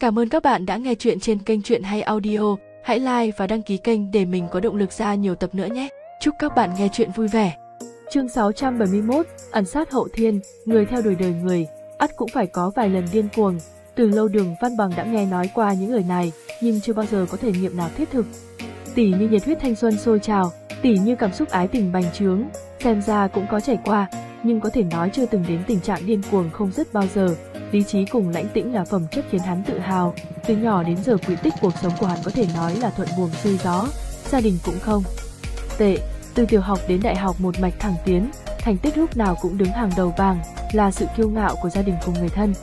Cảm ơn các bạn đã nghe chuyện trên kênh Chuyện Hay Audio. Hãy like và đăng ký kênh để mình có động lực ra nhiều tập nữa nhé. Chúc các bạn nghe chuyện vui vẻ. Chương 671, ẩn sát hậu thiên, người theo đuổi đời người, ắt cũng phải có vài lần điên cuồng. Từ lâu đường Văn Bằng đã nghe nói qua những lời này, nhưng chưa bao giờ có thể nghiệm nào thiết thực. Tỷ như nhiệt huyết thanh xuân sôi trào, tỷ như cảm xúc ái tình bành trướng, xem ra cũng có trải qua, nhưng có thể nói chưa từng đến tình trạng điên cuồng không dứt bao giờ. Lý trí cùng lãnh tĩnh là phẩm chất khiến hắn tự hào. Từ nhỏ đến giờ quỹ tích cuộc sống của hắn có thể nói là thuận buồm xuôi gió, gia đình cũng không. Tệ, từ tiểu học đến đại học một mạch thẳng tiến, thành tích lúc nào cũng đứng hàng đầu bảng, là sự kiêu ngạo của gia đình cùng người thân.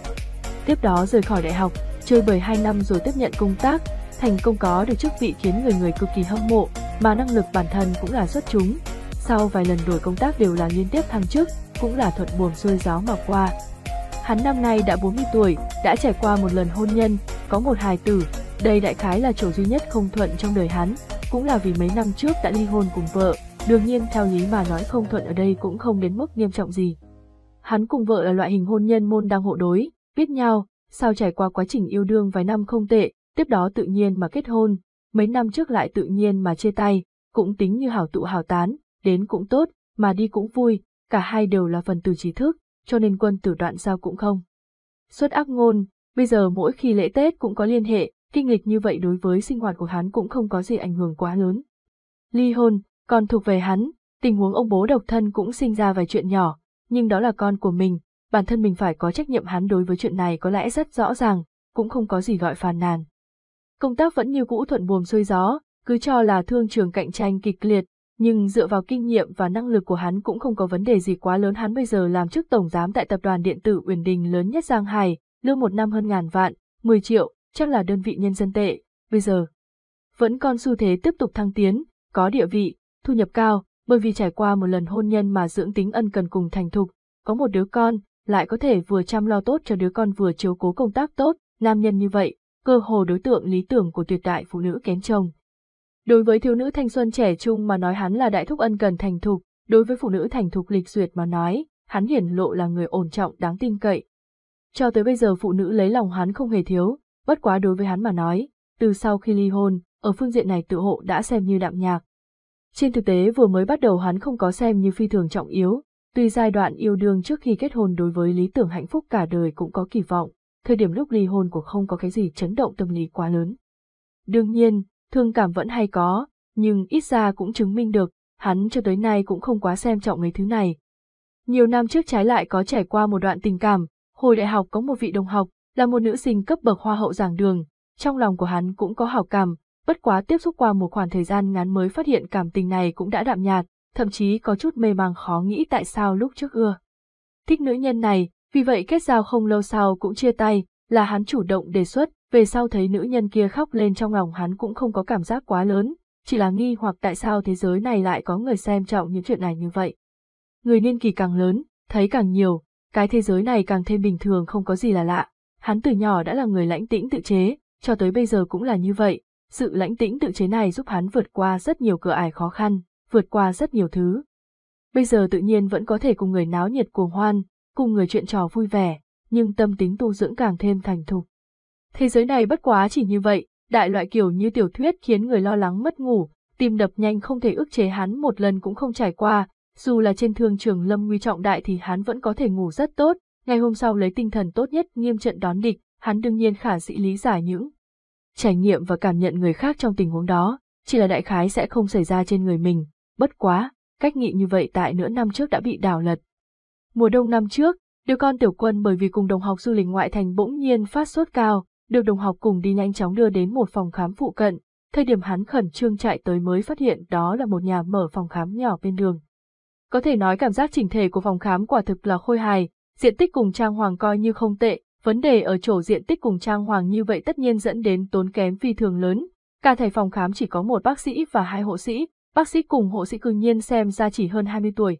Tiếp đó rời khỏi đại học, chơi bời 2 năm rồi tiếp nhận công tác, thành công có được chức vị khiến người người cực kỳ hâm mộ, mà năng lực bản thân cũng là xuất chúng. Sau vài lần đổi công tác đều là liên tiếp thăng chức, cũng là thuận buồm xuôi gió mà qua. Hắn năm nay đã 40 tuổi, đã trải qua một lần hôn nhân, có một hài tử. Đây đại khái là chỗ duy nhất không thuận trong đời hắn, cũng là vì mấy năm trước đã ly hôn cùng vợ. Đương nhiên theo lý mà nói không thuận ở đây cũng không đến mức nghiêm trọng gì. Hắn cùng vợ là loại hình hôn nhân môn đang hộ đối, biết nhau, sau trải qua quá trình yêu đương vài năm không tệ, tiếp đó tự nhiên mà kết hôn, mấy năm trước lại tự nhiên mà chia tay, cũng tính như hảo tụ hảo tán, đến cũng tốt, mà đi cũng vui, cả hai đều là phần từ trí thức, cho nên quân tử đoạn sao cũng không. Xuất ác ngôn, bây giờ mỗi khi lễ Tết cũng có liên hệ, kinh lịch như vậy đối với sinh hoạt của hắn cũng không có gì ảnh hưởng quá lớn. Ly hôn, còn thuộc về hắn, tình huống ông bố độc thân cũng sinh ra vài chuyện nhỏ, nhưng đó là con của mình, bản thân mình phải có trách nhiệm hắn đối với chuyện này có lẽ rất rõ ràng, cũng không có gì gọi phàn nàn. Công tác vẫn như cũ thuận buồm xuôi gió, cứ cho là thương trường cạnh tranh kịch liệt, nhưng dựa vào kinh nghiệm và năng lực của hắn cũng không có vấn đề gì quá lớn hắn bây giờ làm chức tổng giám tại tập đoàn điện tử Uyển Đình lớn nhất Giang Hải, lương một năm hơn ngàn vạn, 10 triệu, chắc là đơn vị nhân dân tệ, bây giờ. Vẫn còn xu thế tiếp tục thăng tiến, có địa vị, thu nhập cao, bởi vì trải qua một lần hôn nhân mà dưỡng tính ân cần cùng thành thục, có một đứa con, lại có thể vừa chăm lo tốt cho đứa con vừa chiếu cố công tác tốt, nam nhân như vậy, cơ hồ đối tượng lý tưởng của tuyệt đại phụ nữ kén chồng. Đối với thiếu nữ thanh xuân trẻ trung mà nói hắn là đại thúc ân cần thành thục, đối với phụ nữ thành thục lịch duyệt mà nói, hắn hiển lộ là người ổn trọng đáng tin cậy. Cho tới bây giờ phụ nữ lấy lòng hắn không hề thiếu, bất quá đối với hắn mà nói, từ sau khi ly hôn, ở phương diện này tự hộ đã xem như đạm nhạc. Trên thực tế vừa mới bắt đầu hắn không có xem như phi thường trọng yếu, tuy giai đoạn yêu đương trước khi kết hôn đối với lý tưởng hạnh phúc cả đời cũng có kỳ vọng, thời điểm lúc ly hôn của không có cái gì chấn động tâm lý quá lớn. Đương nhiên, thương cảm vẫn hay có, nhưng ít ra cũng chứng minh được, hắn cho tới nay cũng không quá xem trọng mấy thứ này. Nhiều năm trước trái lại có trải qua một đoạn tình cảm, hồi đại học có một vị đồng học, là một nữ sinh cấp bậc hoa hậu giảng đường, trong lòng của hắn cũng có hảo cảm, bất quá tiếp xúc qua một khoảng thời gian ngắn mới phát hiện cảm tình này cũng đã đạm nhạt, thậm chí có chút mê mang khó nghĩ tại sao lúc trước ưa. Thích nữ nhân này, vì vậy kết giao không lâu sau cũng chia tay, là hắn chủ động đề xuất, về sau thấy nữ nhân kia khóc lên trong lòng hắn cũng không có cảm giác quá lớn, chỉ là nghi hoặc tại sao thế giới này lại có người xem trọng những chuyện này như vậy. Người niên kỳ càng lớn, thấy càng nhiều, cái thế giới này càng thêm bình thường không có gì là lạ. Hắn từ nhỏ đã là người lãnh tĩnh tự chế, cho tới bây giờ cũng là như vậy. Sự lãnh tĩnh tự chế này giúp hắn vượt qua rất nhiều cửa ải khó khăn, vượt qua rất nhiều thứ. Bây giờ tự nhiên vẫn có thể cùng người náo nhiệt cuồng hoan, cùng người chuyện trò vui vẻ, nhưng tâm tính tu dưỡng càng thêm thành thục. Thế giới này bất quá chỉ như vậy, đại loại kiểu như tiểu thuyết khiến người lo lắng mất ngủ, tim đập nhanh không thể ức chế hắn một lần cũng không trải qua, dù là trên thương trường lâm nguy trọng đại thì hắn vẫn có thể ngủ rất tốt, ngày hôm sau lấy tinh thần tốt nhất nghiêm trận đón địch, hắn đương nhiên khả sĩ lý giải những trải nghiệm và cảm nhận người khác trong tình huống đó, chỉ là đại khái sẽ không xảy ra trên người mình, bất quá, cách nghị như vậy tại nửa năm trước đã bị đảo lật. Mùa đông năm trước, đứa con tiểu quân bởi vì cùng đồng học du lịch ngoại thành bỗng nhiên phát sốt cao, được đồng học cùng đi nhanh chóng đưa đến một phòng khám phụ cận, thời điểm hắn khẩn trương chạy tới mới phát hiện đó là một nhà mở phòng khám nhỏ bên đường. Có thể nói cảm giác chỉnh thể của phòng khám quả thực là khôi hài, diện tích cùng trang hoàng coi như không tệ, vấn đề ở chỗ diện tích cùng trang hoàng như vậy tất nhiên dẫn đến tốn kém phi thường lớn. Cả thầy phòng khám chỉ có một bác sĩ và hai hộ sĩ, bác sĩ cùng hộ sĩ cương nhiên xem ra chỉ hơn 20 tuổi.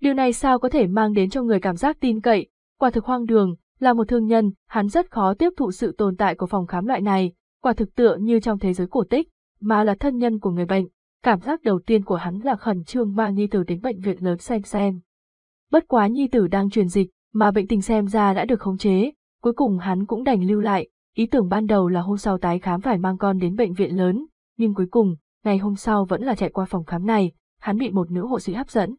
Điều này sao có thể mang đến cho người cảm giác tin cậy, quả thực hoang đường, là một thương nhân, hắn rất khó tiếp thụ sự tồn tại của phòng khám loại này, quả thực tựa như trong thế giới cổ tích, mà là thân nhân của người bệnh. Cảm giác đầu tiên của hắn là khẩn trương mang Nhi Tử đến bệnh viện lớn xem xem. Bất quá Nhi Tử đang truyền dịch, mà bệnh tình xem ra đã được khống chế, cuối cùng hắn cũng đành lưu lại, ý tưởng ban đầu là hôm sau tái khám phải mang con đến bệnh viện lớn, nhưng cuối cùng, ngày hôm sau vẫn là chạy qua phòng khám này, hắn bị một nữ hộ sĩ hấp dẫn.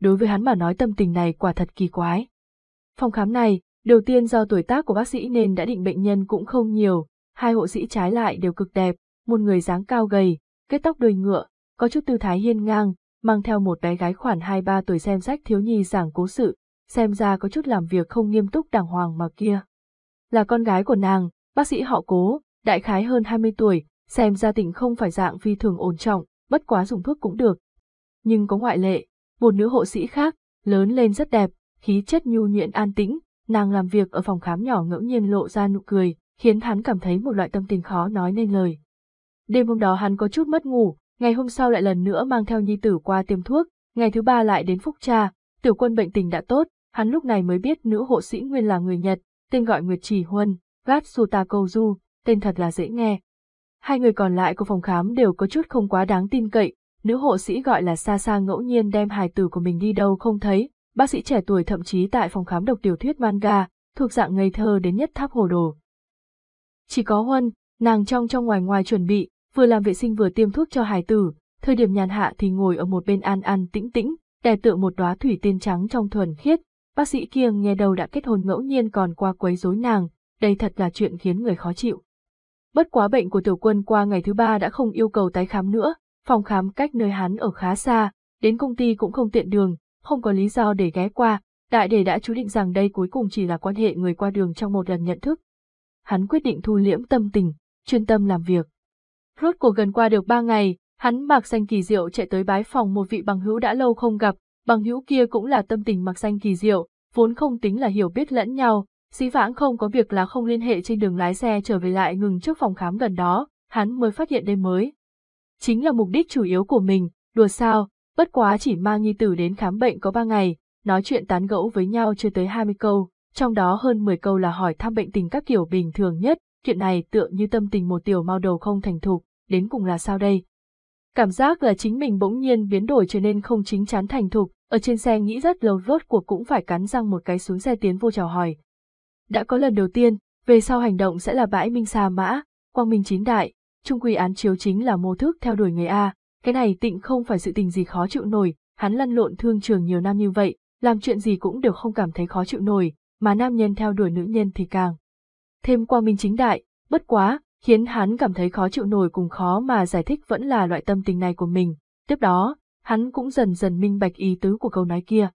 Đối với hắn mà nói tâm tình này quả thật kỳ quái. Phòng khám này, đầu tiên do tuổi tác của bác sĩ nên đã định bệnh nhân cũng không nhiều, hai hộ sĩ trái lại đều cực đẹp, một người dáng cao gầy, kết tóc đuôi ngựa, có chút tư thái hiên ngang, mang theo một bé gái khoảng 2-3 tuổi xem sách thiếu nhi giảng cố sự, xem ra có chút làm việc không nghiêm túc đàng hoàng mà kia. Là con gái của nàng, bác sĩ họ cố, đại khái hơn 20 tuổi, xem ra tình không phải dạng phi thường ổn trọng, bất quá dùng thuốc cũng được. Nhưng có ngoại lệ, một nữ hộ sĩ khác, lớn lên rất đẹp, khí chất nhu nhuyễn an tĩnh, nàng làm việc ở phòng khám nhỏ ngẫu nhiên lộ ra nụ cười, khiến hắn cảm thấy một loại tâm tình khó nói nên lời. Đêm hôm đó hắn có chút mất ngủ, ngày hôm sau lại lần nữa mang theo nhi tử qua tiêm thuốc, ngày thứ ba lại đến phúc cha, tiểu quân bệnh tình đã tốt, hắn lúc này mới biết nữ hộ sĩ nguyên là người Nhật, tên gọi Nguyệt Chỉ Huân, Gatsuta Kozu, tên thật là dễ nghe. Hai người còn lại của phòng khám đều có chút không quá đáng tin cậy, nữ hộ sĩ gọi là xa xa ngẫu nhiên đem hài tử của mình đi đâu không thấy, bác sĩ trẻ tuổi thậm chí tại phòng khám đọc tiểu thuyết manga, thuộc dạng ngây thơ đến nhất tháp hồ đồ. Chỉ có Huân, nàng trong trong ngoài ngoài chuẩn bị, vừa làm vệ sinh vừa tiêm thuốc cho hài tử, thời điểm nhàn hạ thì ngồi ở một bên an an tĩnh tĩnh, đẹp tựa một đóa thủy tiên trắng trong thuần khiết, bác sĩ kia nghe đầu đã kết hôn ngẫu nhiên còn qua quấy rối nàng, đây thật là chuyện khiến người khó chịu. Bất quá bệnh của tiểu quân qua ngày thứ ba đã không yêu cầu tái khám nữa, phòng khám cách nơi hắn ở khá xa, đến công ty cũng không tiện đường, không có lý do để ghé qua, đại đề đã chú định rằng đây cuối cùng chỉ là quan hệ người qua đường trong một lần nhận thức. Hắn quyết định thu liễm tâm tình, chuyên tâm làm việc. Rốt cuộc gần qua được ba ngày, hắn mặc xanh kỳ diệu chạy tới bái phòng một vị bằng hữu đã lâu không gặp, bằng hữu kia cũng là tâm tình mặc xanh kỳ diệu, vốn không tính là hiểu biết lẫn nhau, Dĩ vãng không có việc là không liên hệ trên đường lái xe trở về lại ngừng trước phòng khám gần đó, hắn mới phát hiện đây mới. Chính là mục đích chủ yếu của mình, đùa sao, bất quá chỉ mang nhi tử đến khám bệnh có ba ngày, nói chuyện tán gẫu với nhau chưa tới 20 câu, trong đó hơn 10 câu là hỏi thăm bệnh tình các kiểu bình thường nhất, chuyện này tựa như tâm tình một tiểu mau đầu không thành thục, đến cùng là sao đây? Cảm giác là chính mình bỗng nhiên biến đổi trở nên không chính chắn thành thục, ở trên xe nghĩ rất lâu rốt cuộc cũng phải cắn răng một cái xuống xe tiến vô chào hỏi, đã có lần đầu tiên, về sau hành động sẽ là bãi minh xa mã, quang minh chín đại, trung quy án chiếu chính là mô thức theo đuổi người A, cái này tịnh không phải sự tình gì khó chịu nổi, hắn lăn lộn thương trường nhiều năm như vậy, làm chuyện gì cũng đều không cảm thấy khó chịu nổi, mà nam nhân theo đuổi nữ nhân thì càng. Thêm qua minh chính đại, bất quá, khiến hắn cảm thấy khó chịu nổi cùng khó mà giải thích vẫn là loại tâm tình này của mình, tiếp đó, hắn cũng dần dần minh bạch ý tứ của câu nói kia.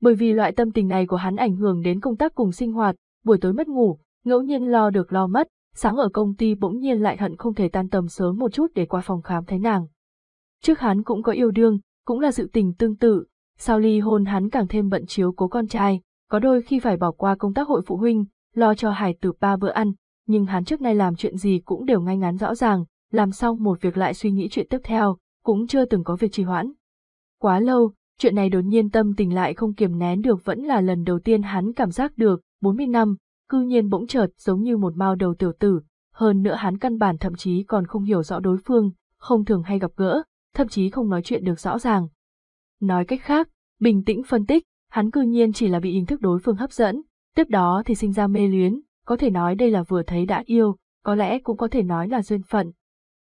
Bởi vì loại tâm tình này của hắn ảnh hưởng đến công tác cùng sinh hoạt, buổi tối mất ngủ, ngẫu nhiên lo được lo mất, sáng ở công ty bỗng nhiên lại hận không thể tan tầm sớm một chút để qua phòng khám thấy nàng. Trước hắn cũng có yêu đương, cũng là sự tình tương tự, sau ly hôn hắn càng thêm bận chiếu cố con trai, có đôi khi phải bỏ qua công tác hội phụ huynh, lo cho hải tử ba bữa ăn, nhưng hắn trước nay làm chuyện gì cũng đều ngay ngắn rõ ràng, làm xong một việc lại suy nghĩ chuyện tiếp theo, cũng chưa từng có việc trì hoãn. Quá lâu, chuyện này đột nhiên tâm tình lại không kiềm nén được vẫn là lần đầu tiên hắn cảm giác được, 40 năm, cư nhiên bỗng chợt giống như một mao đầu tiểu tử, hơn nữa hắn căn bản thậm chí còn không hiểu rõ đối phương, không thường hay gặp gỡ, thậm chí không nói chuyện được rõ ràng. Nói cách khác, bình tĩnh phân tích, hắn cư nhiên chỉ là bị hình thức đối phương hấp dẫn, tiếp đó thì sinh ra mê luyến, có thể nói đây là vừa thấy đã yêu, có lẽ cũng có thể nói là duyên phận.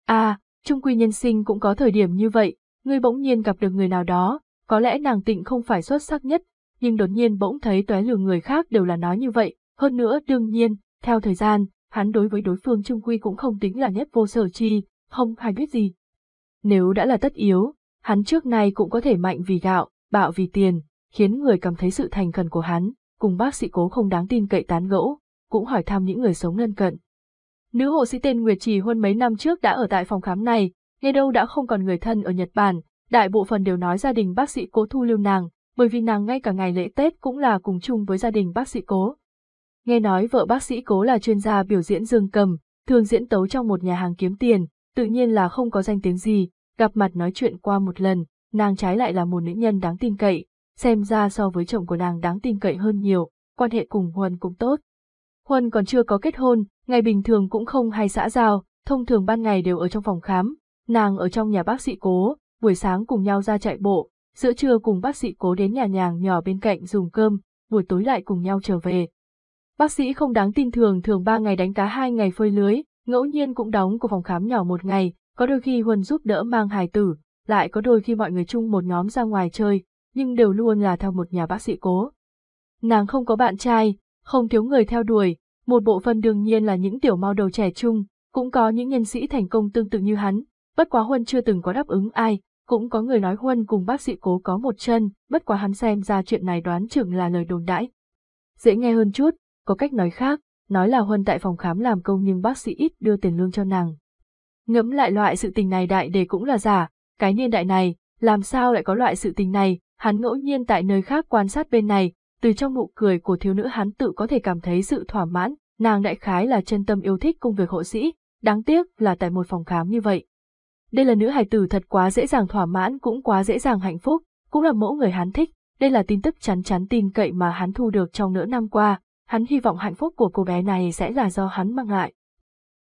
À, trung quy nhân sinh cũng có thời điểm như vậy, ngươi bỗng nhiên gặp được người nào đó, có lẽ nàng tịnh không phải xuất sắc nhất, nhưng đột nhiên bỗng thấy tóe lừa người khác đều là nói như vậy, hơn nữa đương nhiên, theo thời gian, hắn đối với đối phương trung quy cũng không tính là nhất vô sở chi, không hay biết gì. Nếu đã là tất yếu, hắn trước nay cũng có thể mạnh vì gạo, bạo vì tiền, khiến người cảm thấy sự thành khẩn của hắn, cùng bác sĩ cố không đáng tin cậy tán gẫu, cũng hỏi thăm những người sống lân cận. Nữ hộ sĩ tên Nguyệt Trì hơn mấy năm trước đã ở tại phòng khám này, nghe đâu đã không còn người thân ở Nhật Bản, đại bộ phần đều nói gia đình bác sĩ cố thu lưu nàng, bởi vì nàng ngay cả ngày lễ Tết cũng là cùng chung với gia đình bác sĩ cố. Nghe nói vợ bác sĩ cố là chuyên gia biểu diễn dương cầm, thường diễn tấu trong một nhà hàng kiếm tiền, tự nhiên là không có danh tiếng gì, gặp mặt nói chuyện qua một lần, nàng trái lại là một nữ nhân đáng tin cậy, xem ra so với chồng của nàng đáng tin cậy hơn nhiều, quan hệ cùng Huân cũng tốt. Huân còn chưa có kết hôn, ngày bình thường cũng không hay xã giao, thông thường ban ngày đều ở trong phòng khám, nàng ở trong nhà bác sĩ cố, buổi sáng cùng nhau ra chạy bộ, giữa trưa cùng bác sĩ cố đến nhà nhàng nhỏ bên cạnh dùng cơm, buổi tối lại cùng nhau trở về. Bác sĩ không đáng tin thường thường 3 ngày đánh cá 2 ngày phơi lưới, ngẫu nhiên cũng đóng của phòng khám nhỏ một ngày, có đôi khi Huân giúp đỡ mang hài tử, lại có đôi khi mọi người chung một nhóm ra ngoài chơi, nhưng đều luôn là theo một nhà bác sĩ cố. Nàng không có bạn trai, không thiếu người theo đuổi, một bộ phận đương nhiên là những tiểu mau đầu trẻ trung, cũng có những nhân sĩ thành công tương tự như hắn, bất quá Huân chưa từng có đáp ứng ai, cũng có người nói Huân cùng bác sĩ cố có một chân, bất quá hắn xem ra chuyện này đoán chừng là lời đồn đãi. Dễ nghe hơn chút, có cách nói khác, nói là Huân tại phòng khám làm công nhưng bác sĩ ít đưa tiền lương cho nàng. Ngẫm lại loại sự tình này đại đề cũng là giả, cái niên đại này, làm sao lại có loại sự tình này, hắn ngẫu nhiên tại nơi khác quan sát bên này, từ trong nụ cười của thiếu nữ hắn tự có thể cảm thấy sự thỏa mãn, nàng đại khái là chân tâm yêu thích công việc hộ sĩ, đáng tiếc là tại một phòng khám như vậy. Đây là nữ hài tử thật quá dễ dàng thỏa mãn cũng quá dễ dàng hạnh phúc, cũng là mẫu người hắn thích, đây là tin tức chắn chắn tin cậy mà hắn thu được trong nửa năm qua, hắn hy vọng hạnh phúc của cô bé này sẽ là do hắn mang lại.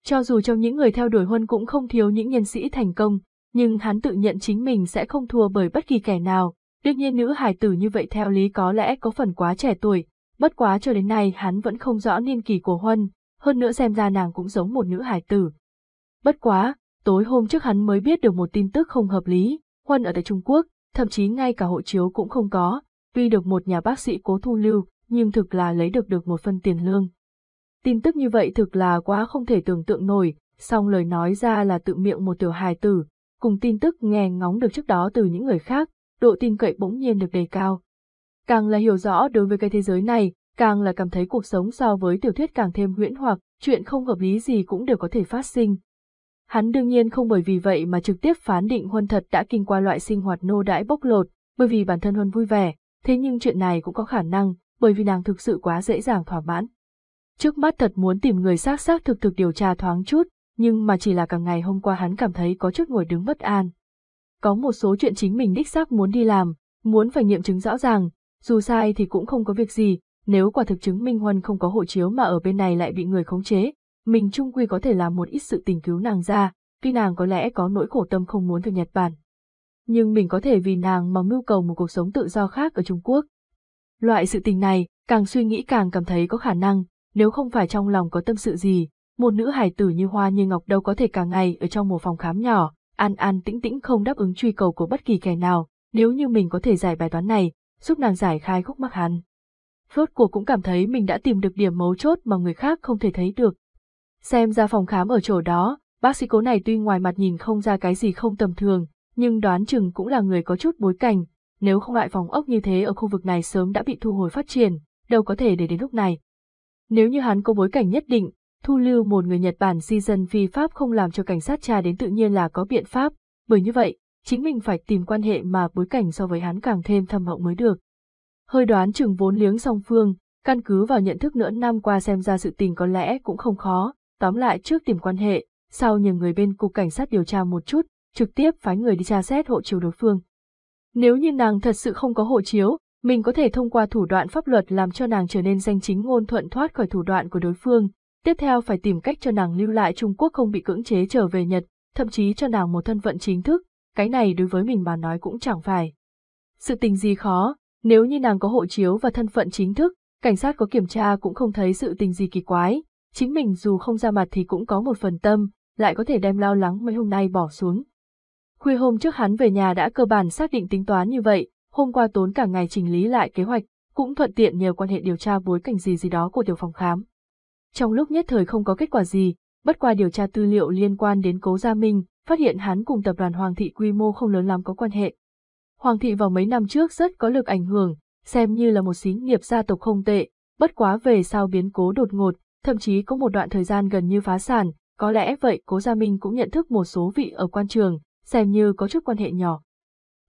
Cho dù trong những người theo đuổi huân cũng không thiếu những nhân sĩ thành công, nhưng hắn tự nhận chính mình sẽ không thua bởi bất kỳ kẻ nào, đương nhiên nữ hài tử như vậy theo lý có lẽ có phần quá trẻ tuổi, bất quá cho đến nay hắn vẫn không rõ niên kỳ của Huân, hơn nữa xem ra nàng cũng giống một nữ hài tử. Bất quá, tối hôm trước hắn mới biết được một tin tức không hợp lý, Huân ở tại Trung Quốc, thậm chí ngay cả hộ chiếu cũng không có, tuy được một nhà bác sĩ cố thu lưu, nhưng thực là lấy được được một phần tiền lương. Tin tức như vậy thực là quá không thể tưởng tượng nổi, song lời nói ra là tự miệng một tiểu hài tử, cùng tin tức nghe ngóng được trước đó từ những người khác, độ tin cậy bỗng nhiên được đề cao. Càng là hiểu rõ đối với cái thế giới này, càng là cảm thấy cuộc sống so với tiểu thuyết càng thêm huyễn hoặc, chuyện không hợp lý gì cũng đều có thể phát sinh. Hắn đương nhiên không bởi vì vậy mà trực tiếp phán định Huân thật đã kinh qua loại sinh hoạt nô đãi bốc lột, bởi vì bản thân Huân vui vẻ, thế nhưng chuyện này cũng có khả năng, bởi vì nàng thực sự quá dễ dàng thỏa mãn. Trước mắt thật muốn tìm người xác xác thực thực điều tra thoáng chút, nhưng mà chỉ là cả ngày hôm qua hắn cảm thấy có chút ngồi đứng bất an. Có một số chuyện chính mình đích xác muốn đi làm, muốn phải nghiệm chứng rõ ràng, dù sai thì cũng không có việc gì, nếu quả thực chứng minh Huân không có hộ chiếu mà ở bên này lại bị người khống chế, mình trung quy có thể làm một ít sự tình cứu nàng ra, vì nàng có lẽ có nỗi khổ tâm không muốn về Nhật Bản. Nhưng mình có thể vì nàng mà mưu cầu một cuộc sống tự do khác ở Trung Quốc. Loại sự tình này, càng suy nghĩ càng cảm thấy có khả năng, nếu không phải trong lòng có tâm sự gì, một nữ hải tử như Hoa như Ngọc đâu có thể cả ngày ở trong một phòng khám nhỏ, an an tĩnh tĩnh không đáp ứng truy cầu của bất kỳ kẻ nào, nếu như mình có thể giải bài toán này, giúp nàng giải khai khúc mắc hắn. Rốt cuộc cũng cảm thấy mình đã tìm được điểm mấu chốt mà người khác không thể thấy được. Xem ra phòng khám ở chỗ đó, bác sĩ cố này tuy ngoài mặt nhìn không ra cái gì không tầm thường, nhưng đoán chừng cũng là người có chút bối cảnh, nếu không loại phòng ốc như thế ở khu vực này sớm đã bị thu hồi phát triển, đâu có thể để đến lúc này. Nếu như hắn có bối cảnh nhất định, thu lưu một người Nhật Bản di dân phi pháp không làm cho cảnh sát tra đến tự nhiên là có biện pháp, bởi như vậy, chính mình phải tìm quan hệ mà bối cảnh so với hắn càng thêm thâm hậu mới được. Hơi đoán chừng vốn liếng song phương, căn cứ vào nhận thức nửa năm qua xem ra sự tình có lẽ cũng không khó, tóm lại trước tìm quan hệ, sau nhờ người bên cục cảnh sát điều tra một chút, trực tiếp phái người đi tra xét hộ chiếu đối phương. Nếu như nàng thật sự không có hộ chiếu, mình có thể thông qua thủ đoạn pháp luật làm cho nàng trở nên danh chính ngôn thuận thoát khỏi thủ đoạn của đối phương, tiếp theo phải tìm cách cho nàng lưu lại Trung Quốc không bị cưỡng chế trở về Nhật, thậm chí cho nàng một thân phận chính thức, cái này đối với mình mà nói cũng chẳng phải. Sự tình gì khó, nếu như nàng có hộ chiếu và thân phận chính thức, cảnh sát có kiểm tra cũng không thấy sự tình gì kỳ quái, chính mình dù không ra mặt thì cũng có một phần tâm, lại có thể đem lo lắng mấy hôm nay bỏ xuống. Khuya hôm trước hắn về nhà đã cơ bản xác định tính toán như vậy, hôm qua tốn cả ngày chỉnh lý lại kế hoạch, cũng thuận tiện nhờ quan hệ điều tra bối cảnh gì gì đó của tiểu phòng khám. Trong lúc nhất thời không có kết quả gì, bất qua điều tra tư liệu liên quan đến Cố Gia Minh, phát hiện hắn cùng tập đoàn Hoàng thị quy mô không lớn lắm có quan hệ. Hoàng thị vào mấy năm trước rất có lực ảnh hưởng, xem như là một xí nghiệp gia tộc không tệ, bất quá về sau biến cố đột ngột, thậm chí có một đoạn thời gian gần như phá sản, có lẽ vậy Cố Gia Minh cũng nhận thức một số vị ở quan trường, xem như có chút quan hệ nhỏ.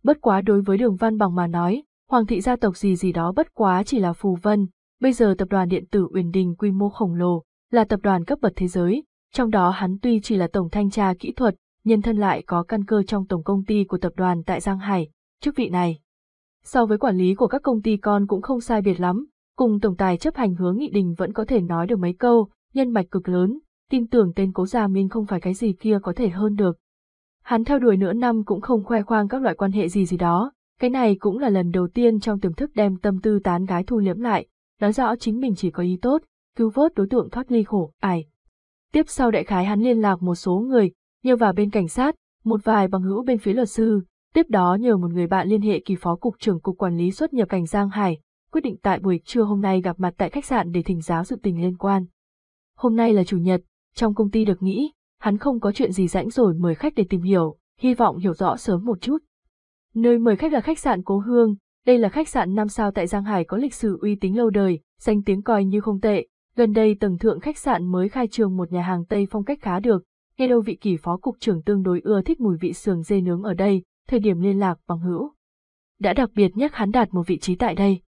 Bất quá đối với đường văn bằng mà nói, Hoàng thị gia tộc gì gì đó bất quá chỉ là phù vân, bây giờ tập đoàn điện tử Uyển Đình quy mô khổng lồ, là tập đoàn cấp bậc thế giới, trong đó hắn tuy chỉ là tổng thanh tra kỹ thuật, nhân thân lại có căn cơ trong tổng công ty của tập đoàn tại Giang Hải, chức vị này. So với quản lý của các công ty con cũng không sai biệt lắm, cùng tổng tài chấp hành hướng nghị đình vẫn có thể nói được mấy câu, nhân mạch cực lớn, tin tưởng tên cố gia minh không phải cái gì kia có thể hơn được. Hắn theo đuổi nửa năm cũng không khoe khoang các loại quan hệ gì gì đó, cái này cũng là lần đầu tiên trong tiềm thức đem tâm tư tán gái thu liếm lại, nói rõ chính mình chỉ có ý tốt, cứu vớt đối tượng thoát ly khổ, ải. Tiếp sau đại khái hắn liên lạc một số người, nhờ vào bên cảnh sát, một vài bằng hữu bên phía luật sư, tiếp đó nhờ một người bạn liên hệ kỳ phó cục trưởng cục quản lý xuất nhập cảnh Giang Hải, quyết định tại buổi trưa hôm nay gặp mặt tại khách sạn để thỉnh giáo sự tình liên quan. Hôm nay là chủ nhật, trong công ty được nghĩ, hắn không có chuyện gì rãnh rồi mời khách để tìm hiểu, hy vọng hiểu rõ sớm một chút. Nơi mời khách là khách sạn Cố Hương, đây là khách sạn 5 sao tại Giang Hải có lịch sử uy tín lâu đời, danh tiếng coi như không tệ. Gần đây tầng thượng khách sạn mới khai trương một nhà hàng Tây phong cách khá được, nghe đâu vị kỳ phó cục trưởng tương đối ưa thích mùi vị sườn dê nướng ở đây, thời điểm liên lạc bằng hữu. Đã đặc biệt nhắc hắn đạt một vị trí tại đây.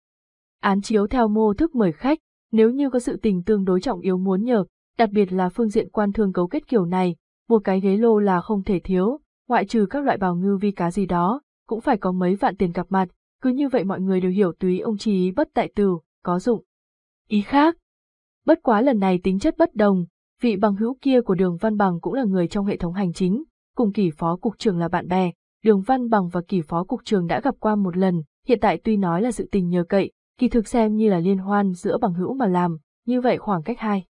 Án chiếu theo mô thức mời khách, nếu như có sự tình tương đối trọng yếu muốn nhờ, đặc biệt là phương diện quan thương cấu kết kiểu này, một cái ghế lô là không thể thiếu, ngoại trừ các loại bào ngư vi cá gì đó, cũng phải có mấy vạn tiền gặp mặt, cứ như vậy mọi người đều hiểu túy ông trí bất tại tử, có dụng. Ý khác. Bất quá lần này tính chất bất đồng, vị bằng hữu kia của đường Văn Bằng cũng là người trong hệ thống hành chính, cùng kỷ phó cục trưởng là bạn bè, đường Văn Bằng và kỷ phó cục trưởng đã gặp qua một lần, hiện tại tuy nói là sự tình nhờ cậy, kỳ thực xem như là liên hoan giữa bằng hữu mà làm, như vậy khoảng cách hai.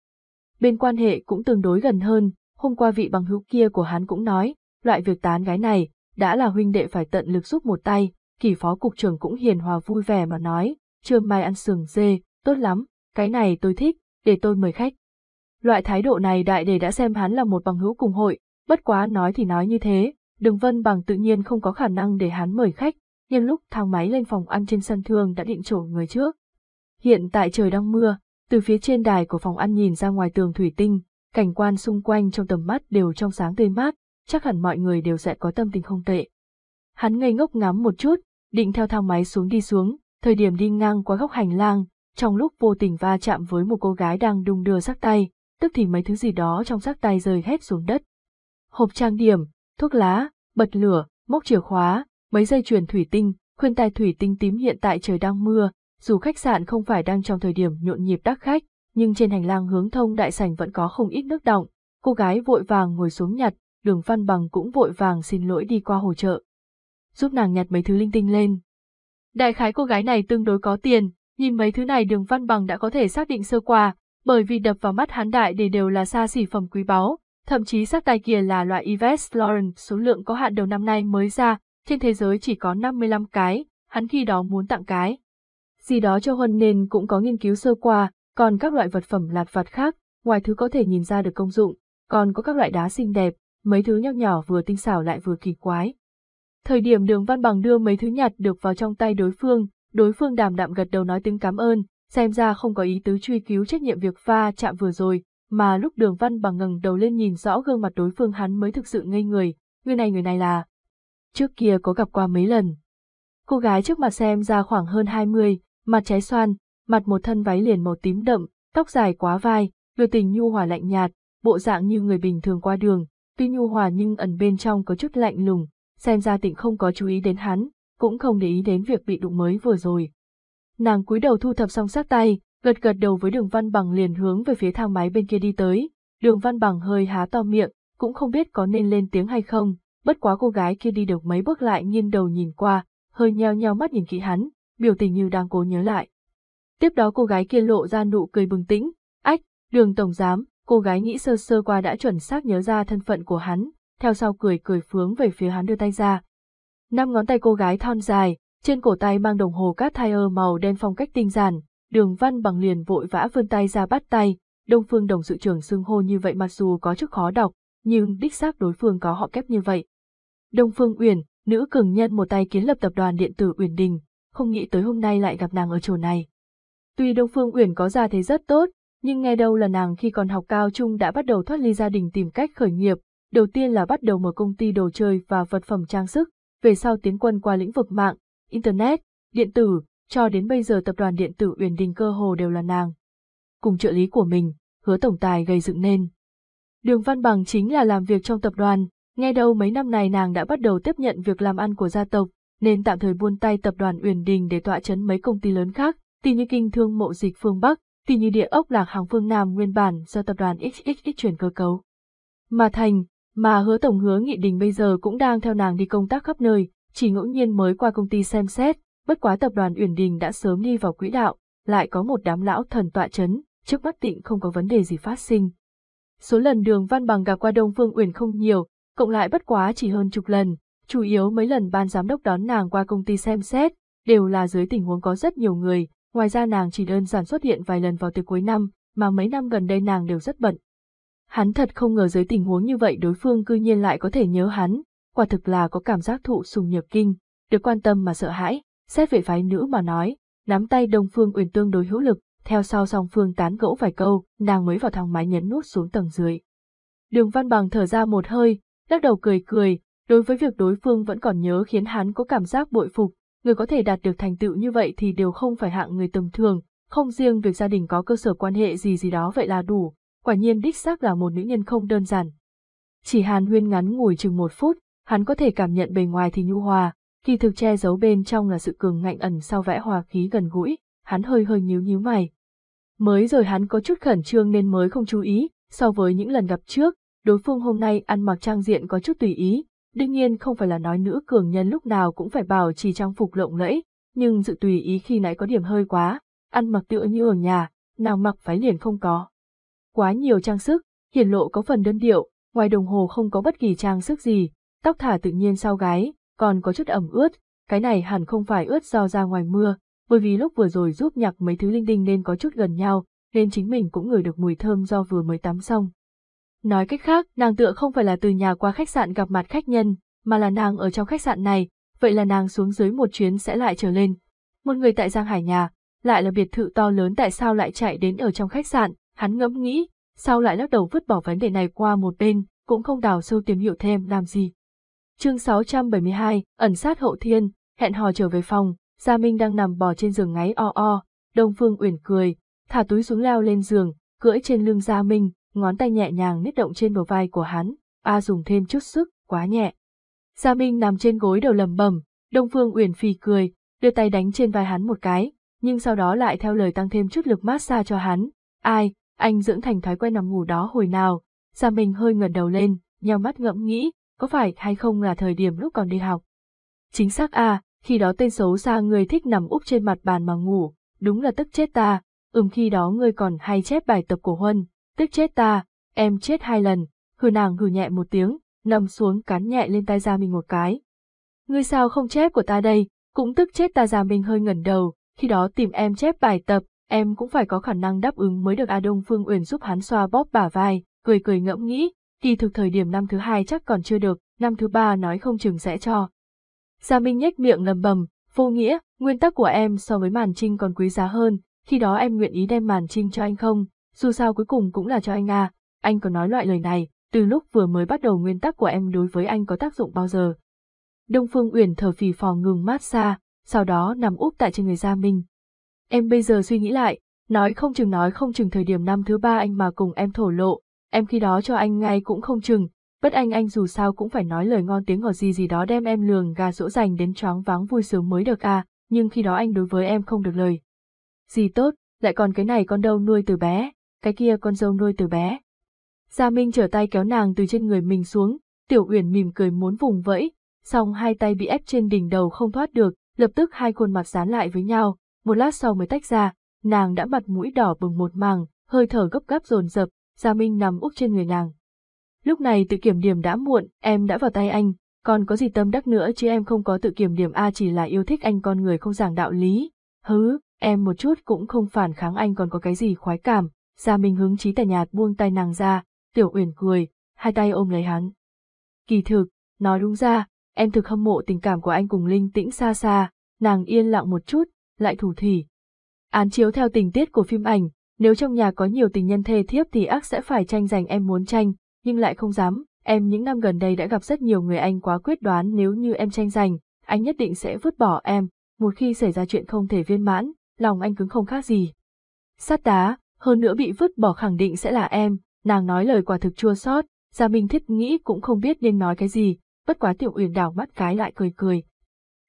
Bên quan hệ cũng tương đối gần hơn, hôm qua vị bằng hữu kia của hắn cũng nói, loại việc tán gái này, đã là huynh đệ phải tận lực giúp một tay, kỳ phó cục trưởng cũng hiền hòa vui vẻ mà nói, trưa mai ăn sườn dê, tốt lắm, cái này tôi thích, để tôi mời khách. Loại thái độ này đại đề đã xem hắn là một bằng hữu cùng hội, bất quá nói thì nói như thế, đường vân bằng tự nhiên không có khả năng để hắn mời khách, nhưng lúc thang máy lên phòng ăn trên sân thương đã định chỗ người trước. Hiện tại trời đang mưa, từ phía trên đài của phòng ăn nhìn ra ngoài tường thủy tinh, cảnh quan xung quanh trong tầm mắt đều trong sáng tươi mát, chắc hẳn mọi người đều sẽ có tâm tình không tệ. Hắn ngây ngốc ngắm một chút, định theo thang máy xuống đi xuống, thời điểm đi ngang qua góc hành lang, trong lúc vô tình va chạm với một cô gái đang đung đưa sắc tay, tức thì mấy thứ gì đó trong sắc tay rơi hết xuống đất. Hộp trang điểm, thuốc lá, bật lửa, móc chìa khóa, mấy dây chuyền thủy tinh, khuyên tai thủy tinh tím hiện tại trời đang mưa, dù khách sạn không phải đang trong thời điểm nhộn nhịp đắc khách, nhưng trên hành lang hướng thông đại sảnh vẫn có không ít nước động. Cô gái vội vàng ngồi xuống nhặt, đường văn bằng cũng vội vàng xin lỗi đi qua hỗ trợ. Giúp nàng nhặt mấy thứ linh tinh lên. Đại khái cô gái này tương đối có tiền, nhìn mấy thứ này đường văn bằng đã có thể xác định sơ qua, bởi vì đập vào mắt hắn đại để đều là xa xỉ phẩm quý báu, thậm chí sắc tay kia là loại Yves Laurent số lượng có hạn đầu năm nay mới ra, trên thế giới chỉ có 55 cái, hắn khi đó muốn tặng cái. Gì đó cho Huân nên cũng có nghiên cứu sơ qua, còn các loại vật phẩm lạt vặt khác, ngoài thứ có thể nhìn ra được công dụng, còn có các loại đá xinh đẹp, mấy thứ nhỏ nhỏ vừa tinh xảo lại vừa kỳ quái. Thời điểm đường văn bằng đưa mấy thứ nhặt được vào trong tay đối phương, đối phương đàm đạm gật đầu nói tiếng cảm ơn, xem ra không có ý tứ truy cứu trách nhiệm việc pha chạm vừa rồi, mà lúc đường văn bằng ngẩng đầu lên nhìn rõ gương mặt đối phương hắn mới thực sự ngây người, người này người này là... Trước kia có gặp qua mấy lần. Cô gái trước mặt xem ra khoảng hơn 20, mặt trái xoan, mặt một thân váy liền màu tím đậm, tóc dài quá vai, biểu tình nhu hòa lạnh nhạt, bộ dạng như người bình thường qua đường, tuy nhu hòa nhưng ẩn bên trong có chút lạnh lùng, xem ra tịnh không có chú ý đến hắn, cũng không để ý đến việc bị đụng mới vừa rồi. Nàng cúi đầu thu thập xong sát tay, gật gật đầu với đường văn bằng liền hướng về phía thang máy bên kia đi tới, đường văn bằng hơi há to miệng, cũng không biết có nên lên tiếng hay không, bất quá cô gái kia đi được mấy bước lại nghiêng đầu nhìn qua, hơi nheo nheo mắt nhìn kỹ hắn, biểu tình như đang cố nhớ lại. Tiếp đó cô gái kia lộ ra nụ cười bừng tĩnh, ách, đường tổng giám, cô gái nghĩ sơ sơ qua đã chuẩn xác nhớ ra thân phận của hắn, theo sau cười cười phướng về phía hắn đưa tay ra. Năm ngón tay cô gái thon dài, trên cổ tay mang đồng hồ cát thai màu đen phong cách tinh giản, đường văn bằng liền vội vã vươn tay ra bắt tay, đông phương đồng sự trưởng xưng hô như vậy mặc dù có chút khó đọc, nhưng đích xác đối phương có họ kép như vậy. Đông Phương Uyển, nữ cường nhân một tay kiến lập tập đoàn điện tử Uyển Đình, không nghĩ tới hôm nay lại gặp nàng ở chỗ này. Tuy Đông Phương Uyển có gia thế rất tốt, nhưng nghe đâu là nàng khi còn học cao trung đã bắt đầu thoát ly gia đình tìm cách khởi nghiệp, đầu tiên là bắt đầu mở công ty đồ chơi và vật phẩm trang sức, về sau tiến quân qua lĩnh vực mạng, internet, điện tử, cho đến bây giờ tập đoàn điện tử Uyển Đình cơ hồ đều là nàng. Cùng trợ lý của mình, hứa tổng tài gây dựng nên. Đường Văn Bằng chính là làm việc trong tập đoàn, nghe đâu mấy năm này nàng đã bắt đầu tiếp nhận việc làm ăn của gia tộc, nên tạm thời buôn tay tập đoàn Uyển Đình để tọa chấn mấy công ty lớn khác, tỷ như kinh thương mộ dịch phương Bắc, tỷ như địa ốc lạc hàng phương Nam nguyên bản do tập đoàn XXX chuyển cơ cấu. Mà thành, mà hứa tổng hứa nghị đình bây giờ cũng đang theo nàng đi công tác khắp nơi, chỉ ngẫu nhiên mới qua công ty xem xét, bất quá tập đoàn Uyển Đình đã sớm đi vào quỹ đạo, lại có một đám lão thần tọa chấn, trước mắt tịnh không có vấn đề gì phát sinh. Số lần đường văn bằng gặp qua Đông Phương Uyển không nhiều, cộng lại bất quá chỉ hơn chục lần, chủ yếu mấy lần ban giám đốc đón nàng qua công ty xem xét, đều là dưới tình huống có rất nhiều người, ngoài ra nàng chỉ đơn giản xuất hiện vài lần vào từ cuối năm, mà mấy năm gần đây nàng đều rất bận. Hắn thật không ngờ dưới tình huống như vậy đối phương cư nhiên lại có thể nhớ hắn, quả thực là có cảm giác thụ sùng nhược kinh, được quan tâm mà sợ hãi, xét về phái nữ mà nói, nắm tay Đông Phương Uyển tương đối hữu lực, theo sau song phương tán gẫu vài câu, nàng mới vào thang máy nhấn nút xuống tầng dưới. Đường Văn Bằng thở ra một hơi, lắc đầu cười cười, đối với việc đối phương vẫn còn nhớ khiến hắn có cảm giác bội phục, người có thể đạt được thành tựu như vậy thì đều không phải hạng người tầm thường, không riêng việc gia đình có cơ sở quan hệ gì gì đó vậy là đủ, quả nhiên đích xác là một nữ nhân không đơn giản. Chỉ hàn huyên ngắn ngủi chừng một phút, hắn có thể cảm nhận bề ngoài thì nhu hòa, kỳ thực che giấu bên trong là sự cường ngạnh ẩn sau vẽ hòa khí gần gũi, hắn hơi hơi nhíu nhíu mày. Mới rồi hắn có chút khẩn trương nên mới không chú ý, so với những lần gặp trước, đối phương hôm nay ăn mặc trang diện có chút tùy ý, đương nhiên không phải là nói nữ cường nhân lúc nào cũng phải bảo trì trang phục lộng lẫy, nhưng sự tùy ý khi nãy có điểm hơi quá, ăn mặc tựa như ở nhà, nào mặc váy liền không có. Quá nhiều trang sức, hiển lộ có phần đơn điệu, ngoài đồng hồ không có bất kỳ trang sức gì, tóc thả tự nhiên sau gái, còn có chút ẩm ướt, cái này hẳn không phải ướt do ra ngoài mưa, bởi vì lúc vừa rồi giúp nhặt mấy thứ linh đinh nên có chút gần nhau, nên chính mình cũng ngửi được mùi thơm do vừa mới tắm xong. Nói cách khác, nàng tựa không phải là từ nhà qua khách sạn gặp mặt khách nhân, mà là nàng ở trong khách sạn này, vậy là nàng xuống dưới một chuyến sẽ lại trở lên. Một người tại Giang Hải nhà, lại là biệt thự to lớn tại sao lại chạy đến ở trong khách sạn, hắn ngẫm nghĩ, sao lại lắc đầu vứt bỏ vấn đề này qua một bên, cũng không đào sâu tìm hiểu thêm làm gì. Chương 672, ẩn sát hậu thiên, hẹn hò trở về phòng, Gia Minh đang nằm bò trên giường ngáy o o, Đông Phương Uyển cười, thả túi xuống leo lên giường, cưỡi trên lưng Gia Minh, ngón tay nhẹ nhàng nít động trên bờ vai của hắn, a dùng thêm chút sức, quá nhẹ. Gia Minh nằm trên gối đầu lầm bầm, Đông Phương Uyển phì cười, đưa tay đánh trên vai hắn một cái, nhưng sau đó lại theo lời tăng thêm chút lực massage cho hắn. Ai, anh dưỡng thành thói quen nằm ngủ đó hồi nào? Gia Minh hơi ngẩng đầu lên, nheo mắt ngẫm nghĩ, có phải hay không là thời điểm lúc còn đi học? Chính xác à, khi đó tên xấu xa người thích nằm úp trên mặt bàn mà ngủ, đúng là tức chết ta, ừm khi đó ngươi còn hay chép bài tập của Huân, tức chết ta, em chết hai lần, hừ nàng hừ nhẹ một tiếng, nằm xuống cắn nhẹ lên tay Gia Minh một cái. Ngươi sao không chép của ta đây, cũng tức chết ta Gia Minh hơi ngẩn đầu, khi đó tìm em chép bài tập, em cũng phải có khả năng đáp ứng mới được A Đông Phương Uyển giúp hắn xoa bóp bả vai, cười cười ngẫm nghĩ, kỳ thực thời điểm năm thứ hai chắc còn chưa được, năm thứ ba nói không chừng sẽ cho. Gia Minh nhếch miệng lầm bầm, vô nghĩa, nguyên tắc của em so với màn trinh còn quý giá hơn, khi đó em nguyện ý đem màn trinh cho anh không, dù sao cuối cùng cũng là cho anh à, anh có nói loại lời này, từ lúc vừa mới bắt đầu nguyên tắc của em đối với anh có tác dụng bao giờ. Đông Phương Uyển thở phì phò ngừng mát xa, sau đó nằm úp tại trên người Gia Minh. Em bây giờ suy nghĩ lại, nói không chừng nói không chừng thời điểm năm thứ ba anh mà cùng em thổ lộ, em khi đó cho anh ngay cũng không chừng, bất anh anh dù sao cũng phải nói lời ngon tiếng ngọt gì gì đó đem em lường gà dỗ dành đến choáng váng vui sướng mới được à, nhưng khi đó anh đối với em không được lời. Gì tốt, lại còn cái này con đâu nuôi từ bé, cái kia con dâu nuôi từ bé. Gia Minh trở tay kéo nàng từ trên người mình xuống, Tiểu Uyển mỉm cười muốn vùng vẫy, song hai tay bị ép trên đỉnh đầu không thoát được, lập tức hai khuôn mặt dán lại với nhau, một lát sau mới tách ra, nàng đã mặt mũi đỏ bừng một màng, hơi thở gấp gáp dồn dập, Gia Minh nằm úp trên người nàng. Lúc này tự kiểm điểm đã muộn, em đã vào tay anh, còn có gì tâm đắc nữa chứ em không có tự kiểm điểm A chỉ là yêu thích anh con người không giảng đạo lý. Hứ, em một chút cũng không phản kháng anh còn có cái gì khoái cảm, Gia Minh hứng chí tẻ nhạt buông tay nàng ra, Tiểu Uyển cười, hai tay ôm lấy hắn. Kỳ thực, nói đúng ra, em thực hâm mộ tình cảm của anh cùng Linh Tĩnh xa xa, nàng yên lặng một chút, lại thủ thỉ. Án chiếu theo tình tiết của phim ảnh, nếu trong nhà có nhiều tình nhân thê thiếp thì ác sẽ phải tranh giành em muốn tranh, nhưng lại không dám, em những năm gần đây đã gặp rất nhiều người anh quá quyết đoán nếu như em tranh giành, anh nhất định sẽ vứt bỏ em, một khi xảy ra chuyện không thể viên mãn, lòng anh cứng không khác gì. sát đá, hơn nữa bị vứt bỏ khẳng định sẽ là em, nàng nói lời quả thực chua xót, Gia Minh Thiết nghĩ cũng không biết nên nói cái gì, bất quá Tiểu Uyển đảo mắt cái lại cười cười.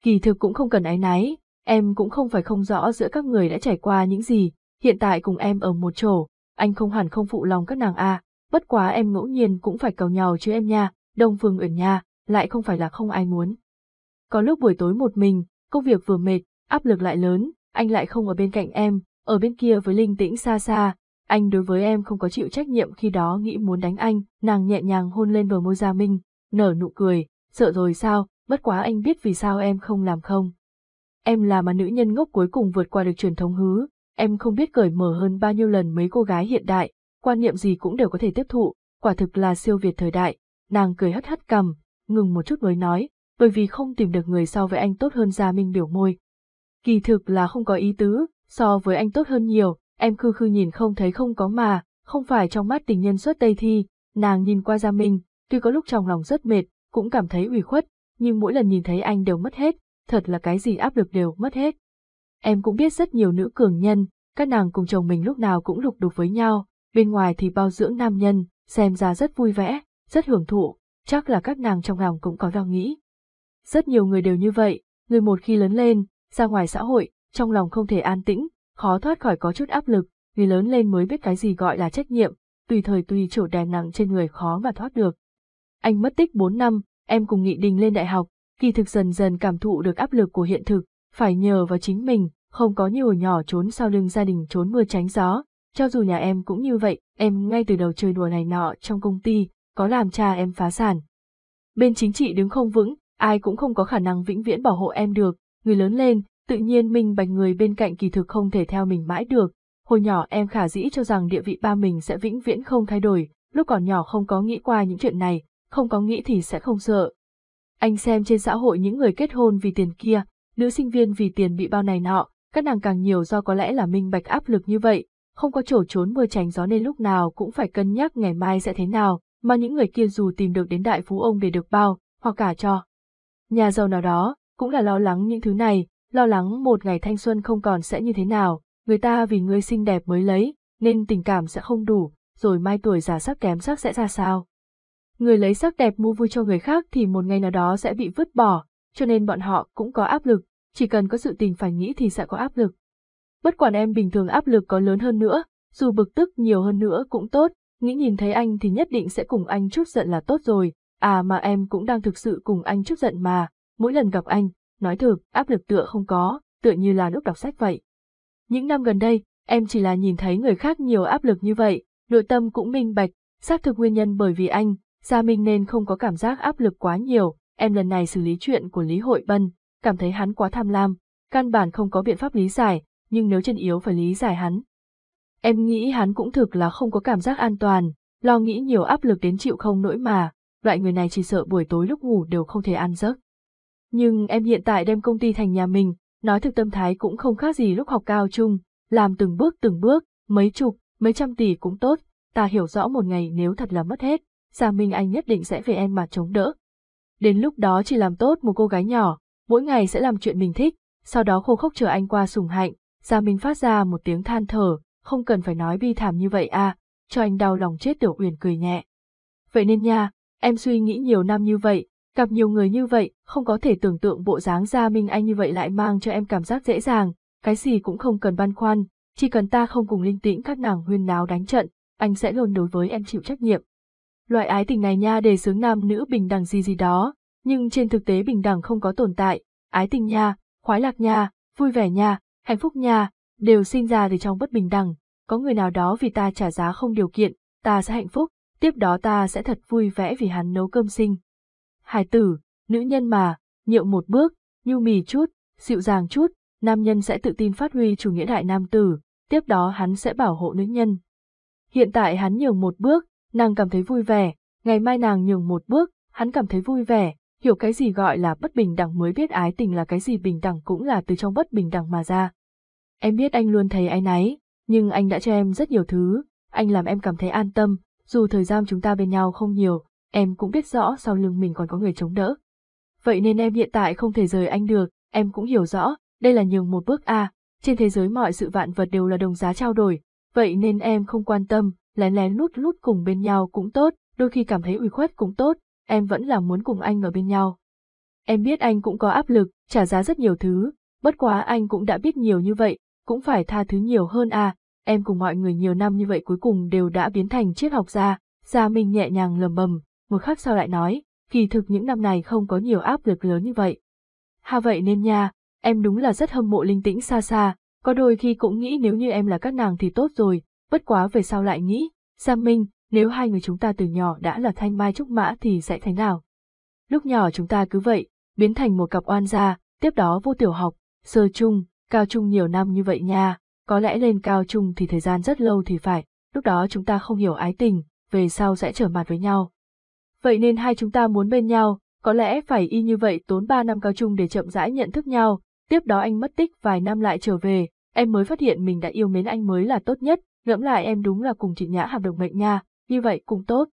Kỳ thực cũng không cần ái náy, em cũng không phải không rõ giữa các người đã trải qua những gì, hiện tại cùng em ở một chỗ, anh không hẳn không phụ lòng các nàng a, bất quá em ngẫu nhiên cũng phải cầu nhau chứ em nha, Đông Phương Uyển nha, lại không phải là không ai muốn. Có lúc buổi tối một mình, công việc vừa mệt, áp lực lại lớn, anh lại không ở bên cạnh em, ở bên kia với linh tĩnh xa xa, anh đối với em không có chịu trách nhiệm khi đó nghĩ muốn đánh anh, nàng nhẹ nhàng hôn lên bờ môi Gia Minh, nở nụ cười, sợ rồi sao, bất quá anh biết vì sao em không làm không. Em là mà nữ nhân ngốc cuối cùng vượt qua được truyền thống hứ, em không biết cởi mở hơn bao nhiêu lần mấy cô gái hiện đại, quan niệm gì cũng đều có thể tiếp thụ, quả thực là siêu việt thời đại. Nàng cười hất hất cầm, ngừng một chút mới nói, bởi vì không tìm được người so với anh tốt hơn Gia Minh biểu môi. Kỳ thực là không có ý tứ, so với anh tốt hơn nhiều, em khư khư nhìn không thấy không có mà, không phải trong mắt tình nhân xuất tây thi, nàng nhìn qua Gia Minh, tuy có lúc trong lòng rất mệt, cũng cảm thấy ủy khuất, nhưng mỗi lần nhìn thấy anh đều mất hết, thật là cái gì áp lực đều mất hết. Em cũng biết rất nhiều nữ cường nhân, các nàng cùng chồng mình lúc nào cũng lục đục với nhau, bên ngoài thì bao dưỡng nam nhân, xem ra rất vui vẻ, rất hưởng thụ, chắc là các nàng trong lòng cũng có lo nghĩ. Rất nhiều người đều như vậy, người một khi lớn lên, ra ngoài xã hội, trong lòng không thể an tĩnh, khó thoát khỏi có chút áp lực, người lớn lên mới biết cái gì gọi là trách nhiệm, tùy thời tùy chỗ đè nặng trên người khó mà thoát được. Anh mất tích 4 năm, em cùng Nghị Đình lên đại học, kỳ thực dần dần cảm thụ được áp lực của hiện thực, phải nhờ vào chính mình, không có như hồi nhỏ trốn sau lưng gia đình trốn mưa tránh gió, cho dù nhà em cũng như vậy, em ngay từ đầu chơi đùa này nọ trong công ty, có làm cha em phá sản. Bên chính trị đứng không vững, ai cũng không có khả năng vĩnh viễn bảo hộ em được, người lớn lên, tự nhiên minh bạch người bên cạnh kỳ thực không thể theo mình mãi được. Hồi nhỏ em khả dĩ cho rằng địa vị ba mình sẽ vĩnh viễn không thay đổi, lúc còn nhỏ không có nghĩ qua những chuyện này, không có nghĩ thì sẽ không sợ. Anh xem trên xã hội những người kết hôn vì tiền kia, nữ sinh viên vì tiền bị bao này nọ, các nàng càng nhiều do có lẽ là minh bạch áp lực như vậy, không có chỗ trốn mưa tránh gió nên lúc nào cũng phải cân nhắc ngày mai sẽ thế nào, mà những người kia dù tìm được đến đại phú ông để được bao, hoặc cả cho. Nhà giàu nào đó, cũng là lo lắng những thứ này, lo lắng một ngày thanh xuân không còn sẽ như thế nào, người ta vì ngươi xinh đẹp mới lấy, nên tình cảm sẽ không đủ, rồi mai tuổi già sắc kém sắc sẽ ra sao. Người lấy sắc đẹp mua vui cho người khác thì một ngày nào đó sẽ bị vứt bỏ, cho nên bọn họ cũng có áp lực, chỉ cần có sự tình phải nghĩ thì sẽ có áp lực. Bất quản em bình thường áp lực có lớn hơn nữa, dù bực tức nhiều hơn nữa cũng tốt, nghĩ nhìn thấy anh thì nhất định sẽ cùng anh chút giận là tốt rồi, à mà em cũng đang thực sự cùng anh chút giận mà, mỗi lần gặp anh, nói thực, áp lực tựa không có, tựa như là lúc đọc sách vậy. Những năm gần đây, em chỉ là nhìn thấy người khác nhiều áp lực như vậy, nội tâm cũng minh bạch, xác thực nguyên nhân bởi vì anh, Gia Minh nên không có cảm giác áp lực quá nhiều, em lần này xử lý chuyện của Lý Hội Bân, cảm thấy hắn quá tham lam, căn bản không có biện pháp lý giải, nhưng nếu chân yếu phải lý giải hắn. Em nghĩ hắn cũng thực là không có cảm giác an toàn, lo nghĩ nhiều áp lực đến chịu không nỗi mà, loại người này chỉ sợ buổi tối lúc ngủ đều không thể ăn giấc. Nhưng em hiện tại đem công ty thành nhà mình, nói thực tâm thái cũng không khác gì lúc học cao trung, làm từng bước từng bước, mấy chục, mấy trăm tỷ cũng tốt, ta hiểu rõ một ngày nếu thật là mất hết, Gia Minh Anh nhất định sẽ về em mà chống đỡ. Đến lúc đó chỉ làm tốt một cô gái nhỏ, mỗi ngày sẽ làm chuyện mình thích, sau đó khô khốc chờ anh qua sùng hạnh, Gia Minh phát ra một tiếng than thở, không cần phải nói bi thảm như vậy à, cho anh đau lòng chết Tiểu Uyển cười nhẹ. Vậy nên nha, em suy nghĩ nhiều năm như vậy, gặp nhiều người như vậy, không có thể tưởng tượng bộ dáng Gia Minh Anh như vậy lại mang cho em cảm giác dễ dàng, cái gì cũng không cần băn khoăn, chỉ cần ta không cùng linh tĩnh các nàng huyên náo đánh trận, anh sẽ luôn đối với em chịu trách nhiệm. Loại ái tình này nha đề xướng nam nữ bình đẳng gì gì đó, nhưng trên thực tế bình đẳng không có tồn tại, ái tình nha, khoái lạc nha, vui vẻ nha, hạnh phúc nha, đều sinh ra từ trong bất bình đẳng, có người nào đó vì ta trả giá không điều kiện, ta sẽ hạnh phúc, tiếp đó ta sẽ thật vui vẻ vì hắn nấu cơm sinh. Hải tử, nữ nhân mà, nhượng một bước, nhu mì chút, dịu dàng chút, nam nhân sẽ tự tin phát huy chủ nghĩa đại nam tử, tiếp đó hắn sẽ bảo hộ nữ nhân. Hiện tại hắn nhường một bước, nàng cảm thấy vui vẻ, ngày mai nàng nhường một bước, hắn cảm thấy vui vẻ, hiểu cái gì gọi là bất bình đẳng mới biết ái tình là cái gì bình đẳng cũng là từ trong bất bình đẳng mà ra. Em biết anh luôn thấy ái náy, nhưng anh đã cho em rất nhiều thứ, anh làm em cảm thấy an tâm, dù thời gian chúng ta bên nhau không nhiều, em cũng biết rõ sau lưng mình còn có người chống đỡ. Vậy nên em hiện tại không thể rời anh được, em cũng hiểu rõ, đây là nhường một bước A, trên thế giới mọi sự vạn vật đều là đồng giá trao đổi, vậy nên em không quan tâm, lén lén lút lút cùng bên nhau cũng tốt, đôi khi cảm thấy ủy khuất cũng tốt, em vẫn là muốn cùng anh ở bên nhau. Em biết anh cũng có áp lực, trả giá rất nhiều thứ, bất quá anh cũng đã biết nhiều như vậy, cũng phải tha thứ nhiều hơn à, em cùng mọi người nhiều năm như vậy cuối cùng đều đã biến thành triết học gia, Gia Minh nhẹ nhàng lầm bầm, một khắc sau lại nói, kỳ thực những năm này không có nhiều áp lực lớn như vậy. Ha vậy nên nha, em đúng là rất hâm mộ linh tĩnh xa xa, có đôi khi cũng nghĩ nếu như em là các nàng thì tốt rồi, bất quá về sau lại nghĩ, Giang Minh, nếu hai người chúng ta từ nhỏ đã là thanh mai trúc mã thì sẽ thế nào? Lúc nhỏ chúng ta cứ vậy, biến thành một cặp oan gia, tiếp đó vô tiểu học, sơ trung, cao trung nhiều năm như vậy nha, có lẽ lên cao trung thì thời gian rất lâu thì phải, lúc đó chúng ta không hiểu ái tình, về sau sẽ trở mặt với nhau. Vậy nên hai chúng ta muốn bên nhau, có lẽ phải y như vậy tốn ba năm cao trung để chậm rãi nhận thức nhau, tiếp đó anh mất tích vài năm lại trở về, em mới phát hiện mình đã yêu mến anh mới là tốt nhất, ngẫm lại em đúng là cùng chị Nhã hợp đồng mệnh nha, như vậy cũng tốt.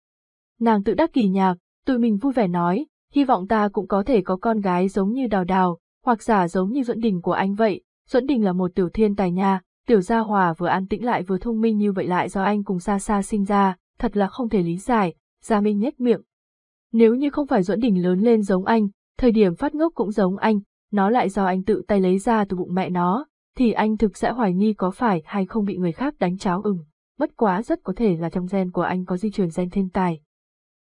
Nàng tự đắc kỳ nhạc, tụi mình vui vẻ nói, hy vọng ta cũng có thể có con gái giống như đào đào, hoặc giả giống như Duẫn Đình của anh vậy. Duẫn Đình là một tiểu thiên tài nha, tiểu gia hòa vừa an tĩnh lại vừa thông minh như vậy lại do anh cùng xa xa sinh ra, thật là không thể lý giải, Gia Minh nhếch miệng. Nếu như không phải Duẫn Đình lớn lên giống anh, thời điểm phát ngốc cũng giống anh, nó lại do anh tự tay lấy ra từ bụng mẹ nó, thì anh thực sẽ hoài nghi có phải hay không bị người khác đánh cháo ừng. Bất quá rất có thể là trong gen của anh có di truyền gen thiên tài.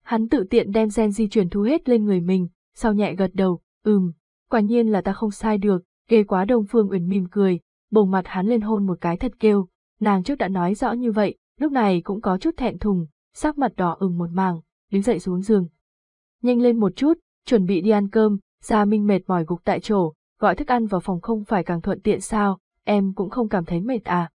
Hắn tự tiện đem gen di truyền thu hết lên người mình, sau nhẹ gật đầu, ừm, quả nhiên là ta không sai được, ghê quá Đông Phương Uyển mỉm cười, bồng mặt hắn lên hôn một cái thật kêu, nàng trước đã nói rõ như vậy, lúc này cũng có chút thẹn thùng, sắc mặt đỏ ửng một màng, đứng dậy xuống giường. Nhanh lên một chút, chuẩn bị đi ăn cơm, Gia Minh mệt mỏi gục tại chỗ, gọi thức ăn vào phòng không phải càng thuận tiện sao, em cũng không cảm thấy mệt à.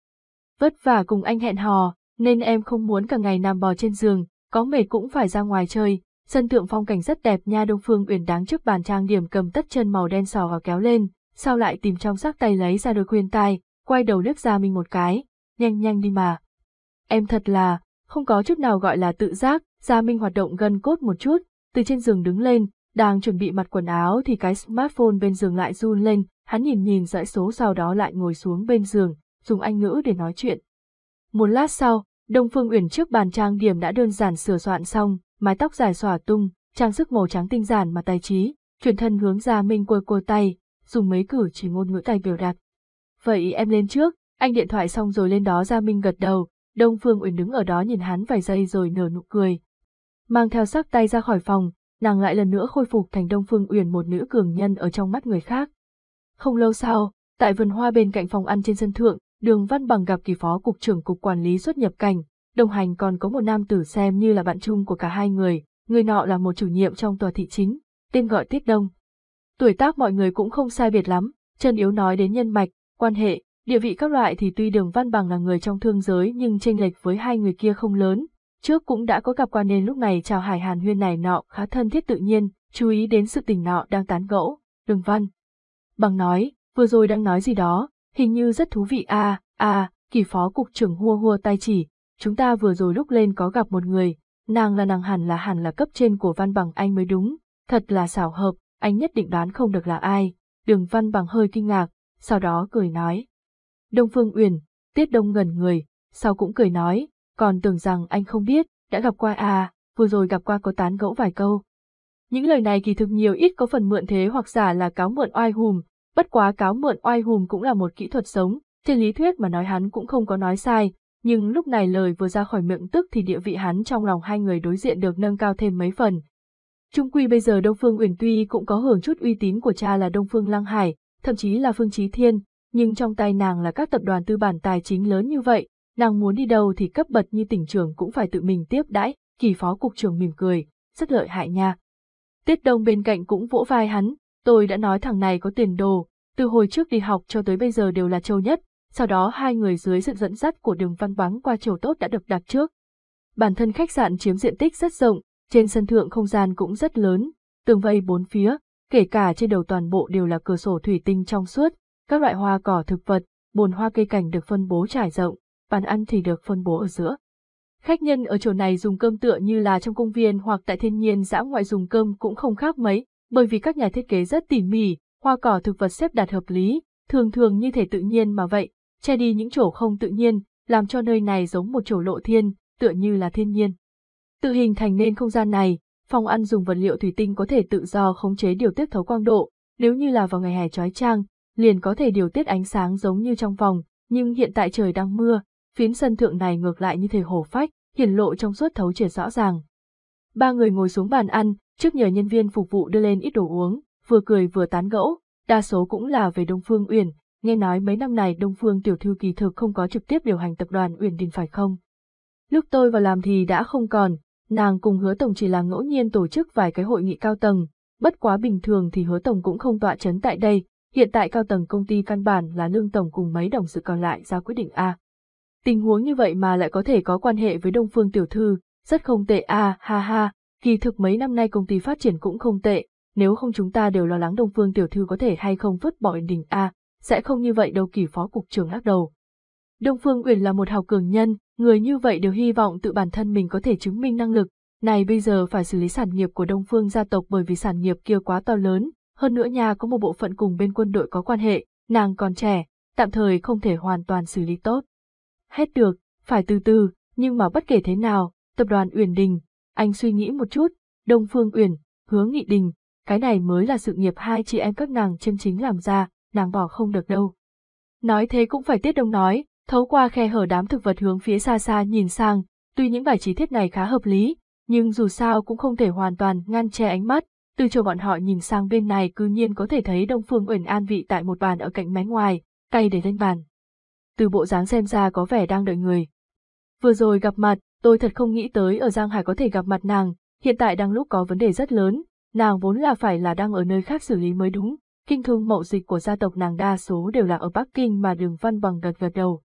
Vất vả cùng anh hẹn hò, nên em không muốn cả ngày nằm bò trên giường, có mệt cũng phải ra ngoài chơi. Sân thượng phong cảnh rất đẹp nha Đông Phương Uyển đáng trước bàn trang điểm cầm tất chân màu đen sò và kéo lên, sao lại tìm trong sắc tay lấy ra đôi khuyên tai, quay đầu liếc ra mình một cái, nhanh nhanh đi mà. Em thật là, không có chút nào gọi là tự giác, Gia Minh hoạt động gần cốt một chút, từ trên giường đứng lên, đang chuẩn bị mặt quần áo thì cái smartphone bên giường lại run lên, hắn nhìn nhìn dãy số sau đó lại ngồi xuống bên giường, dùng anh ngữ để nói chuyện. Một lát sau, Đông Phương Uyển trước bàn trang điểm đã đơn giản sửa soạn xong, mái tóc dài xòa tung, trang sức màu trắng tinh giản mà tài trí, chuyển thân hướng ra Minh côi côi tay, dùng mấy cử chỉ ngôn ngữ tay biểu đạt. Vậy em lên trước, anh điện thoại xong rồi lên đó ra Minh gật đầu, Đông Phương Uyển đứng ở đó nhìn hắn vài giây rồi nở nụ cười. Mang theo sắc tay ra khỏi phòng, nàng lại lần nữa khôi phục thành Đông Phương Uyển một nữ cường nhân ở trong mắt người khác. Không lâu sau, tại vườn hoa bên cạnh phòng ăn trên sân thượng, Đường Văn Bằng gặp kỳ phó cục trưởng cục quản lý xuất nhập cảnh, đồng hành còn có một nam tử xem như là bạn chung của cả hai người, người nọ là một chủ nhiệm trong tòa thị chính, tên gọi Tiết Đông. Tuổi tác mọi người cũng không sai biệt lắm, chân yếu nói đến nhân mạch, quan hệ, địa vị các loại thì tuy Đường Văn Bằng là người trong thương giới nhưng chênh lệch với hai người kia không lớn, trước cũng đã có gặp qua nên lúc này chào hải hàn huyên này nọ khá thân thiết tự nhiên, chú ý đến sự tình nọ đang tán gẫu, Đường Văn. Bằng nói, vừa rồi đang nói gì đó, hình như rất thú vị à, à, kỳ phó cục trưởng hua hua tay chỉ, chúng ta vừa rồi lúc lên có gặp một người, nàng là nàng hẳn là hẳn là cấp trên của văn bằng anh mới đúng, thật là xảo hợp, anh nhất định đoán không được là ai, đường văn bằng hơi kinh ngạc, sau đó cười nói. Đông Phương Uyển, Tiết Đông ngẩn người, sau cũng cười nói, còn tưởng rằng anh không biết, đã gặp qua à, vừa rồi gặp qua có tán gẫu vài câu. Những lời này kỳ thực nhiều ít có phần mượn thế hoặc giả là cáo mượn oai hùm, bất quá cáo mượn oai hùm cũng là một kỹ thuật sống, trên lý thuyết mà nói hắn cũng không có nói sai, nhưng lúc này lời vừa ra khỏi miệng tức thì địa vị hắn trong lòng hai người đối diện được nâng cao thêm mấy phần. Trung quy bây giờ Đông Phương Uyển tuy cũng có hưởng chút uy tín của cha là Đông Phương Lăng Hải, thậm chí là Phương Chí Thiên, nhưng trong tay nàng là các tập đoàn tư bản tài chính lớn như vậy, nàng muốn đi đâu thì cấp bật như tỉnh trưởng cũng phải tự mình tiếp đãi, kỳ phó cục trưởng mỉm cười, rất lợi hại nha. Tiết Đông bên cạnh cũng vỗ vai hắn, tôi đã nói thằng này có tiền đồ, từ hồi trước đi học cho tới bây giờ đều là châu nhất, sau đó hai người dưới sự dẫn dắt của đường văn bắn qua chiều tốt đã được đặt trước. Bản thân khách sạn chiếm diện tích rất rộng, trên sân thượng không gian cũng rất lớn, tường vây bốn phía, kể cả trên đầu toàn bộ đều là cửa sổ thủy tinh trong suốt, các loại hoa cỏ thực vật, bồn hoa cây cảnh được phân bố trải rộng, bàn ăn thì được phân bố ở giữa. Khách nhân ở chỗ này dùng cơm tựa như là trong công viên hoặc tại thiên nhiên dã ngoại dùng cơm cũng không khác mấy, bởi vì các nhà thiết kế rất tỉ mỉ, hoa cỏ thực vật xếp đặt hợp lý, thường thường như thể tự nhiên mà vậy, che đi những chỗ không tự nhiên, làm cho nơi này giống một chỗ lộ thiên, tựa như là thiên nhiên. Tự hình thành nên không gian này, phòng ăn dùng vật liệu thủy tinh có thể tự do khống chế điều tiết thấu quang độ, nếu như là vào ngày hè trói trang, liền có thể điều tiết ánh sáng giống như trong phòng, nhưng hiện tại trời đang mưa, phiến sân thượng này ngược lại như thể hổ phách, hiển lộ trong suốt thấu triệt rõ ràng. Ba người ngồi xuống bàn ăn, trước nhờ nhân viên phục vụ đưa lên ít đồ uống, vừa cười vừa tán gẫu, đa số cũng là về Đông Phương Uyển, nghe nói mấy năm này Đông Phương tiểu thư kỳ thực không có trực tiếp điều hành tập đoàn Uyển Đình phải không? Lúc tôi vào làm thì đã không còn, nàng cùng hứa tổng chỉ là ngẫu nhiên tổ chức vài cái hội nghị cao tầng, bất quá bình thường thì hứa tổng cũng không tọa chấn tại đây, hiện tại cao tầng công ty căn bản là lương tổng cùng mấy đồng sự còn lại ra quyết định A. Tình huống như vậy mà lại có thể có quan hệ với Đông Phương tiểu thư, rất không tệ A, ha ha, kỳ thực mấy năm nay công ty phát triển cũng không tệ, nếu không chúng ta đều lo lắng Đông Phương tiểu thư có thể hay không vứt bỏ đỉnh A, à, sẽ không như vậy đâu kỳ phó cục trưởng lắc đầu. Đông Phương Uyển là một hào cường nhân, người như vậy đều hy vọng tự bản thân mình có thể chứng minh năng lực, này bây giờ phải xử lý sản nghiệp của Đông Phương gia tộc bởi vì sản nghiệp kia quá to lớn, hơn nữa nhà có một bộ phận cùng bên quân đội có quan hệ, nàng còn trẻ, tạm thời không thể hoàn toàn xử lý tốt. Hết được, phải từ từ, nhưng mà bất kể thế nào, tập đoàn Uyển Đình, anh suy nghĩ một chút, Đông Phương Uyển, Hứa Nghị Đình, cái này mới là sự nghiệp hai chị em các nàng chân chính làm ra, nàng bỏ không được đâu. Nói thế cũng phải tiết đông nói, thấu qua khe hở đám thực vật hướng phía xa xa nhìn sang, tuy những bài trí thiết này khá hợp lý, nhưng dù sao cũng không thể hoàn toàn ngăn che ánh mắt, từ chỗ bọn họ nhìn sang bên này cư nhiên có thể thấy Đông Phương Uyển an vị tại một bàn ở cạnh mé ngoài, tay để lên bàn. Từ bộ dáng xem ra có vẻ đang đợi người. Vừa rồi gặp mặt, tôi thật không nghĩ tới ở Giang Hải có thể gặp mặt nàng, hiện tại đang lúc có vấn đề rất lớn, nàng vốn là phải là đang ở nơi khác xử lý mới đúng, kinh thương mậu dịch của gia tộc nàng đa số đều là ở Bắc Kinh mà đường văn bằng gật gật đầu.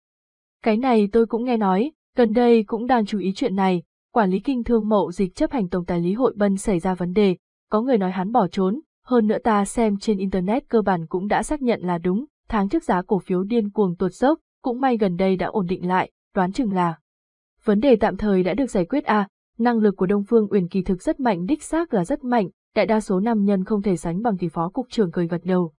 Cái này tôi cũng nghe nói, gần đây cũng đang chú ý chuyện này, quản lý kinh thương mậu dịch chấp hành tổng tài lý hội bân xảy ra vấn đề, có người nói hắn bỏ trốn, hơn nữa ta xem trên Internet cơ bản cũng đã xác nhận là đúng, tháng trước giá cổ phiếu điên cuồng tuột dốc, cũng may gần đây đã ổn định lại, đoán chừng là. Vấn đề tạm thời đã được giải quyết à, năng lực của Đông Phương Uyển kỳ thực rất mạnh đích xác là rất mạnh, đại đa số nam nhân không thể sánh bằng thì phó cục trưởng cười gật đầu.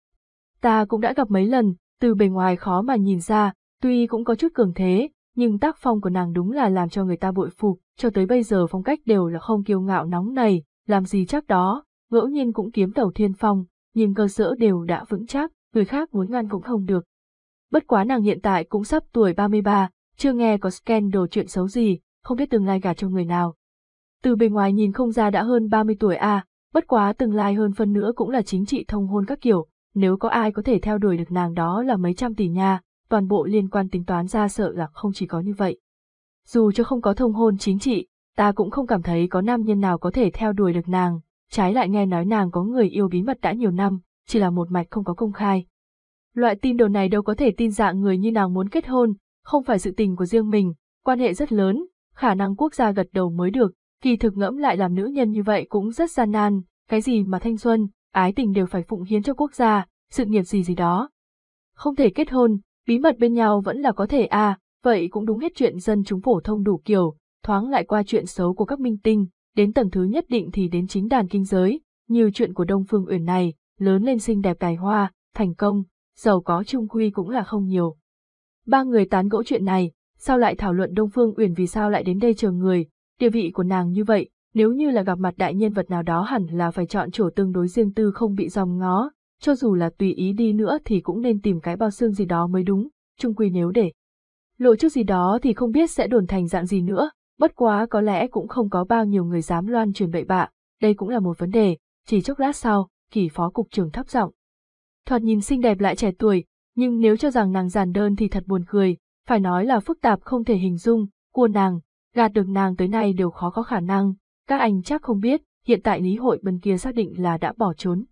Ta cũng đã gặp mấy lần, từ bề ngoài khó mà nhìn ra, tuy cũng có chút cường thế, nhưng tác phong của nàng đúng là làm cho người ta bội phục, cho tới bây giờ phong cách đều là không kiêu ngạo nóng này, làm gì chắc đó, ngẫu nhiên cũng kiếm tàu thiên phong, nhưng cơ sở đều đã vững chắc, người khác muốn ngăn cũng không được. Bất quá nàng hiện tại cũng sắp tuổi 33, chưa nghe có scandal chuyện xấu gì, không biết tương lai gả cho người nào. Từ bề ngoài nhìn không ra đã hơn 30 tuổi à, bất quá tương lai hơn phân nữa cũng là chính trị thông hôn các kiểu, nếu có ai có thể theo đuổi được nàng đó là mấy trăm tỷ nha, toàn bộ liên quan tính toán ra sợ là không chỉ có như vậy. Dù cho không có thông hôn chính trị, ta cũng không cảm thấy có nam nhân nào có thể theo đuổi được nàng, trái lại nghe nói nàng có người yêu bí mật đã nhiều năm, chỉ là một mạch không có công khai. Loại tin đồn này đâu có thể tin dạng người như nàng muốn kết hôn, không phải sự tình của riêng mình, quan hệ rất lớn, khả năng quốc gia gật đầu mới được, kỳ thực ngẫm lại làm nữ nhân như vậy cũng rất gian nan, cái gì mà thanh xuân, ái tình đều phải phụng hiến cho quốc gia, sự nghiệp gì gì đó. Không thể kết hôn, bí mật bên nhau vẫn là có thể à, vậy cũng đúng hết chuyện dân chúng phổ thông đủ kiểu, thoáng lại qua chuyện xấu của các minh tinh, đến tầng thứ nhất định thì đến chính đàn kinh giới, như chuyện của Đông Phương Uyển này, lớn lên xinh đẹp tài hoa, thành công, giàu có trung quy cũng là không nhiều. Ba người tán gẫu chuyện này, sao lại thảo luận Đông Phương Uyển vì sao lại đến đây chờ người, địa vị của nàng như vậy, nếu như là gặp mặt đại nhân vật nào đó hẳn là phải chọn chỗ tương đối riêng tư không bị dòng ngó, cho dù là tùy ý đi nữa thì cũng nên tìm cái bao xương gì đó mới đúng, trung quy nếu để lộ trước gì đó thì không biết sẽ đồn thành dạng gì nữa, bất quá có lẽ cũng không có bao nhiêu người dám loan truyền bậy bạ, đây cũng là một vấn đề, chỉ chốc lát sau, kỳ phó cục trưởng thấp giọng. Thoạt nhìn xinh đẹp lại trẻ tuổi, nhưng nếu cho rằng nàng giản đơn thì thật buồn cười, phải nói là phức tạp không thể hình dung, cua nàng, gạt được nàng tới nay đều khó có khả năng, các anh chắc không biết, hiện tại lý hội bên kia xác định là đã bỏ trốn.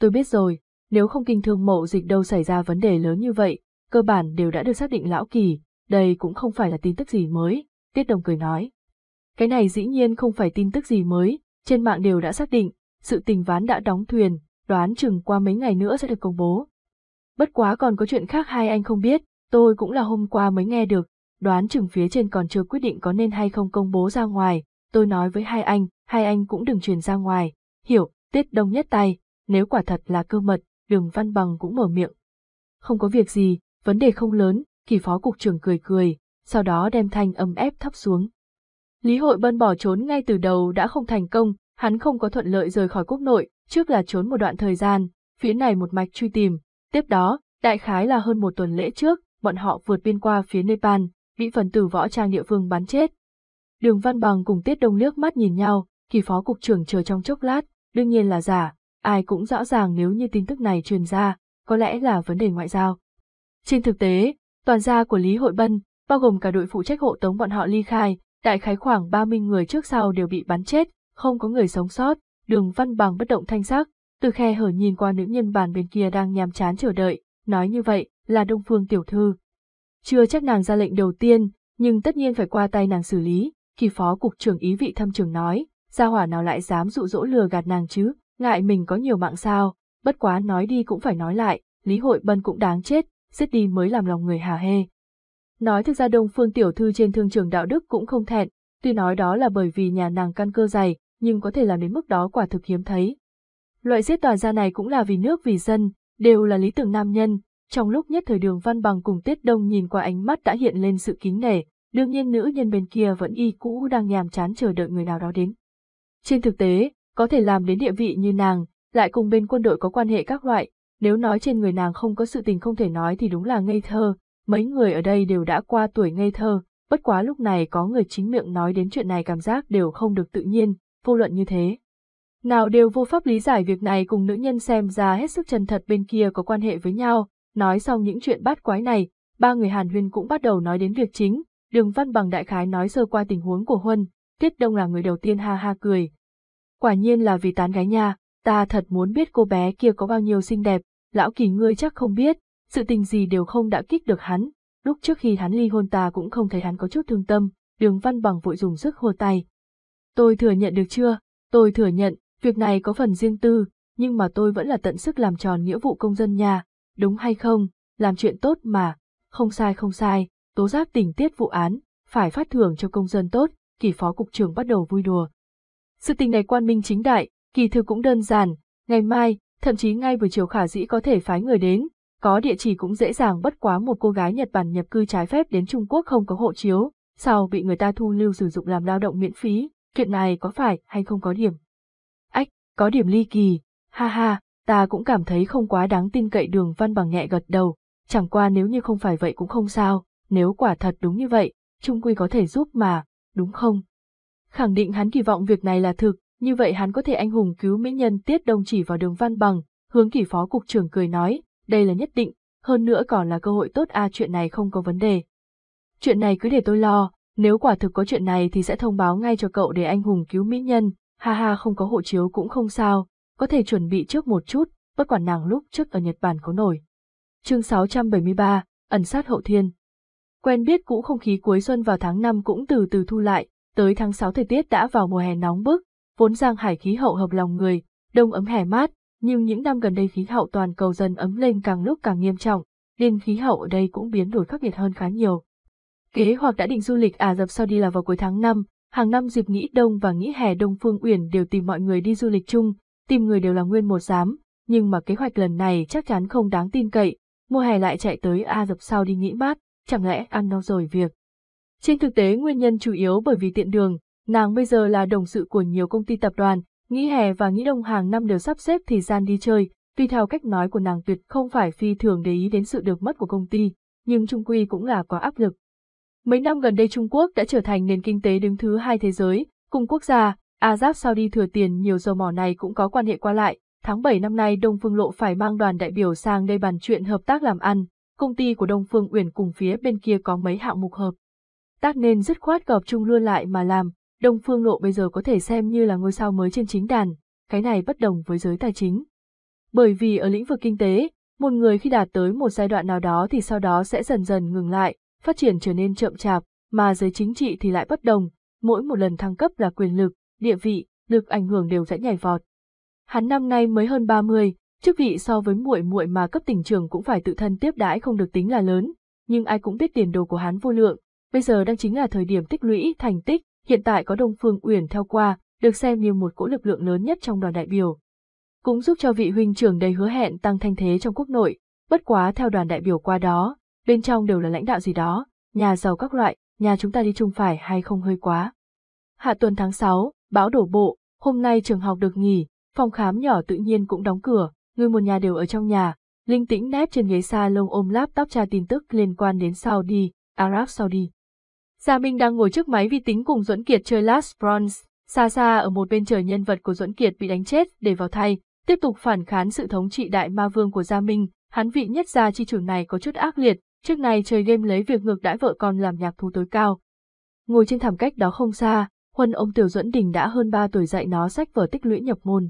Tôi biết rồi, nếu không kinh thương mộ dịch đâu xảy ra vấn đề lớn như vậy, cơ bản đều đã được xác định lão kỳ, đây cũng không phải là tin tức gì mới, Tiết Đồng cười nói. Cái này dĩ nhiên không phải tin tức gì mới, trên mạng đều đã xác định, sự tình ván đã đóng thuyền, đoán chừng qua mấy ngày nữa sẽ được công bố. Bất quá còn có chuyện khác hai anh không biết, tôi cũng là hôm qua mới nghe được, đoán chừng phía trên còn chưa quyết định có nên hay không công bố ra ngoài, tôi nói với hai anh, hai anh cũng đừng truyền ra ngoài, hiểu, Tiết Đông nhất tay, nếu quả thật là cơ mật, đường văn bằng cũng mở miệng. Không có việc gì, vấn đề không lớn, kỳ phó cục trưởng cười cười, sau đó đem thanh âm ép thấp xuống. Lý Hội Bân bỏ trốn ngay từ đầu đã không thành công, hắn không có thuận lợi rời khỏi quốc nội, trước là trốn một đoạn thời gian, phía này một mạch truy tìm, tiếp đó, đại khái là hơn một tuần lễ trước, bọn họ vượt biên qua phía Nepal, bị phần tử võ trang địa phương bắn chết. Đường Văn Bằng cùng Tiết Đông liếc mắt nhìn nhau, kỳ phó cục trưởng chờ trong chốc lát, đương nhiên là giả, ai cũng rõ ràng nếu như tin tức này truyền ra, có lẽ là vấn đề ngoại giao. Trên thực tế, toàn gia của Lý Hội Bân, bao gồm cả đội phụ trách hộ tống bọn họ ly khai, đại khái khoảng 30 người trước sau đều bị bắn chết, không có người sống sót, đường văn bằng bất động thanh sắc, từ khe hở nhìn qua nữ nhân bàn bên kia đang nhàm chán chờ đợi, nói như vậy, là Đông Phương tiểu thư. Chưa chắc nàng ra lệnh đầu tiên, nhưng tất nhiên phải qua tay nàng xử lý, kỳ phó cục trưởng ý vị thâm trường nói, gia hỏa nào lại dám dụ dỗ lừa gạt nàng chứ, ngại mình có nhiều mạng sao, bất quá nói đi cũng phải nói lại, Lý Hội Bân cũng đáng chết, giết đi mới làm lòng người hà hê. Nói thực ra Đông Phương tiểu thư trên thương trường đạo đức cũng không thẹn, tuy nói đó là bởi vì nhà nàng căn cơ dày, nhưng có thể làm đến mức đó quả thực hiếm thấy. Loại giết toàn gia này cũng là vì nước vì dân, đều là lý tưởng nam nhân, trong lúc nhất thời đường văn bằng cùng Tiết Đông nhìn qua ánh mắt đã hiện lên sự kính nể, đương nhiên nữ nhân bên kia vẫn y cũ đang nhàm chán chờ đợi người nào đó đến. Trên thực tế, có thể làm đến địa vị như nàng, lại cùng bên quân đội có quan hệ các loại, nếu nói trên người nàng không có sự tình không thể nói thì đúng là ngây thơ, mấy người ở đây đều đã qua tuổi ngây thơ, bất quá lúc này có người chính miệng nói đến chuyện này cảm giác đều không được tự nhiên, vô luận như thế. Nào đều vô pháp lý giải việc này cùng nữ nhân xem ra hết sức chân thật bên kia có quan hệ với nhau, nói xong những chuyện bát quái này, ba người Hàn Huyên cũng bắt đầu nói đến việc chính, đường văn bằng đại khái nói sơ qua tình huống của Huân, Tiết Đông là người đầu tiên ha ha cười. Quả nhiên là vì tán gái nha, ta thật muốn biết cô bé kia có bao nhiêu xinh đẹp, lão kỳ ngươi chắc không biết, sự tình gì đều không đã kích được hắn, lúc trước khi hắn ly hôn ta cũng không thấy hắn có chút thương tâm, đường văn bằng vội dùng sức hô tay. Tôi thừa nhận được chưa? Tôi thừa nhận, việc này có phần riêng tư, nhưng mà tôi vẫn là tận sức làm tròn nghĩa vụ công dân nhà, đúng hay không, làm chuyện tốt mà, không sai không sai, tố giác tình tiết vụ án, phải phát thưởng cho công dân tốt, kỳ phó cục trưởng bắt đầu vui đùa. Sự tình này quan minh chính đại, kỳ thư cũng đơn giản, ngày mai, thậm chí ngay buổi chiều khả dĩ có thể phái người đến, có địa chỉ cũng dễ dàng bất quá một cô gái Nhật Bản nhập cư trái phép đến Trung Quốc không có hộ chiếu, sau bị người ta thu lưu sử dụng làm lao động miễn phí, chuyện này có phải hay không có điểm? Ách, có điểm ly kỳ, ha ha, ta cũng cảm thấy không quá đáng tin cậy đường văn bằng nhẹ gật đầu, chẳng qua nếu như không phải vậy cũng không sao, nếu quả thật đúng như vậy, Trung Quy có thể giúp mà, đúng không? Khẳng định hắn kỳ vọng việc này là thực, như vậy hắn có thể anh hùng cứu mỹ nhân tiết đông chỉ vào đường văn bằng, hướng kỳ phó cục trưởng cười nói, đây là nhất định, hơn nữa còn là cơ hội tốt a chuyện này không có vấn đề. Chuyện này cứ để tôi lo, nếu quả thực có chuyện này thì sẽ thông báo ngay cho cậu để anh hùng cứu mỹ nhân, ha ha không có hộ chiếu cũng không sao, có thể chuẩn bị trước một chút, bất quản nàng lúc trước ở Nhật Bản có nổi. Chương 673, ẩn sát hậu thiên. Quen biết cũ không khí cuối xuân vào tháng 5 cũng từ từ thu lại, tới tháng 6 thời tiết đã vào mùa hè nóng bức, vốn Giang Hải khí hậu hợp lòng người, đông ấm hè mát, nhưng những năm gần đây khí hậu toàn cầu dần ấm lên càng lúc càng nghiêm trọng, nên khí hậu ở đây cũng biến đổi khắc nghiệt hơn khá nhiều. Kế hoạch đã định du lịch Ả Rập Saudi là vào cuối tháng 5, hàng năm dịp nghỉ đông và nghỉ hè Đông Phương Uyển đều tìm mọi người đi du lịch chung, tìm người đều là nguyên một giám, nhưng mà kế hoạch lần này chắc chắn không đáng tin cậy, mùa hè lại chạy tới Ả Rập Saudi nghỉ mát, chẳng lẽ ăn no rồi việc. Trên thực tế nguyên nhân chủ yếu bởi vì tiện đường, nàng bây giờ là đồng sự của nhiều công ty tập đoàn, Nghỉ hè và nghỉ đông hàng năm đều sắp xếp thời gian đi chơi, tuy theo cách nói của nàng tuyệt không phải phi thường để ý đến sự được mất của công ty, nhưng trung quy cũng là quá áp lực. Mấy năm gần đây Trung Quốc đã trở thành nền kinh tế đứng thứ hai thế giới, cùng quốc gia, Arab Saudi thừa tiền nhiều dầu mỏ này cũng có quan hệ qua lại. Tháng 7 năm nay Đông Phương Lộ phải mang đoàn đại biểu sang đây bàn chuyện hợp tác làm ăn, công ty của Đông Phương Uyển cùng phía bên kia có mấy hạng mục hợp. Tác nên dứt khoát gọp chung luôn lại mà làm, Đông Phương Lộ bây giờ có thể xem như là ngôi sao mới trên chính đàn, cái này bất đồng với giới tài chính. Bởi vì ở lĩnh vực kinh tế, một người khi đạt tới một giai đoạn nào đó thì sau đó sẽ dần dần ngừng lại, phát triển trở nên chậm chạp, mà giới chính trị thì lại bất đồng, mỗi một lần thăng cấp là quyền lực, địa vị, lực ảnh hưởng đều sẽ nhảy vọt. Hắn năm nay mới hơn 30, chức vị so với muội muội mà cấp tỉnh trưởng cũng phải tự thân tiếp đãi không được tính là lớn, nhưng ai cũng biết tiền đồ của hắn vô lượng, bây giờ đang chính là thời điểm tích lũy thành tích, hiện tại có Đông Phương Uyển theo qua, được xem như một cỗ lực lượng lớn nhất trong đoàn đại biểu. Cũng giúp cho vị huynh trưởng đầy hứa hẹn tăng thanh thế trong quốc nội, bất quá theo đoàn đại biểu qua đó, bên trong đều là lãnh đạo gì đó, nhà giàu các loại, nhà chúng ta đi chung phải hay không hơi quá. Hạ tuần tháng 6, bão đổ bộ, hôm nay trường học được nghỉ, phòng khám nhỏ tự nhiên cũng đóng cửa, người một nhà đều ở trong nhà, linh tĩnh nép trên ghế xa lông ôm laptop tra tin tức liên quan đến Saudi, Arab Saudi. Gia Minh đang ngồi trước máy vi tính cùng Duẫn Kiệt chơi Last Bronze, xa xa ở một bên trời nhân vật của Duẫn Kiệt bị đánh chết để vào thay, tiếp tục phản kháng sự thống trị đại ma vương của Gia Minh, hắn vị nhất gia chi chủ này có chút ác liệt, trước này chơi game lấy việc ngược đãi vợ con làm nhạc thú tối cao. Ngồi trên thảm cách đó không xa, Huân ông Tiểu Duẫn Đình đã hơn 3 tuổi dạy nó sách vở tích lũy nhập môn.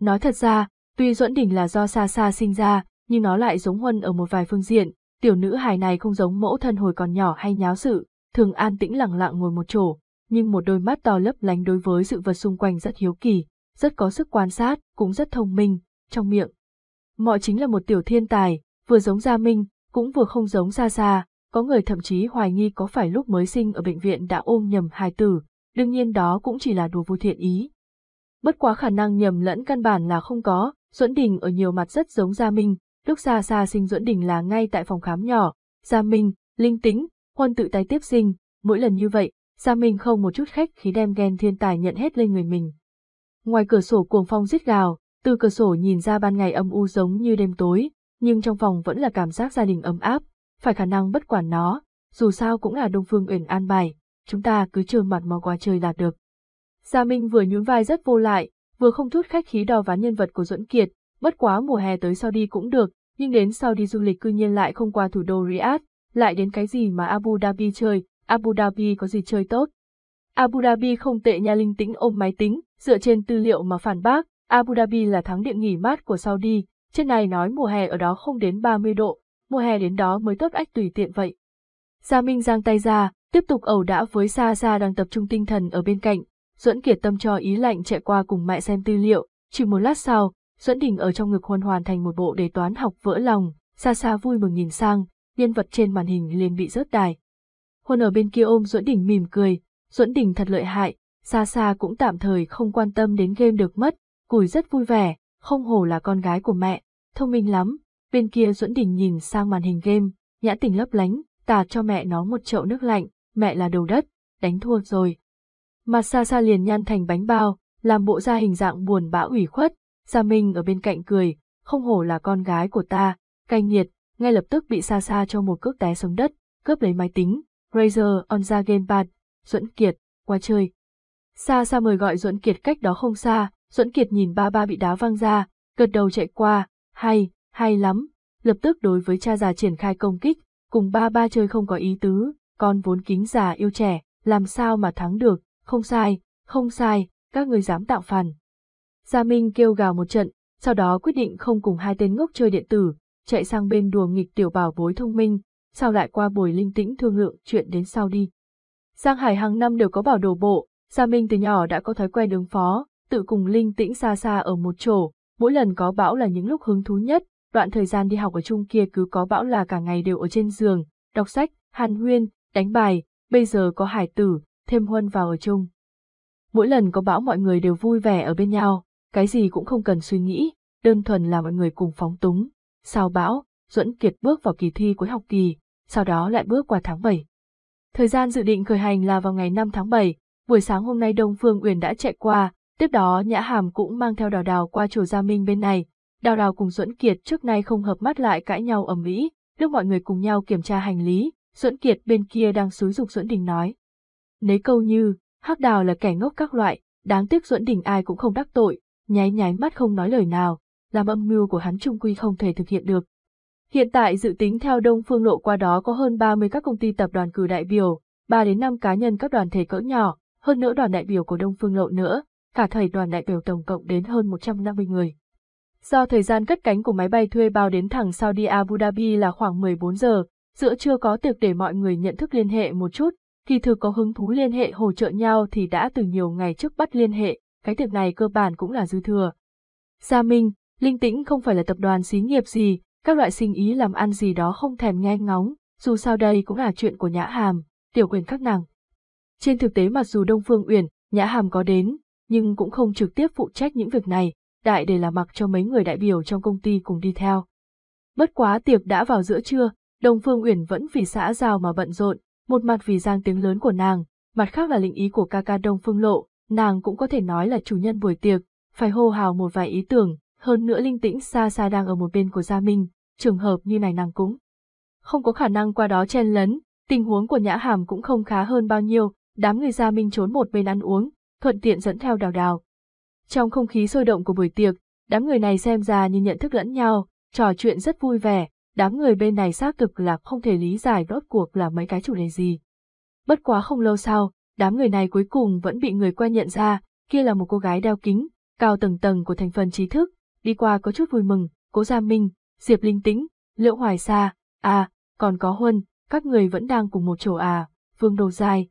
Nói thật ra, tuy Duẫn Đình là do xa xa sinh ra, nhưng nó lại giống Huân ở một vài phương diện, tiểu nữ hài này không giống mẫu thân hồi còn nhỏ hay nháo sự, thường an tĩnh lặng lặng ngồi một chỗ, nhưng một đôi mắt to lấp lánh đối với sự vật xung quanh rất hiếu kỳ, rất có sức quan sát, cũng rất thông minh, trong miệng. Mọi chính là một tiểu thiên tài, vừa giống Gia Minh, cũng vừa không giống Sa Sa, có người thậm chí hoài nghi có phải lúc mới sinh ở bệnh viện đã ôm nhầm hài tử, đương nhiên đó cũng chỉ là đùa vui thiện ý. Bất quá khả năng nhầm lẫn căn bản là không có, Duẫn Đình ở nhiều mặt rất giống Gia Minh, lúc Sa Sa sinh Duẫn Đình là ngay tại phòng khám nhỏ, Gia Minh, linh tính, huân tự tay tiếp sinh, mỗi lần như vậy, Gia Minh không một chút khách khí đem ghen thiên tài nhận hết lên người mình. Ngoài cửa sổ cuồng phong rít gào, từ cửa sổ nhìn ra ban ngày âm u giống như đêm tối, nhưng trong phòng vẫn là cảm giác gia đình ấm áp, phải khả năng bất quản nó, dù sao cũng là Đông Phương Uyển an bài, chúng ta cứ trơ mặt mà qua chơi là được. Gia Minh vừa nhún vai rất vô lại, vừa không thút khách khí đo ván nhân vật của Duẫn Kiệt, bất quá mùa hè tới sau đi cũng được, nhưng đến sau đi du lịch cư nhiên lại không qua thủ đô Riyadh, lại đến cái gì mà Abu Dhabi chơi, Abu Dhabi có gì chơi tốt. Abu Dhabi không tệ nha linh tĩnh ôm máy tính, dựa trên tư liệu mà phản bác, Abu Dhabi là thắng địa nghỉ mát của Saudi, trên này nói mùa hè ở đó không đến 30 độ, mùa hè đến đó mới tốt ách tùy tiện vậy. Gia Minh giang tay ra, tiếp tục ẩu đả với Sa Sa đang tập trung tinh thần ở bên cạnh, Duẫn Kiệt tâm cho ý lạnh chạy qua cùng mẹ xem tư liệu, chỉ một lát sau, Duẫn Đình ở trong ngực Huân hoàn thành một bộ đề toán học vỡ lòng, Sa Sa vui mừng nhìn sang, nhân vật trên màn hình liền bị rớt đài. Huân ở bên kia ôm Duẫn Đình mỉm cười, Duẫn Đình thật lợi hại, Sa Sa cũng tạm thời không quan tâm đến game được mất, Cùi rất vui vẻ, không hổ là con gái của mẹ, thông minh lắm. Bên kia Duẫn Đình nhìn sang màn hình game, nhã tình lấp lánh, tạt cho mẹ nó một chậu nước lạnh, mẹ là đầu đất, đánh thua rồi. Mặt xa xa liền nhan thành bánh bao, làm bộ ra hình dạng buồn bã ủy khuất, Gia Minh ở bên cạnh cười, không hổ là con gái của ta, cay nghiệt, ngay lập tức bị xa xa cho một cước té xuống đất, cướp lấy máy tính, Razer on ra gamepad, Duẫn Kiệt, qua chơi. Xa xa mời gọi Duẫn Kiệt cách đó không xa, Duẫn Kiệt nhìn ba ba bị đá văng ra, gật đầu chạy qua, hay, hay lắm, lập tức đối với cha già triển khai công kích, cùng ba ba chơi không có ý tứ, con vốn kính già yêu trẻ, làm sao mà thắng được, không sai, không sai, các người dám tạo phản. Gia Minh kêu gào một trận, sau đó quyết định không cùng hai tên ngốc chơi điện tử, chạy sang bên đùa nghịch tiểu bảo bối thông minh, sau lại qua buổi linh tĩnh thương lượng chuyện đến sau đi. Giang Hải hàng năm đều có bảo đồ bộ, Gia Minh từ nhỏ đã có thói quen ứng phó, tự cùng linh tĩnh xa xa ở một chỗ, mỗi lần có bão là những lúc hứng thú nhất, đoạn thời gian đi học ở chung kia cứ có bão là cả ngày đều ở trên giường, đọc sách, hàn huyên, đánh bài, bây giờ có hải tử, thêm huân vào ở chung. Mỗi lần có bão mọi người đều vui vẻ ở bên nhau, cái gì cũng không cần suy nghĩ, đơn thuần là mọi người cùng phóng túng. Sau bão, Duẫn Kiệt bước vào kỳ thi cuối học kỳ, sau đó lại bước qua tháng 7. Thời gian dự định khởi hành là vào ngày 5 tháng 7, buổi sáng hôm nay Đông Phương Uyển đã chạy qua, Tiếp đó Nhã Hàm cũng mang theo Đào Đào qua chùa Gia Minh bên này. Đào Đào cùng Duẫn Kiệt trước nay không hợp mắt lại cãi nhau ầm ĩ, lúc mọi người cùng nhau kiểm tra hành lý, Duẫn Kiệt bên kia đang xúi dục Duẫn Đình nói. Nấy câu như, Hắc Đào là kẻ ngốc các loại, đáng tiếc Duẫn Đình ai cũng không đắc tội, nháy nháy mắt không nói lời nào, làm âm mưu của hắn trung quy không thể thực hiện được. Hiện tại dự tính theo Đông Phương Lộ qua đó có hơn 30 các công ty tập đoàn cử đại biểu, 3 đến 5 cá nhân các đoàn thể cỡ nhỏ, hơn nữa đoàn đại biểu của Đông Phương Lộ nữa, cả thầy đoàn đại biểu tổng cộng đến hơn 150 người. Do thời gian cất cánh của máy bay thuê bao đến thẳng Saudi Abu Dhabi là khoảng 14 giờ, giữa chưa có tiệc để mọi người nhận thức liên hệ một chút, kỳ thực có hứng thú liên hệ hỗ trợ nhau thì đã từ nhiều ngày trước bắt liên hệ, cái tiệc này cơ bản cũng là dư thừa. Gia Minh, Linh Tĩnh không phải là tập đoàn xí nghiệp gì, các loại sinh ý làm ăn gì đó không thèm nghe ngóng, dù sao đây cũng là chuyện của Nhã Hàm, tiểu quyền các nàng. Trên thực tế mặc dù Đông Phương Uyển, Nhã Hàm có đến, nhưng cũng không trực tiếp phụ trách những việc này, đại để là mặc cho mấy người đại biểu trong công ty cùng đi theo. Bất quá tiệc đã vào giữa trưa, Đông Phương Uyển vẫn vì xã giao mà bận rộn, một mặt vì giang tiếng lớn của nàng, mặt khác là lĩnh ý của ca ca Đông Phương Lộ, nàng cũng có thể nói là chủ nhân buổi tiệc, phải hô hào một vài ý tưởng, hơn nữa linh tĩnh xa xa đang ở một bên của Gia Minh, trường hợp như này nàng cũng không có khả năng qua đó chen lấn, tình huống của Nhã Hàm cũng không khá hơn bao nhiêu, đám người Gia Minh trốn một bên ăn uống, thuận tiện dẫn theo đào đào. Trong không khí sôi động của buổi tiệc, đám người này xem ra như nhận thức lẫn nhau, trò chuyện rất vui vẻ, đám người bên này xác thực là không thể lý giải rốt cuộc là mấy cái chủ đề gì. Bất quá không lâu sau, đám người này cuối cùng vẫn bị người quen nhận ra, kia là một cô gái đeo kính, cao tầng tầng của thành phần trí thức, đi qua có chút vui mừng, cố Gia Minh, Diệp Linh Tĩnh, Liễu Hoài Sa, à, còn có Huân, các người vẫn đang cùng một chỗ à, Vương Đồ Dài.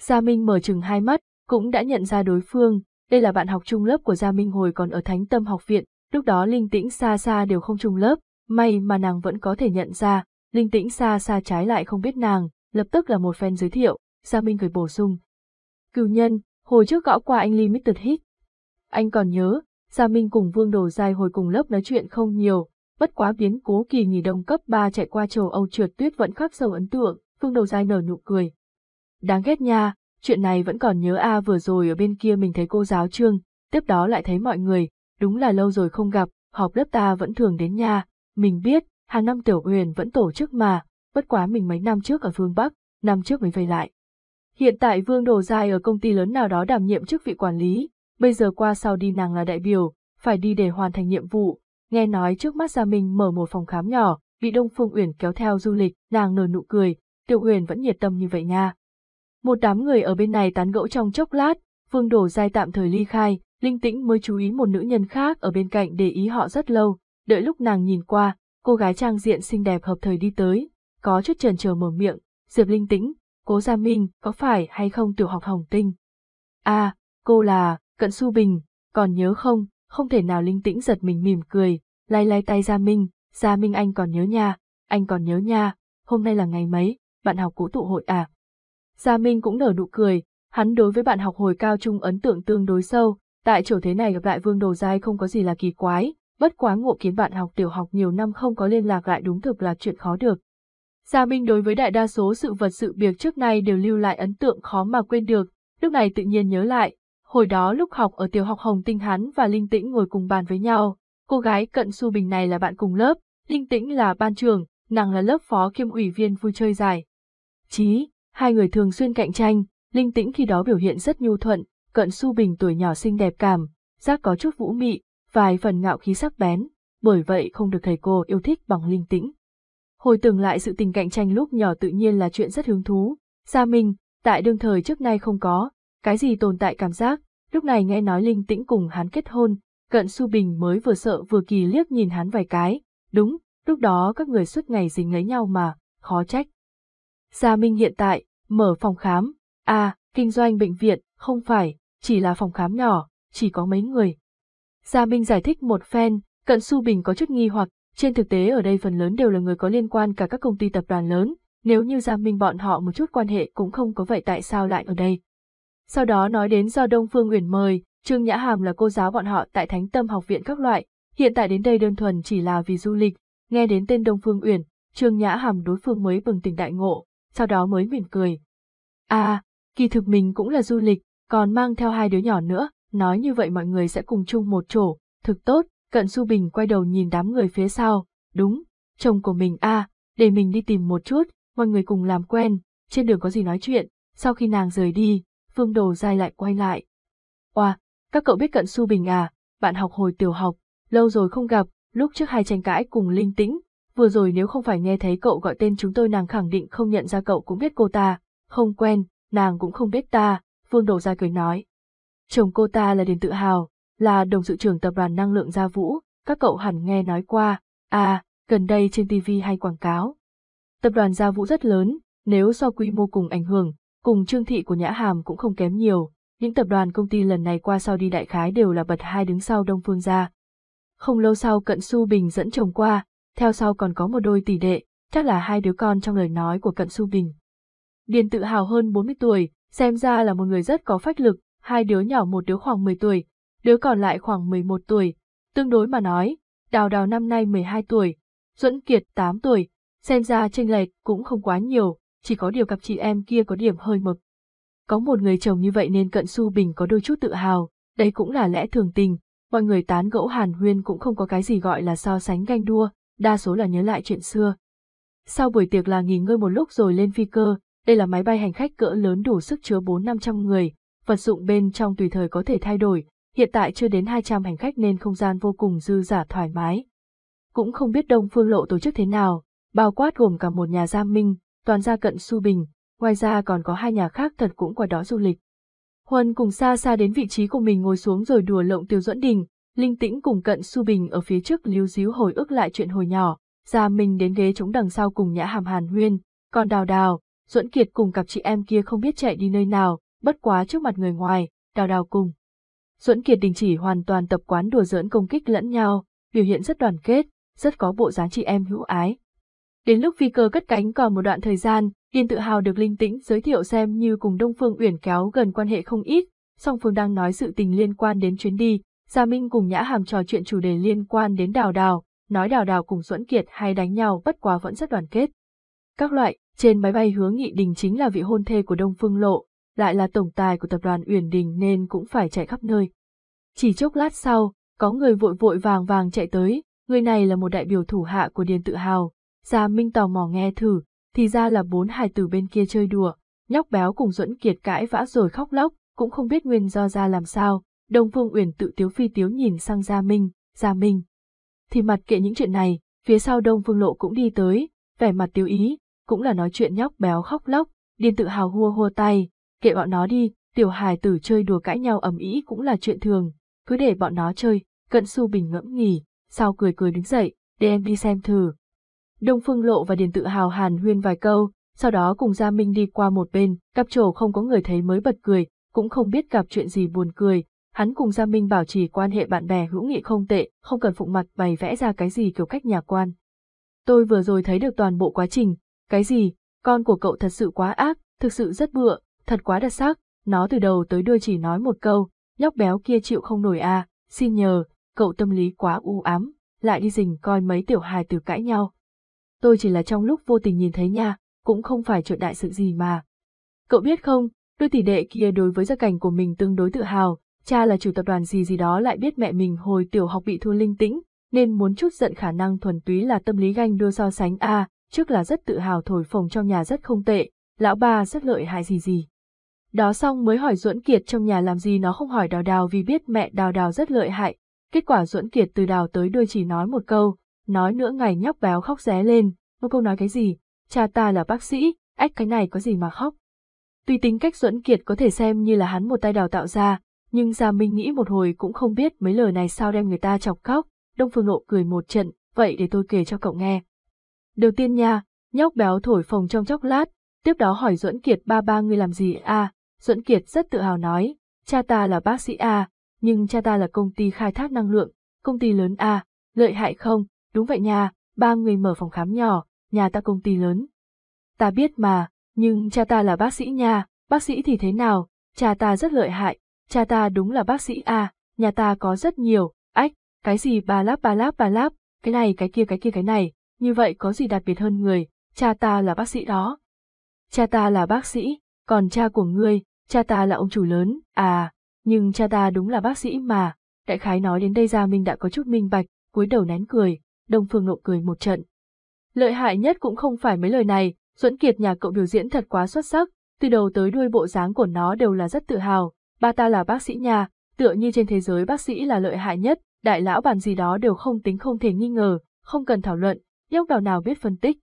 Gia Minh mở chừng hai mắt, cũng đã nhận ra đối phương, đây là bạn học chung lớp của Gia Minh hồi còn ở Thánh Tâm học viện, lúc đó Linh Tĩnh xa xa đều không chung lớp, may mà nàng vẫn có thể nhận ra, Linh Tĩnh xa xa trái lại không biết nàng, lập tức là một fan giới thiệu, Gia Minh cười bổ sung. Cửu nhân, hồi trước gõ qua anh Limited Hit. Anh còn nhớ, Gia Minh cùng Vương Đồ Giai hồi cùng lớp nói chuyện không nhiều, bất quá biến cố kỳ nghỉ đông cấp 3 chạy qua châu Âu trượt tuyết vẫn khắc sâu ấn tượng, Vương Đầu Giai nở nụ cười. Đáng ghét nha, chuyện này vẫn còn nhớ a vừa rồi ở bên kia mình thấy cô giáo trương, tiếp đó lại thấy mọi người, đúng là lâu rồi không gặp, họp lớp ta vẫn thường đến nha, mình biết, hàng năm Tiểu Huyền vẫn tổ chức mà, bất quá mình mấy năm trước ở phương Bắc, năm trước mới về lại. Hiện tại Vương Đồ Dài ở công ty lớn nào đó đảm nhiệm chức vị quản lý, bây giờ qua sau đi nàng là đại biểu, phải đi để hoàn thành nhiệm vụ, nghe nói trước mắt Gia Minh mở một phòng khám nhỏ, bị Đông Phương Uyển kéo theo du lịch, nàng nở nụ cười, Tiểu Uyển vẫn nhiệt tâm như vậy nha. Một đám người ở bên này tán gẫu trong chốc lát, Vương Đổ Giai tạm thời ly khai, Linh Tĩnh mới chú ý một nữ nhân khác ở bên cạnh để ý họ rất lâu, đợi lúc nàng nhìn qua, cô gái trang diện xinh đẹp hợp thời đi tới, có chút trần chờ mở miệng, Diệp Linh Tĩnh, cố Gia Minh, có phải hay không tiểu học Hồng Tinh? À, cô là, Cận Su Bình, còn nhớ không, không thể nào Linh Tĩnh giật mình mỉm cười, lay lay tay Gia Minh, Gia Minh anh còn nhớ nha, anh còn nhớ nha, hôm nay là ngày mấy, bạn học cũ tụ hội à? Gia Minh cũng nở nụ cười, hắn đối với bạn học hồi cao trung ấn tượng tương đối sâu, tại chỗ thế này gặp lại Vương Đồ Giai không có gì là kỳ quái, bất quá ngộ kiến bạn học tiểu học nhiều năm không có liên lạc lại đúng thực là chuyện khó được. Gia Minh đối với đại đa số sự vật sự việc trước nay đều lưu lại ấn tượng khó mà quên được, lúc này tự nhiên nhớ lại, hồi đó lúc học ở tiểu học Hồng Tinh hắn và Linh Tĩnh ngồi cùng bàn với nhau, cô gái cận su bình này là bạn cùng lớp, Linh Tĩnh là ban trường, nàng là lớp phó kiêm ủy viên vui chơi giải. Chí, hai người thường xuyên cạnh tranh, Linh Tĩnh khi đó biểu hiện rất nhu thuận, cận su bình tuổi nhỏ xinh đẹp cảm, giác có chút vũ mị, vài phần ngạo khí sắc bén, bởi vậy không được thầy cô yêu thích bằng Linh Tĩnh. Hồi tưởng lại sự tình cạnh tranh lúc nhỏ tự nhiên là chuyện rất hứng thú, Gia Minh, tại đương thời trước nay không có, cái gì tồn tại cảm giác, lúc này nghe nói Linh Tĩnh cùng hắn kết hôn, cận su bình mới vừa sợ vừa kỳ liếc nhìn hắn vài cái, đúng, lúc đó các người suốt ngày dính lấy nhau mà, khó trách. Gia Minh hiện tại, mở phòng khám, à, kinh doanh bệnh viện, không phải, chỉ là phòng khám nhỏ, chỉ có mấy người. Gia Minh giải thích một phen, cận su bình có chút nghi hoặc, trên thực tế ở đây phần lớn đều là người có liên quan cả các công ty tập đoàn lớn, nếu như Gia Minh bọn họ một chút quan hệ cũng không có vậy tại sao lại ở đây. Sau đó nói đến do Đông Phương Uyển mời, Trương Nhã Hàm là cô giáo bọn họ tại Thánh Tâm học viện các loại, hiện tại đến đây đơn thuần chỉ là vì du lịch, nghe đến tên Đông Phương Uyển, Trương Nhã Hàm đối phương mới bừng tỉnh đại ngộ, sau đó mới mỉm cười. À, à, kỳ thực mình cũng là du lịch, còn mang theo hai đứa nhỏ nữa, nói như vậy mọi người sẽ cùng chung một chỗ, thực tốt, cận su bình quay đầu nhìn đám người phía sau, đúng, chồng của mình a, để mình đi tìm một chút, mọi người cùng làm quen, trên đường có gì nói chuyện, sau khi nàng rời đi, Phương Đồ dai lại quay lại. Oà, các cậu biết cận su bình à, bạn học hồi tiểu học, lâu rồi không gặp, lúc trước hai tranh cãi cùng linh tĩnh, vừa rồi nếu không phải nghe thấy cậu gọi tên chúng tôi nàng khẳng định không nhận ra cậu cũng biết cô ta, không quen, nàng cũng không biết ta, Vương Đồ Gia cười nói. Chồng cô ta là Điền Tự Hào, là đồng sự trưởng tập đoàn năng lượng Gia Vũ, các cậu hẳn nghe nói qua, à, gần đây trên TV hay quảng cáo. Tập đoàn Gia Vũ rất lớn, nếu so quy mô cùng ảnh hưởng, cùng trương thị của Nhã Hàm cũng không kém nhiều, những tập đoàn công ty lần này qua sau đi đại khái đều là bật hai đứng sau Đông Phương gia. Không lâu sau Cận Su Bình dẫn chồng qua, theo sau còn có một đôi tỷ đệ, chắc là hai đứa con trong lời nói của Cận Su Bình. Điền tự hào hơn 40 tuổi, xem ra là một người rất có phách lực, hai đứa nhỏ một đứa khoảng 10 tuổi, đứa còn lại khoảng 11 tuổi. Tương đối mà nói, Đào Đào năm nay 12 tuổi, Duẫn Kiệt 8 tuổi, xem ra tranh lệch cũng không quá nhiều, chỉ có điều cặp chị em kia có điểm hơi mực. Có một người chồng như vậy nên Cận Su Bình có đôi chút tự hào, đây cũng là lẽ thường tình, mọi người tán gẫu hàn huyên cũng không có cái gì gọi là so sánh ganh đua, đa số là nhớ lại chuyện xưa. Sau buổi tiệc là nghỉ ngơi một lúc rồi lên phi cơ, đây là máy bay hành khách cỡ lớn đủ sức chứa 4-500 người, vật dụng bên trong tùy thời có thể thay đổi, hiện tại chưa đến 200 hành khách nên không gian vô cùng dư giả thoải mái. cũng không biết Đông Phương Lộ tổ chức thế nào, bao quát gồm cả một nhà gia minh, toàn gia cận su bình, ngoài ra còn có hai nhà khác thật cũng qua đó du lịch. Huân cùng xa xa đến vị trí của mình ngồi xuống rồi đùa lộng Tiêu Duẫn Đình, Linh Tĩnh cùng cận su bình ở phía trước líu díu hồi ức lại chuyện hồi nhỏ, Gia Minh đến ghế chống đằng sau cùng Nhã Hàm Hàn Huyên, còn Đào Đào, Duẫn Kiệt cùng cặp chị em kia không biết chạy đi nơi nào, bất quá trước mặt người ngoài, Đào Đào cùng. Duẫn Kiệt đình chỉ hoàn toàn tập quán đùa giỡn công kích lẫn nhau, biểu hiện rất đoàn kết, rất có bộ dáng chị em hữu ái. Đến lúc phi cơ cất cánh còn một đoạn thời gian, Điền tự hào được linh tĩnh giới thiệu xem như cùng Đông Phương Uyển kéo gần quan hệ không ít, song phương đang nói sự tình liên quan đến chuyến đi, Gia Minh cùng Nhã Hàm trò chuyện chủ đề liên quan đến Đào Đào, nói Đào Đào cùng Duẫn Kiệt hay đánh nhau bất quá vẫn rất đoàn kết. Các loại, trên máy bay hướng nghị đình chính là vị hôn thê của Đông Phương Lộ, lại là tổng tài của tập đoàn Uyển Đình nên cũng phải chạy khắp nơi. Chỉ chốc lát sau, có người vội vội vàng vàng chạy tới, người này là một đại biểu thủ hạ của Điền Tự Hào. Gia Minh tò mò nghe thử, thì ra là bốn hài tử bên kia chơi đùa, nhóc béo cùng Duẫn Kiệt cãi vã rồi khóc lóc, cũng không biết nguyên do ra làm sao. Đông Phương Uyển tự tiếu phi tiếu nhìn sang Gia Minh, Gia Minh. Thì mặt kệ những chuyện này, phía sau Đông Phương Lộ cũng đi tới, vẻ mặt tiêu ý, cũng là nói chuyện nhóc béo khóc lóc, điên tự hào hua hua tay, kệ bọn nó đi, tiểu hài tử chơi đùa cãi nhau ầm ĩ cũng là chuyện thường, cứ để bọn nó chơi, cận su bình ngẫm nghỉ, sau cười cười đứng dậy, để em đi xem thử. Đông Phương Lộ và Điền tự hào hàn huyên vài câu, sau đó cùng Gia Minh đi qua một bên, cặp trổ không có người thấy mới bật cười, cũng không biết gặp chuyện gì buồn cười. Hắn cùng Gia Minh bảo trì quan hệ bạn bè hữu nghị không tệ, không cần phụng mặt bày vẽ ra cái gì kiểu cách nhà quan. Tôi vừa rồi thấy được toàn bộ quá trình, cái gì, con của cậu thật sự quá ác, thực sự rất bựa, thật quá đặc sắc, nó từ đầu tới đuôi chỉ nói một câu, nhóc béo kia chịu không nổi à, xin nhờ, cậu tâm lý quá u ám, lại đi rình coi mấy tiểu hài từ cãi nhau. Tôi chỉ là trong lúc vô tình nhìn thấy nha, cũng không phải chuyện đại sự gì mà. Cậu biết không, đôi tỷ đệ kia đối với gia cảnh của mình tương đối tự hào, cha là chủ tập đoàn gì gì đó lại biết mẹ mình hồi tiểu học bị thua linh tĩnh, nên muốn chút giận khả năng thuần túy là tâm lý ganh đua so sánh a trước là rất tự hào thổi phồng trong nhà rất không tệ, lão ba rất lợi hại gì gì. Đó xong mới hỏi Duẫn Kiệt trong nhà làm gì nó không hỏi Đào Đào vì biết mẹ Đào Đào rất lợi hại. Kết quả Duẫn Kiệt từ đào tới đuôi chỉ nói một câu, nói nữa ngày nhóc béo khóc ré lên, một câu nói cái gì, cha ta là bác sĩ, ách cái này có gì mà khóc. Tuy tính cách Duẫn Kiệt có thể xem như là hắn một tay đào tạo ra, nhưng Gia Minh nghĩ một hồi cũng không biết mấy lời này sao đem người ta chọc khóc, Đông Phương Nộ cười một trận, vậy để tôi kể cho cậu nghe. Đầu tiên nha, nhóc béo thổi phồng trong chốc lát, tiếp đó hỏi Duẫn Kiệt ba ba ngươi làm gì à, Duẫn Kiệt rất tự hào nói, cha ta là bác sĩ à, nhưng cha ta là công ty khai thác năng lượng, công ty lớn à, lợi hại không, đúng vậy nha, ba người mở phòng khám nhỏ, nhà ta công ty lớn. Ta biết mà, nhưng cha ta là bác sĩ nha, bác sĩ thì thế nào, cha ta rất lợi hại, cha ta đúng là bác sĩ à, nhà ta có rất nhiều, ách, cái gì ba láp ba láp ba láp, cái này cái kia cái kia cái này, như vậy có gì đặc biệt hơn người, cha ta là bác sĩ đó. Cha ta là bác sĩ, còn cha của ngươi, cha ta là ông chủ lớn, à, nhưng cha ta đúng là bác sĩ mà. Đại khái nói đến đây ra mình đã có chút minh bạch, cúi đầu nén cười, Đông Phương Nộ cười một trận. Lợi hại nhất cũng không phải mấy lời này, Duẫn Kiệt nhà cậu biểu diễn thật quá xuất sắc, từ đầu tới đuôi bộ dáng của nó đều là rất tự hào, ba ta là bác sĩ nhà, tựa như trên thế giới bác sĩ là lợi hại nhất, đại lão bàn gì đó đều không tính không thể nghi ngờ, không cần thảo luận, nhóc đào nào biết phân tích.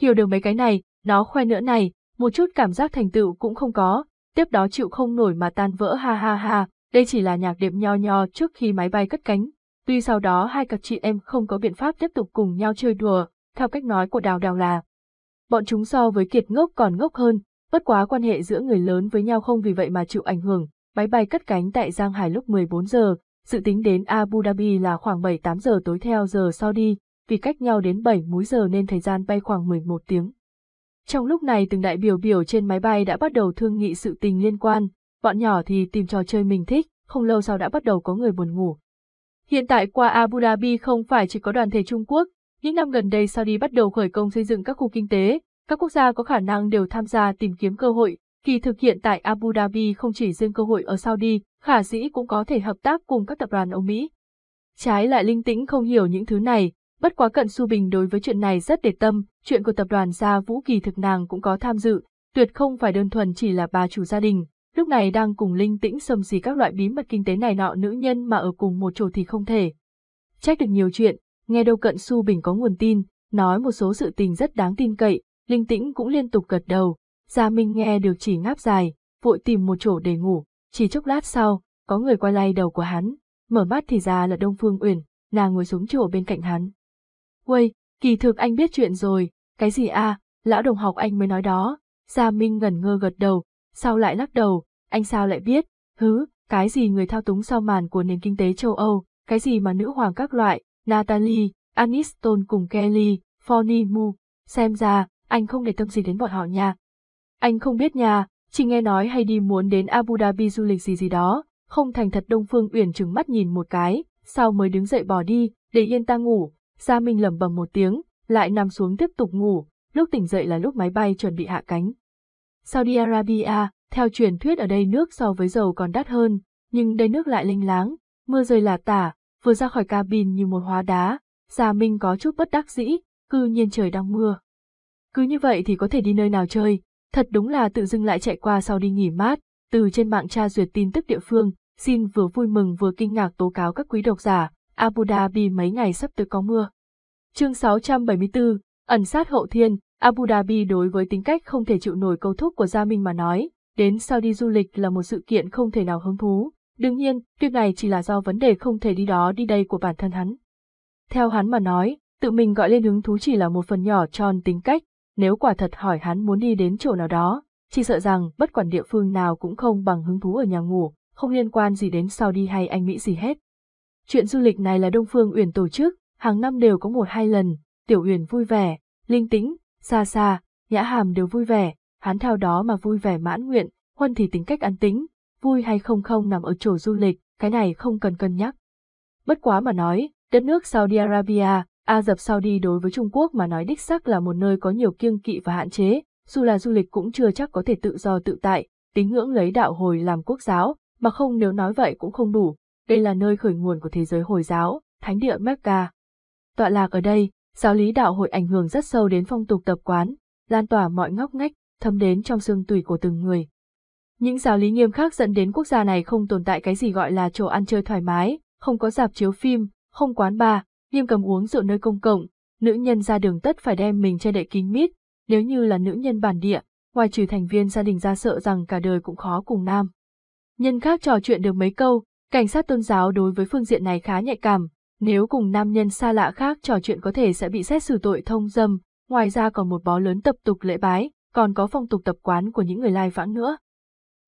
Hiểu được mấy cái này, nó khoe nữa này, một chút cảm giác thành tựu cũng không có, tiếp đó chịu không nổi mà tan vỡ ha ha ha, đây chỉ là nhạc điệp nho nho trước khi máy bay cất cánh. Tuy sau đó hai cặp chị em không có biện pháp tiếp tục cùng nhau chơi đùa, theo cách nói của đào đào là. Bọn chúng so với kiệt ngốc còn ngốc hơn, bất quá quan hệ giữa người lớn với nhau không vì vậy mà chịu ảnh hưởng, máy bay cất cánh tại Giang Hải lúc 14 giờ, dự tính đến Abu Dhabi là khoảng 7-8 giờ tối theo giờ Saudi, vì cách nhau đến 7 múi giờ nên thời gian bay khoảng 11 tiếng. Trong lúc này từng đại biểu biểu trên máy bay đã bắt đầu thương nghị sự tình liên quan, bọn nhỏ thì tìm trò chơi mình thích, không lâu sau đã bắt đầu có người buồn ngủ. Hiện tại qua Abu Dhabi không phải chỉ có đoàn thể Trung Quốc, những năm gần đây Saudi bắt đầu khởi công xây dựng các khu kinh tế, các quốc gia có khả năng đều tham gia tìm kiếm cơ hội, kỳ thực hiện tại Abu Dhabi không chỉ riêng cơ hội ở Saudi, khả dĩ cũng có thể hợp tác cùng các tập đoàn Âu Mỹ. Trái lại linh tĩnh không hiểu những thứ này, bất quá cận su bình đối với chuyện này rất để tâm, chuyện của tập đoàn gia vũ kỳ thực nàng cũng có tham dự, tuyệt không phải đơn thuần chỉ là bà chủ gia đình, lúc này đang cùng linh tĩnh xâm xì các loại bí mật kinh tế này nọ nữ nhân mà ở cùng một chỗ thì không thể. Trách được nhiều chuyện, Nghe đâu cận Su Bình có nguồn tin, nói một số sự tình rất đáng tin cậy, linh tĩnh cũng liên tục gật đầu. Gia Minh nghe được chỉ ngáp dài, vội tìm một chỗ để ngủ, chỉ chốc lát sau, có người quay lay đầu của hắn, mở mắt thì ra là Đông Phương Uyển, nàng ngồi xuống chỗ bên cạnh hắn. Uầy, kỳ thực anh biết chuyện rồi, cái gì a? lão đồng học anh mới nói đó. Gia Minh ngẩn ngơ gật đầu, sao lại lắc đầu, anh sao lại biết, hứ, cái gì người thao túng sau màn của nền kinh tế châu Âu, cái gì mà nữ hoàng các loại, Natalie, Aniston cùng Kelly, Forney Mu, xem ra, anh không để tâm gì đến bọn họ nha. Anh không biết nhà chỉ nghe nói hay đi muốn đến Abu Dhabi du lịch gì gì đó, không thành thật Đông Phương Uyển trừng mắt nhìn một cái, sau mới đứng dậy bỏ đi, để yên ta ngủ, Gia Minh lẩm bẩm một tiếng, lại nằm xuống tiếp tục ngủ, lúc tỉnh dậy là lúc máy bay chuẩn bị hạ cánh. Saudi Arabia, theo truyền thuyết ở đây nước so với dầu còn đắt hơn, nhưng đây nước lại linh láng, mưa rơi là tả, vừa ra khỏi cabin như một hóa đá, Gia Minh có chút bất đắc dĩ, cư nhiên trời đang mưa. Cứ như vậy thì có thể đi nơi nào chơi, thật đúng là tự dưng lại chạy qua sau đi nghỉ mát, từ trên mạng tra duyệt tin tức địa phương, xin vừa vui mừng vừa kinh ngạc tố cáo các quý độc giả, Abu Dhabi mấy ngày sắp tới có mưa. Chương 674, ẩn sát hậu thiên, Abu Dhabi đối với tính cách không thể chịu nổi câu thúc của Gia Minh mà nói, đến Saudi du lịch là một sự kiện không thể nào hứng thú. Đương nhiên, việc này chỉ là do vấn đề không thể đi đó đi đây của bản thân hắn. Theo hắn mà nói, tự mình gọi lên hứng thú chỉ là một phần nhỏ tròn tính cách, nếu quả thật hỏi hắn muốn đi đến chỗ nào đó, chỉ sợ rằng bất quản địa phương nào cũng không bằng hứng thú ở nhà ngủ, không liên quan gì đến Saudi hay Anh Mỹ gì hết. Chuyện du lịch này là Đông Phương Uyển tổ chức, hàng năm đều có một hai lần, Tiểu Uyển vui vẻ, linh tĩnh, xa xa, nhã hàm đều vui vẻ, hắn theo đó mà vui vẻ mãn nguyện, huân thì tính cách an tĩnh, vui hay không không nằm ở chỗ du lịch, cái này không cần cân nhắc. Bất quá mà nói, đất nước Saudi Arabia, Ả Rập Saudi đối với Trung Quốc mà nói đích xác là một nơi có nhiều kiêng kỵ và hạn chế, dù là du lịch cũng chưa chắc có thể tự do tự tại, tín ngưỡng lấy đạo hồi làm quốc giáo, mà không nếu nói vậy cũng không đủ, đây là nơi khởi nguồn của thế giới Hồi giáo, thánh địa Mecca. Tọa lạc ở đây, giáo lý đạo hội ảnh hưởng rất sâu đến phong tục tập quán, lan tỏa mọi ngóc ngách, thâm đến trong xương tủy của từng người. Những giáo lý nghiêm khắc dẫn đến quốc gia này không tồn tại cái gì gọi là chỗ ăn chơi thoải mái, không có dạp chiếu phim, không quán bar, nghiêm cấm uống rượu nơi công cộng, nữ nhân ra đường tất phải đem mình che đậy kín mít, nếu như là nữ nhân bản địa, ngoài trừ thành viên gia đình ra sợ rằng cả đời cũng khó cùng nam. Nhân khác trò chuyện được mấy câu, cảnh sát tôn giáo đối với phương diện này khá nhạy cảm, nếu cùng nam nhân xa lạ khác trò chuyện có thể sẽ bị xét xử tội thông dâm, ngoài ra còn một bó lớn tập tục lễ bái, còn có phong tục tập quán của những người lai vãng nữa.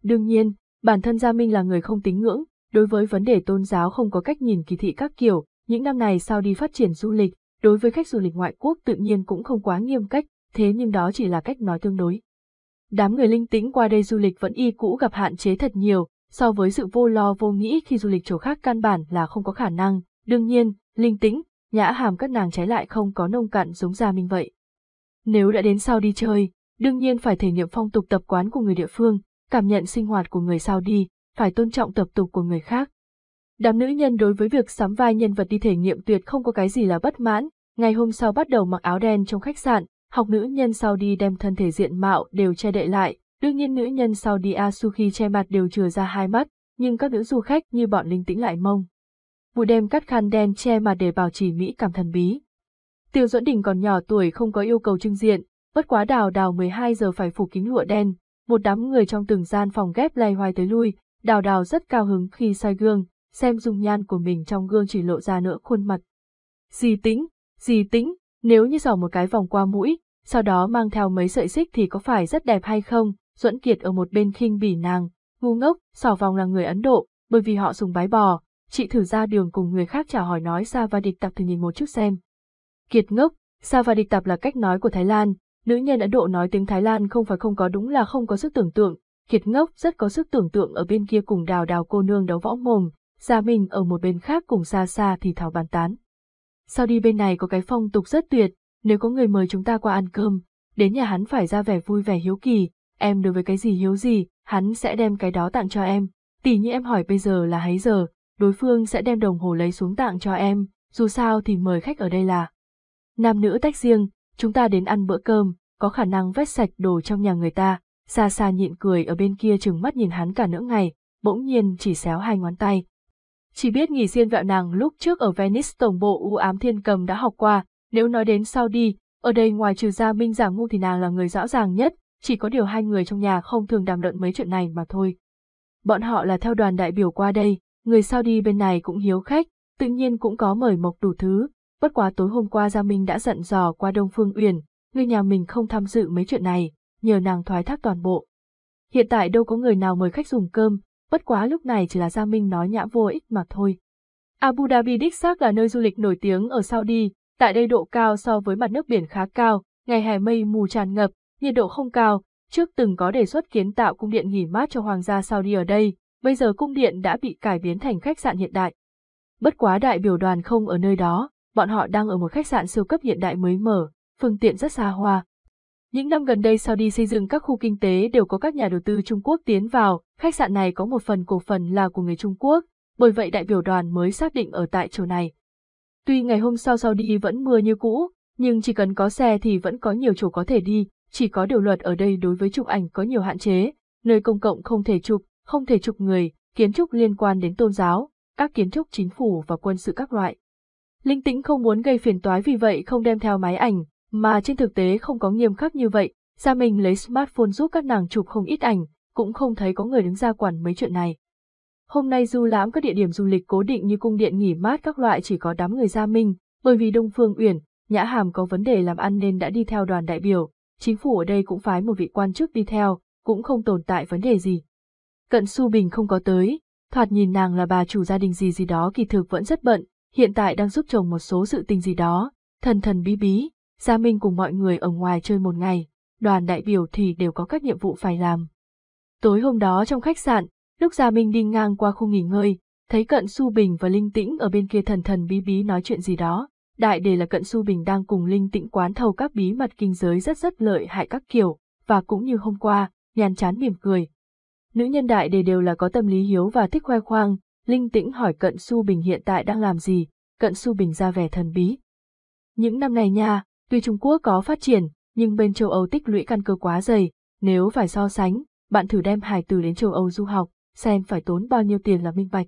Đương nhiên, bản thân Gia Minh là người không tính ngưỡng, đối với vấn đề tôn giáo không có cách nhìn kỳ thị các kiểu, những năm này sau đi phát triển du lịch, đối với khách du lịch ngoại quốc tự nhiên cũng không quá nghiêm cách, thế nhưng đó chỉ là cách nói tương đối. Đám người linh tĩnh qua đây du lịch vẫn y cũ gặp hạn chế thật nhiều, so với sự vô lo vô nghĩ khi du lịch chỗ khác căn bản là không có khả năng, đương nhiên, linh tĩnh, nhã hàm các nàng trái lại không có nông cạn giống Gia Minh vậy. Nếu đã đến sau đi chơi, đương nhiên phải thể nghiệm phong tục tập quán của người địa phương, cảm nhận sinh hoạt của người sau đi, phải tôn trọng tập tục của người khác. Đám nữ nhân đối với việc sắm vai nhân vật đi thể nghiệm tuyệt không có cái gì là bất mãn, ngày hôm sau bắt đầu mặc áo đen trong khách sạn, học nữ nhân sau đi đem thân thể diện mạo đều che đậy lại, đương nhiên nữ nhân sau đi Asuki che mặt đều chừa ra hai mắt, nhưng các nữ du khách như bọn linh tĩnh lại mông. Bụi đem cắt khăn đen che mặt để bảo trì mỹ cảm thần bí. Tiêu Duẫn Đình còn nhỏ tuổi không có yêu cầu trưng diện, bất quá đào đào 12 giờ phải phủ kính lụa đen, một đám người trong từng gian phòng ghép lay hoài tới lui, đào đào rất cao hứng khi soi gương, xem dung nhan của mình trong gương chỉ lộ ra nửa khuôn mặt. Dì tĩnh, dì tĩnh, nếu như dò một cái vòng qua mũi, sau đó mang theo mấy sợi xích thì có phải rất đẹp hay không, Duẫn Kiệt ở một bên khinh bỉ nàng, ngu ngốc, sỏ vòng là người Ấn Độ, bởi vì họ dùng bái bò, chị thử ra đường cùng người khác chào hỏi nói Sa và địch tập thử nhìn một chút xem. Kiệt ngốc, Sa và địch tập là cách nói của Thái Lan, nữ nhân Ấn Độ nói tiếng Thái Lan không phải không có đúng là không có sức tưởng tượng, Kiệt ngốc rất có sức tưởng tượng ở bên kia cùng đào đào cô nương đấu võ mồm, Gia Minh ở một bên khác cùng xa xa thì thảo bàn tán. Sao đi bên này có cái phong tục rất tuyệt, nếu có người mời chúng ta qua ăn cơm, đến nhà hắn phải ra vẻ vui vẻ hiếu kỳ, em đối với cái gì hiếu gì, hắn sẽ đem cái đó tặng cho em. Tỷ như em hỏi bây giờ là hấy giờ, đối phương sẽ đem đồng hồ lấy xuống tặng cho em, dù sao thì mời khách ở đây là. Nam nữ tách riêng, chúng ta đến ăn bữa cơm, có khả năng vét sạch đồ trong nhà người ta, xa xa nhịn cười ở bên kia chừng mắt nhìn hắn cả nửa ngày, bỗng nhiên chỉ xéo hai ngón tay chỉ biết nghỉ xiên vẹo nàng lúc trước ở Venice tổng bộ u ám thiên cầm đã học qua, nếu nói đến sau đi, ở đây ngoài trừ gia minh giả ngu thì nàng là người rõ ràng nhất, chỉ có điều hai người trong nhà không thường đàm luận mấy chuyện này mà thôi. Bọn họ là theo đoàn đại biểu qua đây, người sau đi bên này cũng hiếu khách, tự nhiên cũng có mời mộc đủ thứ, bất quá tối hôm qua Gia Minh đã dặn dò qua Đông Phương Uyển, người nhà mình không tham dự mấy chuyện này, nhờ nàng thoái thác toàn bộ. Hiện tại đâu có người nào mời khách dùng cơm, bất quá lúc này chỉ là Gia Minh nói nhã vô ích mà thôi. Abu Dhabi đích xác là nơi du lịch nổi tiếng ở Saudi, tại đây độ cao so với mặt nước biển khá cao, ngày hè mây mù tràn ngập, nhiệt độ không cao, trước từng có đề xuất kiến tạo cung điện nghỉ mát cho hoàng gia Saudi ở đây, bây giờ cung điện đã bị cải biến thành khách sạn hiện đại. Bất quá đại biểu đoàn không ở nơi đó, bọn họ đang ở một khách sạn siêu cấp hiện đại mới mở, phương tiện rất xa hoa. Những năm gần đây Saudi xây dựng các khu kinh tế đều có các nhà đầu tư Trung Quốc tiến vào, khách sạn này có một phần cổ phần là của người Trung Quốc, bởi vậy đại biểu đoàn mới xác định ở tại chỗ này. Tuy ngày hôm sau Saudi vẫn mưa như cũ, nhưng chỉ cần có xe thì vẫn có nhiều chỗ có thể đi, chỉ có điều luật ở đây đối với chụp ảnh có nhiều hạn chế, nơi công cộng không thể chụp, không thể chụp người, kiến trúc liên quan đến tôn giáo, các kiến trúc chính phủ và quân sự các loại. Linh tĩnh không muốn gây phiền toái vì vậy không đem theo máy ảnh, mà trên thực tế không có nghiêm khắc như vậy, Gia Minh lấy smartphone giúp các nàng chụp không ít ảnh, cũng không thấy có người đứng ra quản mấy chuyện này. Hôm nay du lãm các địa điểm du lịch cố định như cung điện nghỉ mát các loại chỉ có đám người Gia Minh, bởi vì Đông Phương Uyển, Nhã Hàm có vấn đề làm ăn nên đã đi theo đoàn đại biểu, chính phủ ở đây cũng phái một vị quan chức đi theo, cũng không tồn tại vấn đề gì. Cận Su Bình không có tới, thoạt nhìn nàng là bà chủ gia đình gì gì đó kỳ thực vẫn rất bận, hiện tại đang giúp chồng một số sự tình gì đó, thần thần bí bí, Gia Minh cùng mọi người ở ngoài chơi một ngày, đoàn đại biểu thì đều có các nhiệm vụ phải làm. Tối hôm đó trong khách sạn, lúc Gia Minh đi ngang qua khu nghỉ ngơi, thấy Cận Su Bình và Linh Tĩnh ở bên kia thần thần bí bí nói chuyện gì đó. Đại đề là Cận Su Bình đang cùng Linh Tĩnh quán thầu các bí mật kinh giới rất rất lợi hại các kiểu, và cũng như hôm qua, nhàn chán mỉm cười. Nữ nhân đại đề đều là có tâm lý hiếu và thích khoe khoang, Linh Tĩnh hỏi Cận Su Bình hiện tại đang làm gì, Cận Su Bình ra vẻ thần bí. Những năm này nha, tuy Trung Quốc có phát triển, nhưng bên châu Âu tích lũy căn cơ quá dày, nếu phải so sánh, bạn thử đem hải từ đến châu Âu du học, xem phải tốn bao nhiêu tiền là minh bạch.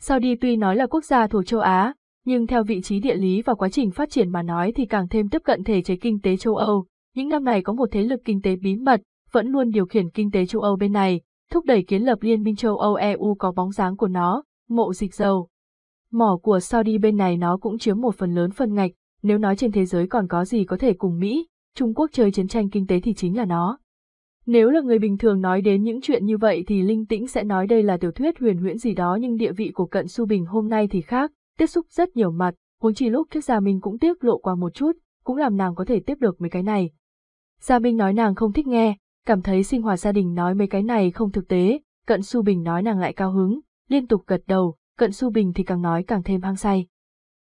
Saudi tuy nói là quốc gia thuộc châu Á, nhưng theo vị trí địa lý và quá trình phát triển mà nói thì càng thêm tiếp cận thể chế kinh tế châu Âu. Những năm này có một thế lực kinh tế bí mật, vẫn luôn điều khiển kinh tế châu Âu bên này, thúc đẩy kiến lập Liên minh châu Âu EU có bóng dáng của nó, mộ dịch dầu. Mỏ của Saudi bên này nó cũng chiếm một phần lớn phần ngạch, nếu nói trên thế giới còn có gì có thể cùng Mỹ, Trung Quốc chơi chiến tranh kinh tế thì chính là nó. Nếu là người bình thường nói đến những chuyện như vậy thì Linh Tĩnh sẽ nói đây là tiểu thuyết huyền huyễn gì đó nhưng địa vị của Cận Su Bình hôm nay thì khác, tiếp xúc rất nhiều mặt, huống chi lúc trước Gia Minh cũng tiết lộ qua một chút, cũng làm nàng có thể tiếp được mấy cái này. Gia Minh nói nàng không thích nghe, cảm thấy sinh hoạt gia đình nói mấy cái này không thực tế, Cận Su Bình nói nàng lại cao hứng, liên tục gật đầu, Cận Su Bình thì càng nói càng thêm hăng say.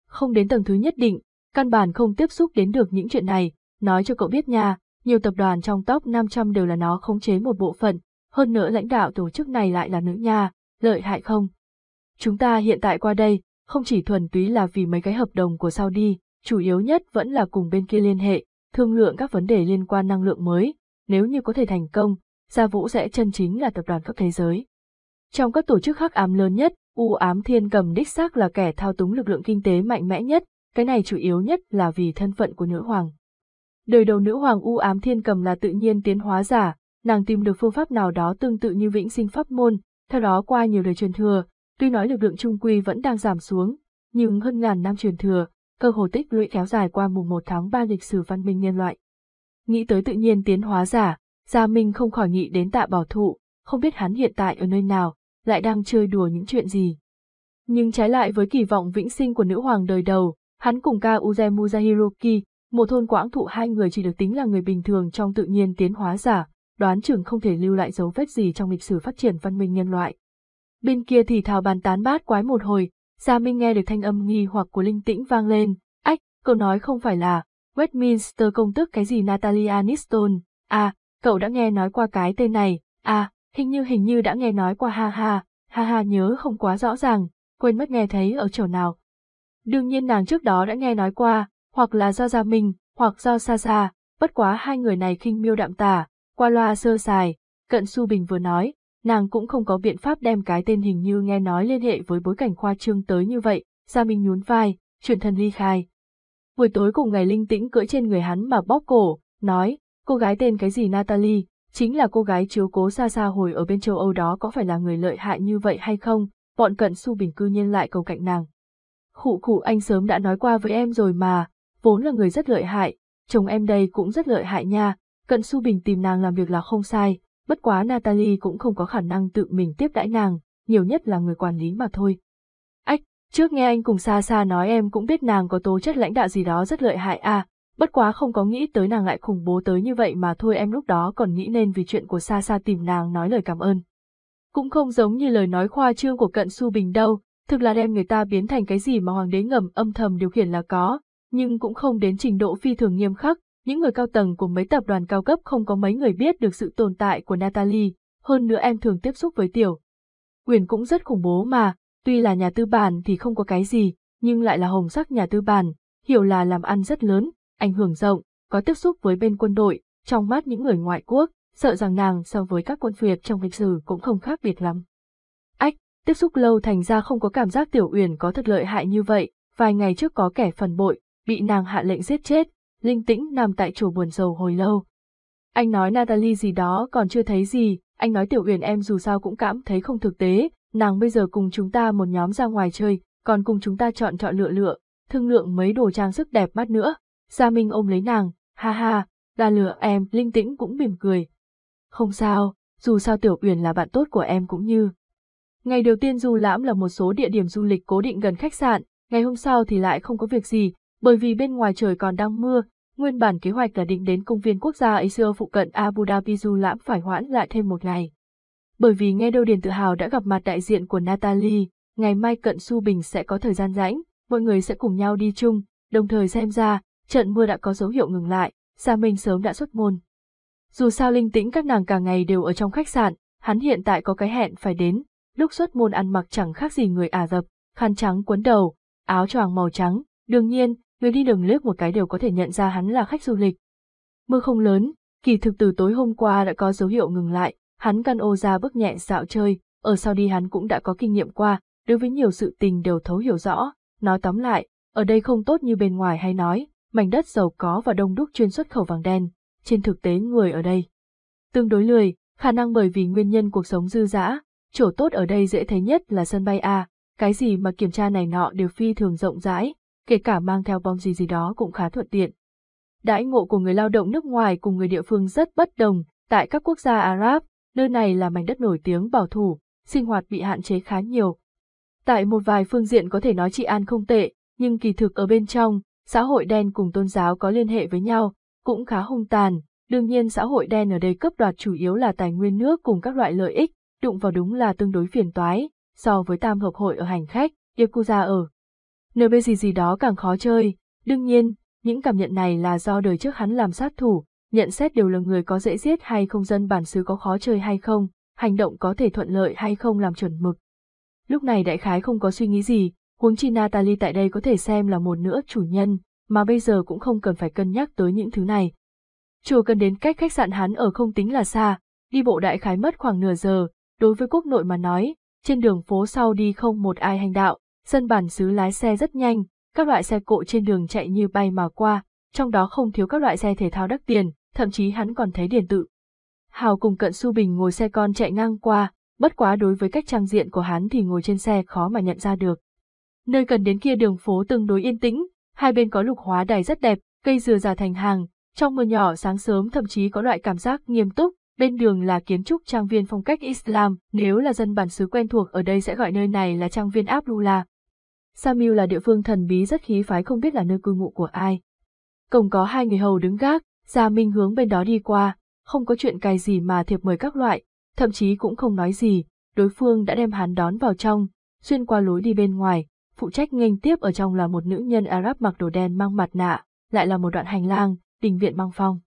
Không đến tầng thứ nhất định, căn bản không tiếp xúc đến được những chuyện này, nói cho cậu biết nha, nhiều tập đoàn trong top 500 đều là nó khống chế một bộ phận, hơn nữa lãnh đạo tổ chức này lại là nữ nha, lợi hại không? Chúng ta hiện tại qua đây, không chỉ thuần túy là vì mấy cái hợp đồng của Saudi, chủ yếu nhất vẫn là cùng bên kia liên hệ, thương lượng các vấn đề liên quan năng lượng mới, nếu như có thể thành công, Gia Vũ sẽ chân chính là tập đoàn cấp thế giới. Trong các tổ chức hắc ám lớn nhất, U ám thiên cầm đích xác là kẻ thao túng lực lượng kinh tế mạnh mẽ nhất, cái này chủ yếu nhất là vì thân phận của nữ hoàng. Đời đầu nữ hoàng U ám thiên cầm là tự nhiên tiến hóa giả, nàng tìm được phương pháp nào đó tương tự như vĩnh sinh pháp môn, theo đó qua nhiều đời truyền thừa, tuy nói lực lượng trung quy vẫn đang giảm xuống, nhưng hơn ngàn năm truyền thừa, cơ hồ tích lũy kéo dài qua mùng 1 tháng 3 lịch sử văn minh nhân loại. Nghĩ tới tự nhiên tiến hóa giả, Gia Minh không khỏi nghĩ đến tạ bảo thụ, không biết hắn hiện tại ở nơi nào, lại đang chơi đùa những chuyện gì. Nhưng trái lại với kỳ vọng vĩnh sinh của nữ hoàng đời đầu, hắn cùng ca Uzemu Hiroki, một thôn quãng thụ hai người chỉ được tính là người bình thường trong tự nhiên tiến hóa giả, đoán chừng không thể lưu lại dấu vết gì trong lịch sử phát triển văn minh nhân loại. Bên kia thì thảo bàn tán bát quái một hồi, Gia Minh nghe được thanh âm nghi hoặc của linh tĩnh vang lên, ách, cậu nói không phải là, Westminster công tước cái gì Natalia Niston, à, cậu đã nghe nói qua cái tên này, à, hình như hình như đã nghe nói qua ha ha, ha ha nhớ không quá rõ ràng, quên mất nghe thấy ở chỗ nào. Đương nhiên nàng trước đó đã nghe nói qua, hoặc là do Gia Minh, hoặc do Sa Sa, bất quá hai người này khinh miêu đạm tả, qua loa sơ sài, cận Su Bình vừa nói, nàng cũng không có biện pháp đem cái tên hình như nghe nói liên hệ với bối cảnh khoa trương tới như vậy, Gia Minh nhún vai, chuyển thân ly khai. Buổi tối cùng ngày linh tĩnh cưỡi trên người hắn mà bóp cổ, nói, cô gái tên cái gì Natalie, chính là cô gái chiếu cố xa xa hồi ở bên châu Âu đó có phải là người lợi hại như vậy hay không, bọn cận su bình cư nhiên lại cầu cạnh nàng. Khụ khụ anh sớm đã nói qua với em rồi mà, vốn là người rất lợi hại, chồng em đây cũng rất lợi hại nha, cận su bình tìm nàng làm việc là không sai, bất quá Natalie cũng không có khả năng tự mình tiếp đãi nàng, nhiều nhất là người quản lý mà thôi. Ách, trước nghe anh cùng xa xa nói em cũng biết nàng có tố chất lãnh đạo gì đó rất lợi hại à, bất quá không có nghĩ tới nàng lại khủng bố tới như vậy mà thôi em lúc đó còn nghĩ nên vì chuyện của xa xa tìm nàng nói lời cảm ơn. Cũng không giống như lời nói khoa trương của cận su bình đâu, thực là đem người ta biến thành cái gì mà hoàng đế ngầm âm thầm điều khiển là có, nhưng cũng không đến trình độ phi thường nghiêm khắc, những người cao tầng của mấy tập đoàn cao cấp không có mấy người biết được sự tồn tại của Natalie, hơn nữa em thường tiếp xúc với tiểu. Quyền cũng rất khủng bố mà, tuy là nhà tư bản thì không có cái gì, nhưng lại là hồng sắc nhà tư bản, hiểu là làm ăn rất lớn, ảnh hưởng rộng, có tiếp xúc với bên quân đội, trong mắt những người ngoại quốc, sợ rằng nàng so với các quân phiệt trong lịch sử cũng không khác biệt lắm. Tiếp xúc lâu thành ra không có cảm giác Tiểu Uyển có thật lợi hại như vậy, vài ngày trước có kẻ phần bội, bị nàng hạ lệnh giết chết, linh tĩnh nằm tại chùa buồn rầu hồi lâu. Anh nói Natalie gì đó còn chưa thấy gì, anh nói Tiểu Uyển em dù sao cũng cảm thấy không thực tế, nàng bây giờ cùng chúng ta một nhóm ra ngoài chơi, còn cùng chúng ta chọn chọn lựa lựa, thương lượng mấy đồ trang sức đẹp mắt nữa. Gia Minh ôm lấy nàng, ha ha, đa lừa em, linh tĩnh cũng mỉm cười. Không sao, dù sao Tiểu Uyển là bạn tốt của em cũng như. Ngày đầu tiên du lãm là một số địa điểm du lịch cố định gần khách sạn, ngày hôm sau thì lại không có việc gì, bởi vì bên ngoài trời còn đang mưa, nguyên bản kế hoạch là định đến công viên quốc gia Asia phụ cận Abu Dhabi du lãm phải hoãn lại thêm một ngày. Bởi vì nghe đâu Điền tự hào đã gặp mặt đại diện của Natalie, ngày mai cận Su Bình sẽ có thời gian rảnh, mọi người sẽ cùng nhau đi chung, đồng thời xem ra, trận mưa đã có dấu hiệu ngừng lại, Gia Minh sớm đã xuất môn. Dù sao linh tĩnh các nàng cả ngày đều ở trong khách sạn, hắn hiện tại có cái hẹn phải đến, lúc xuất môn ăn mặc chẳng khác gì người Ả Rập, khăn trắng quấn đầu, áo choàng màu trắng, đương nhiên, người đi đường liếc một cái đều có thể nhận ra hắn là khách du lịch. Mưa không lớn, kỳ thực từ tối hôm qua đã có dấu hiệu ngừng lại, hắn căn ô ra bước nhẹ dạo chơi, ở sau đi hắn cũng đã có kinh nghiệm qua, đối với nhiều sự tình đều thấu hiểu rõ, nói tóm lại, ở đây không tốt như bên ngoài hay nói, mảnh đất giàu có và đông đúc chuyên xuất khẩu vàng đen, trên thực tế người ở đây. Tương đối lười, khả năng bởi vì nguyên nhân cuộc sống dư dã, chỗ tốt ở đây dễ thấy nhất là sân bay A, cái gì mà kiểm tra này nọ đều phi thường rộng rãi, kể cả mang theo bom gì gì đó cũng khá thuận tiện. Đãi ngộ của người lao động nước ngoài cùng người địa phương rất bất đồng, tại các quốc gia Ả Ráp, nơi này là mảnh đất nổi tiếng bảo thủ, sinh hoạt bị hạn chế khá nhiều. Tại một vài phương diện có thể nói trị an không tệ, nhưng kỳ thực ở bên trong, xã hội đen cùng tôn giáo có liên hệ với nhau, cũng khá hung tàn. Đương nhiên xã hội đen ở đây cấp đoạt chủ yếu là tài nguyên nước cùng các loại lợi ích, đụng vào đúng là tương đối phiền toái, so với tam hợp hội ở hành khách, Yakuza ở. Nơi bây gì gì đó càng khó chơi, đương nhiên, những cảm nhận này là do đời trước hắn làm sát thủ, nhận xét đều là người có dễ giết hay không dân bản xứ có khó chơi hay không, hành động có thể thuận lợi hay không làm chuẩn mực. Lúc này đại khái không có suy nghĩ gì, huống chi Natalie tại đây có thể xem là một nữa chủ nhân, mà bây giờ cũng không cần phải cân nhắc tới những thứ này. Chùa cần đến cách khách sạn hắn ở không tính là xa, đi bộ đại khái mất khoảng nửa giờ, đối với quốc nội mà nói, trên đường phố sau đi không một ai hành đạo, dân bản xứ lái xe rất nhanh, các loại xe cộ trên đường chạy như bay mà qua, trong đó không thiếu các loại xe thể thao đắt tiền, thậm chí hắn còn thấy điển tự. Hào cùng cận su bình ngồi xe con chạy ngang qua, bất quá đối với cách trang diện của hắn thì ngồi trên xe khó mà nhận ra được. Nơi cần đến kia đường phố tương đối yên tĩnh, hai bên có lục hóa đài rất đẹp, cây dừa già thành hàng, trong mưa nhỏ sáng sớm thậm chí có loại cảm giác nghiêm túc, bên đường là kiến trúc trang viên phong cách Islam, nếu là dân bản xứ quen thuộc ở đây sẽ gọi nơi này là trang viên Abdullah. Samil là địa phương thần bí rất khí phái không biết là nơi cư ngụ của ai. Cổng có hai người hầu đứng gác, Gia Minh hướng bên đó đi qua, không có chuyện cài gì mà thiệp mời các loại, thậm chí cũng không nói gì, đối phương đã đem hắn đón vào trong, xuyên qua lối đi bên ngoài, phụ trách nghênh tiếp ở trong là một nữ nhân Arab mặc đồ đen mang mặt nạ, lại là một đoạn hành lang, đình viện mang phong.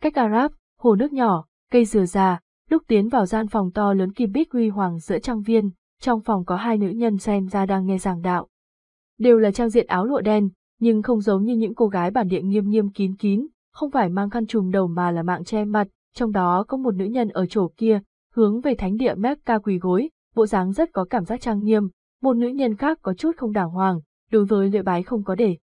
Cách Arab, hồ nước nhỏ, cây dừa già, lúc tiến vào gian phòng to lớn kim bích huy hoàng giữa trang viên, trong phòng có hai nữ nhân xem ra đang nghe giảng đạo. Đều là trang diện áo lụa đen, nhưng không giống như những cô gái bản địa nghiêm nghiêm kín kín, không phải mang khăn trùm đầu mà là mạng che mặt, trong đó có một nữ nhân ở chỗ kia, hướng về thánh địa Mecca quỳ gối, bộ dáng rất có cảm giác trang nghiêm, một nữ nhân khác có chút không đàng hoàng, đối với lễ bái không có để.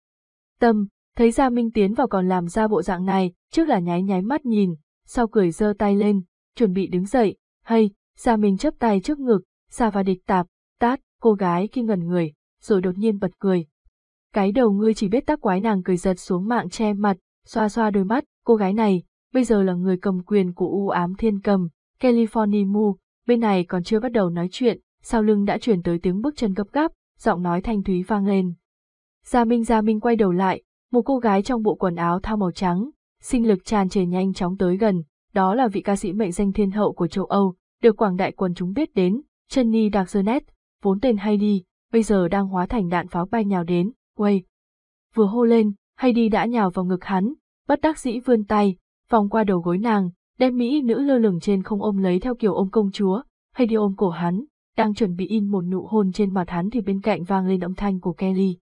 Tâm, thấy Gia Minh tiến vào còn làm ra bộ dạng này, trước là nháy nháy mắt nhìn, sau cười giơ tay lên, chuẩn bị đứng dậy, hay, Gia Minh chấp tay trước ngực, xa và địch tạp, tát, cô gái khi ngẩn người, rồi đột nhiên bật cười. Cái đầu ngươi chỉ biết tác quái nàng cười giật xuống mạng che mặt, xoa xoa đôi mắt, cô gái này, bây giờ là người cầm quyền của u ám thiên cầm, California Mu, bên này còn chưa bắt đầu nói chuyện, sau lưng đã chuyển tới tiếng bước chân gấp gáp, giọng nói thanh thúy vang lên. Gia Minh Gia Minh quay đầu lại, một cô gái trong bộ quần áo thao màu trắng, sinh lực tràn trề nhanh chóng tới gần, đó là vị ca sĩ mệnh danh thiên hậu của châu Âu, được quảng đại quần chúng biết đến, Jenny Darknet, vốn tên Heidi, bây giờ đang hóa thành đạn pháo bay nhào đến, quay. Vừa hô lên, Heidi đã nhào vào ngực hắn, bất đắc dĩ vươn tay, vòng qua đầu gối nàng, đem mỹ nữ lơ lửng trên không ôm lấy theo kiểu ôm công chúa, Heidi ôm cổ hắn, đang chuẩn bị in một nụ hôn trên mặt hắn thì bên cạnh vang lên âm thanh của Kelly.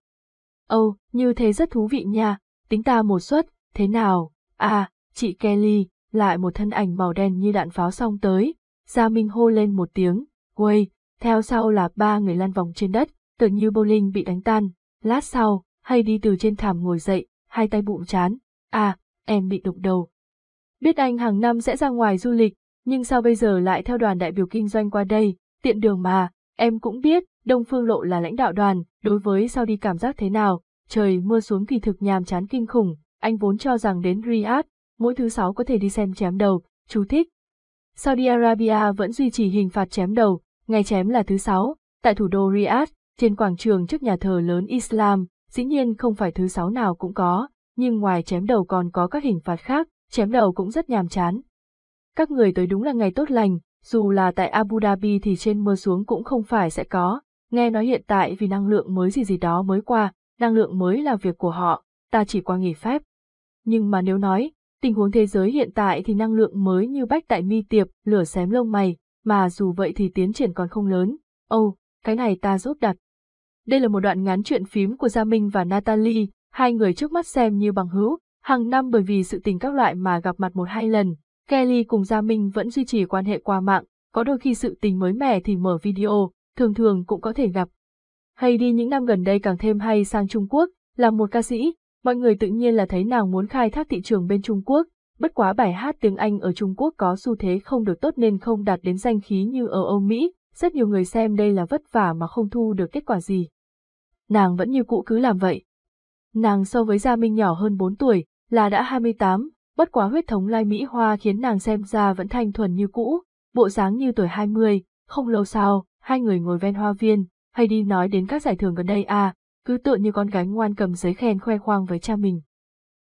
Âu, oh, như thế rất thú vị nha, tính ta một suất, thế nào? À, chị Kelly, lại một thân ảnh màu đen như đạn pháo xong tới. Gia Minh hô lên một tiếng, quay, theo sau là ba người lăn vòng trên đất, tự như bowling bị đánh tan. Lát sau, hay đi từ trên thảm ngồi dậy, hai tay bụng chán. À, em bị đụng đầu. Biết anh hàng năm sẽ ra ngoài du lịch, nhưng sao bây giờ lại theo đoàn đại biểu kinh doanh qua đây, tiện đường mà, em cũng biết, Đông Phương Lộ là lãnh đạo đoàn, đối với sao đi cảm giác thế nào, trời mưa xuống kỳ thực nhàm chán kinh khủng, anh vốn cho rằng đến Riyadh, mỗi thứ sáu có thể đi xem chém đầu, chú thích. Saudi Arabia vẫn duy trì hình phạt chém đầu, ngày chém là thứ sáu, tại thủ đô Riyadh, trên quảng trường trước nhà thờ lớn Islam, dĩ nhiên không phải thứ sáu nào cũng có, nhưng ngoài chém đầu còn có các hình phạt khác, chém đầu cũng rất nhàm chán. Các người tới đúng là ngày tốt lành, dù là tại Abu Dhabi thì trên mưa xuống cũng không phải sẽ có, nghe nói hiện tại vì năng lượng mới gì gì đó mới qua, năng lượng mới là việc của họ, ta chỉ qua nghỉ phép. Nhưng mà nếu nói, tình huống thế giới hiện tại thì năng lượng mới như bách tại mi tiệp, lửa xém lông mày, mà dù vậy thì tiến triển còn không lớn. ô oh, cái này ta rốt đặt. Đây là một đoạn ngắn chuyện phím của Gia Minh và Natalie, hai người trước mắt xem như bằng hữu, hàng năm bởi vì sự tình các loại mà gặp mặt một hai lần, Kelly cùng Gia Minh vẫn duy trì quan hệ qua mạng, có đôi khi sự tình mới mẻ thì mở video, thường thường cũng có thể gặp. Hay đi những năm gần đây càng thêm hay sang Trung Quốc, làm một ca sĩ, mọi người tự nhiên là thấy nàng muốn khai thác thị trường bên Trung Quốc, bất quá bài hát tiếng Anh ở Trung Quốc có xu thế không được tốt nên không đạt đến danh khí như ở Âu Mỹ, rất nhiều người xem đây là vất vả mà không thu được kết quả gì. Nàng vẫn như cũ cứ làm vậy. Nàng so với Gia Minh nhỏ hơn 4 tuổi, là đã 28, bất quá huyết thống lai Mỹ Hoa khiến nàng xem ra vẫn thanh thuần như cũ, bộ dáng như tuổi 20, không lâu sau, hai người ngồi ven hoa viên, hay đi nói đến các giải thưởng gần đây à, cứ tựa như con gái ngoan cầm giấy khen khoe khoang với cha mình.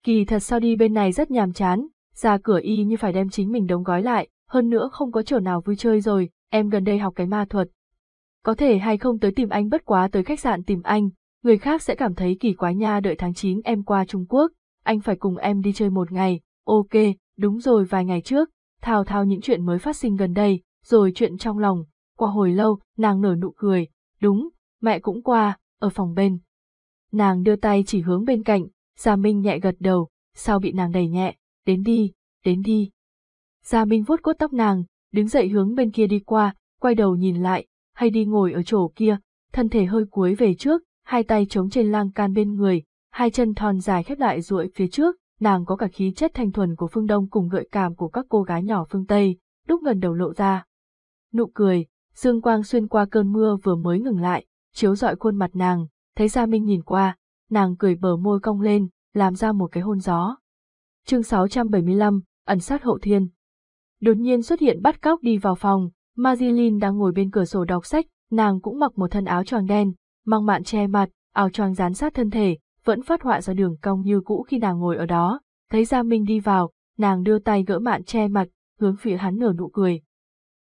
Kỳ thật sao đi bên này rất nhàm chán, ra cửa y như phải đem chính mình đóng gói lại, hơn nữa không có chỗ nào vui chơi rồi, em gần đây học cái ma thuật. Có thể hay không tới tìm anh bất quá tới khách sạn tìm anh, người khác sẽ cảm thấy kỳ quái nha đợi tháng 9 em qua Trung Quốc, anh phải cùng em đi chơi một ngày, ok, đúng rồi vài ngày trước, thao thao những chuyện mới phát sinh gần đây, rồi chuyện trong lòng, qua hồi lâu, nàng nở nụ cười, đúng, mẹ cũng qua, ở phòng bên. Nàng đưa tay chỉ hướng bên cạnh, Gia Minh nhẹ gật đầu, sao bị nàng đẩy nhẹ, đến đi, đến đi. Gia Minh vuốt cốt tóc nàng, đứng dậy hướng bên kia đi qua, quay đầu nhìn lại, hay đi ngồi ở chỗ kia, thân thể hơi cuối về trước, hai tay chống trên lan can bên người, hai chân thon dài khép lại duỗi phía trước, nàng có cả khí chất thanh thuần của phương Đông cùng gợi cảm của các cô gái nhỏ phương Tây, đúc gần đầu lộ ra. Nụ cười, dương quang xuyên qua cơn mưa vừa mới ngừng lại, chiếu rọi khuôn mặt nàng, thấy Gia Minh nhìn qua, nàng cười bờ môi cong lên, làm ra một cái hôn gió. chương 675, ẩn sát hậu thiên. Đột nhiên xuất hiện bắt cóc đi vào phòng, marilyn đang ngồi bên cửa sổ đọc sách, nàng cũng mặc một thân áo choàng đen, mang mạn che mặt, áo choàng dán sát thân thể, vẫn phát họa ra đường cong như cũ khi nàng ngồi ở đó. Thấy Gia Minh đi vào, nàng đưa tay gỡ mạn che mặt, hướng phía hắn nở nụ cười.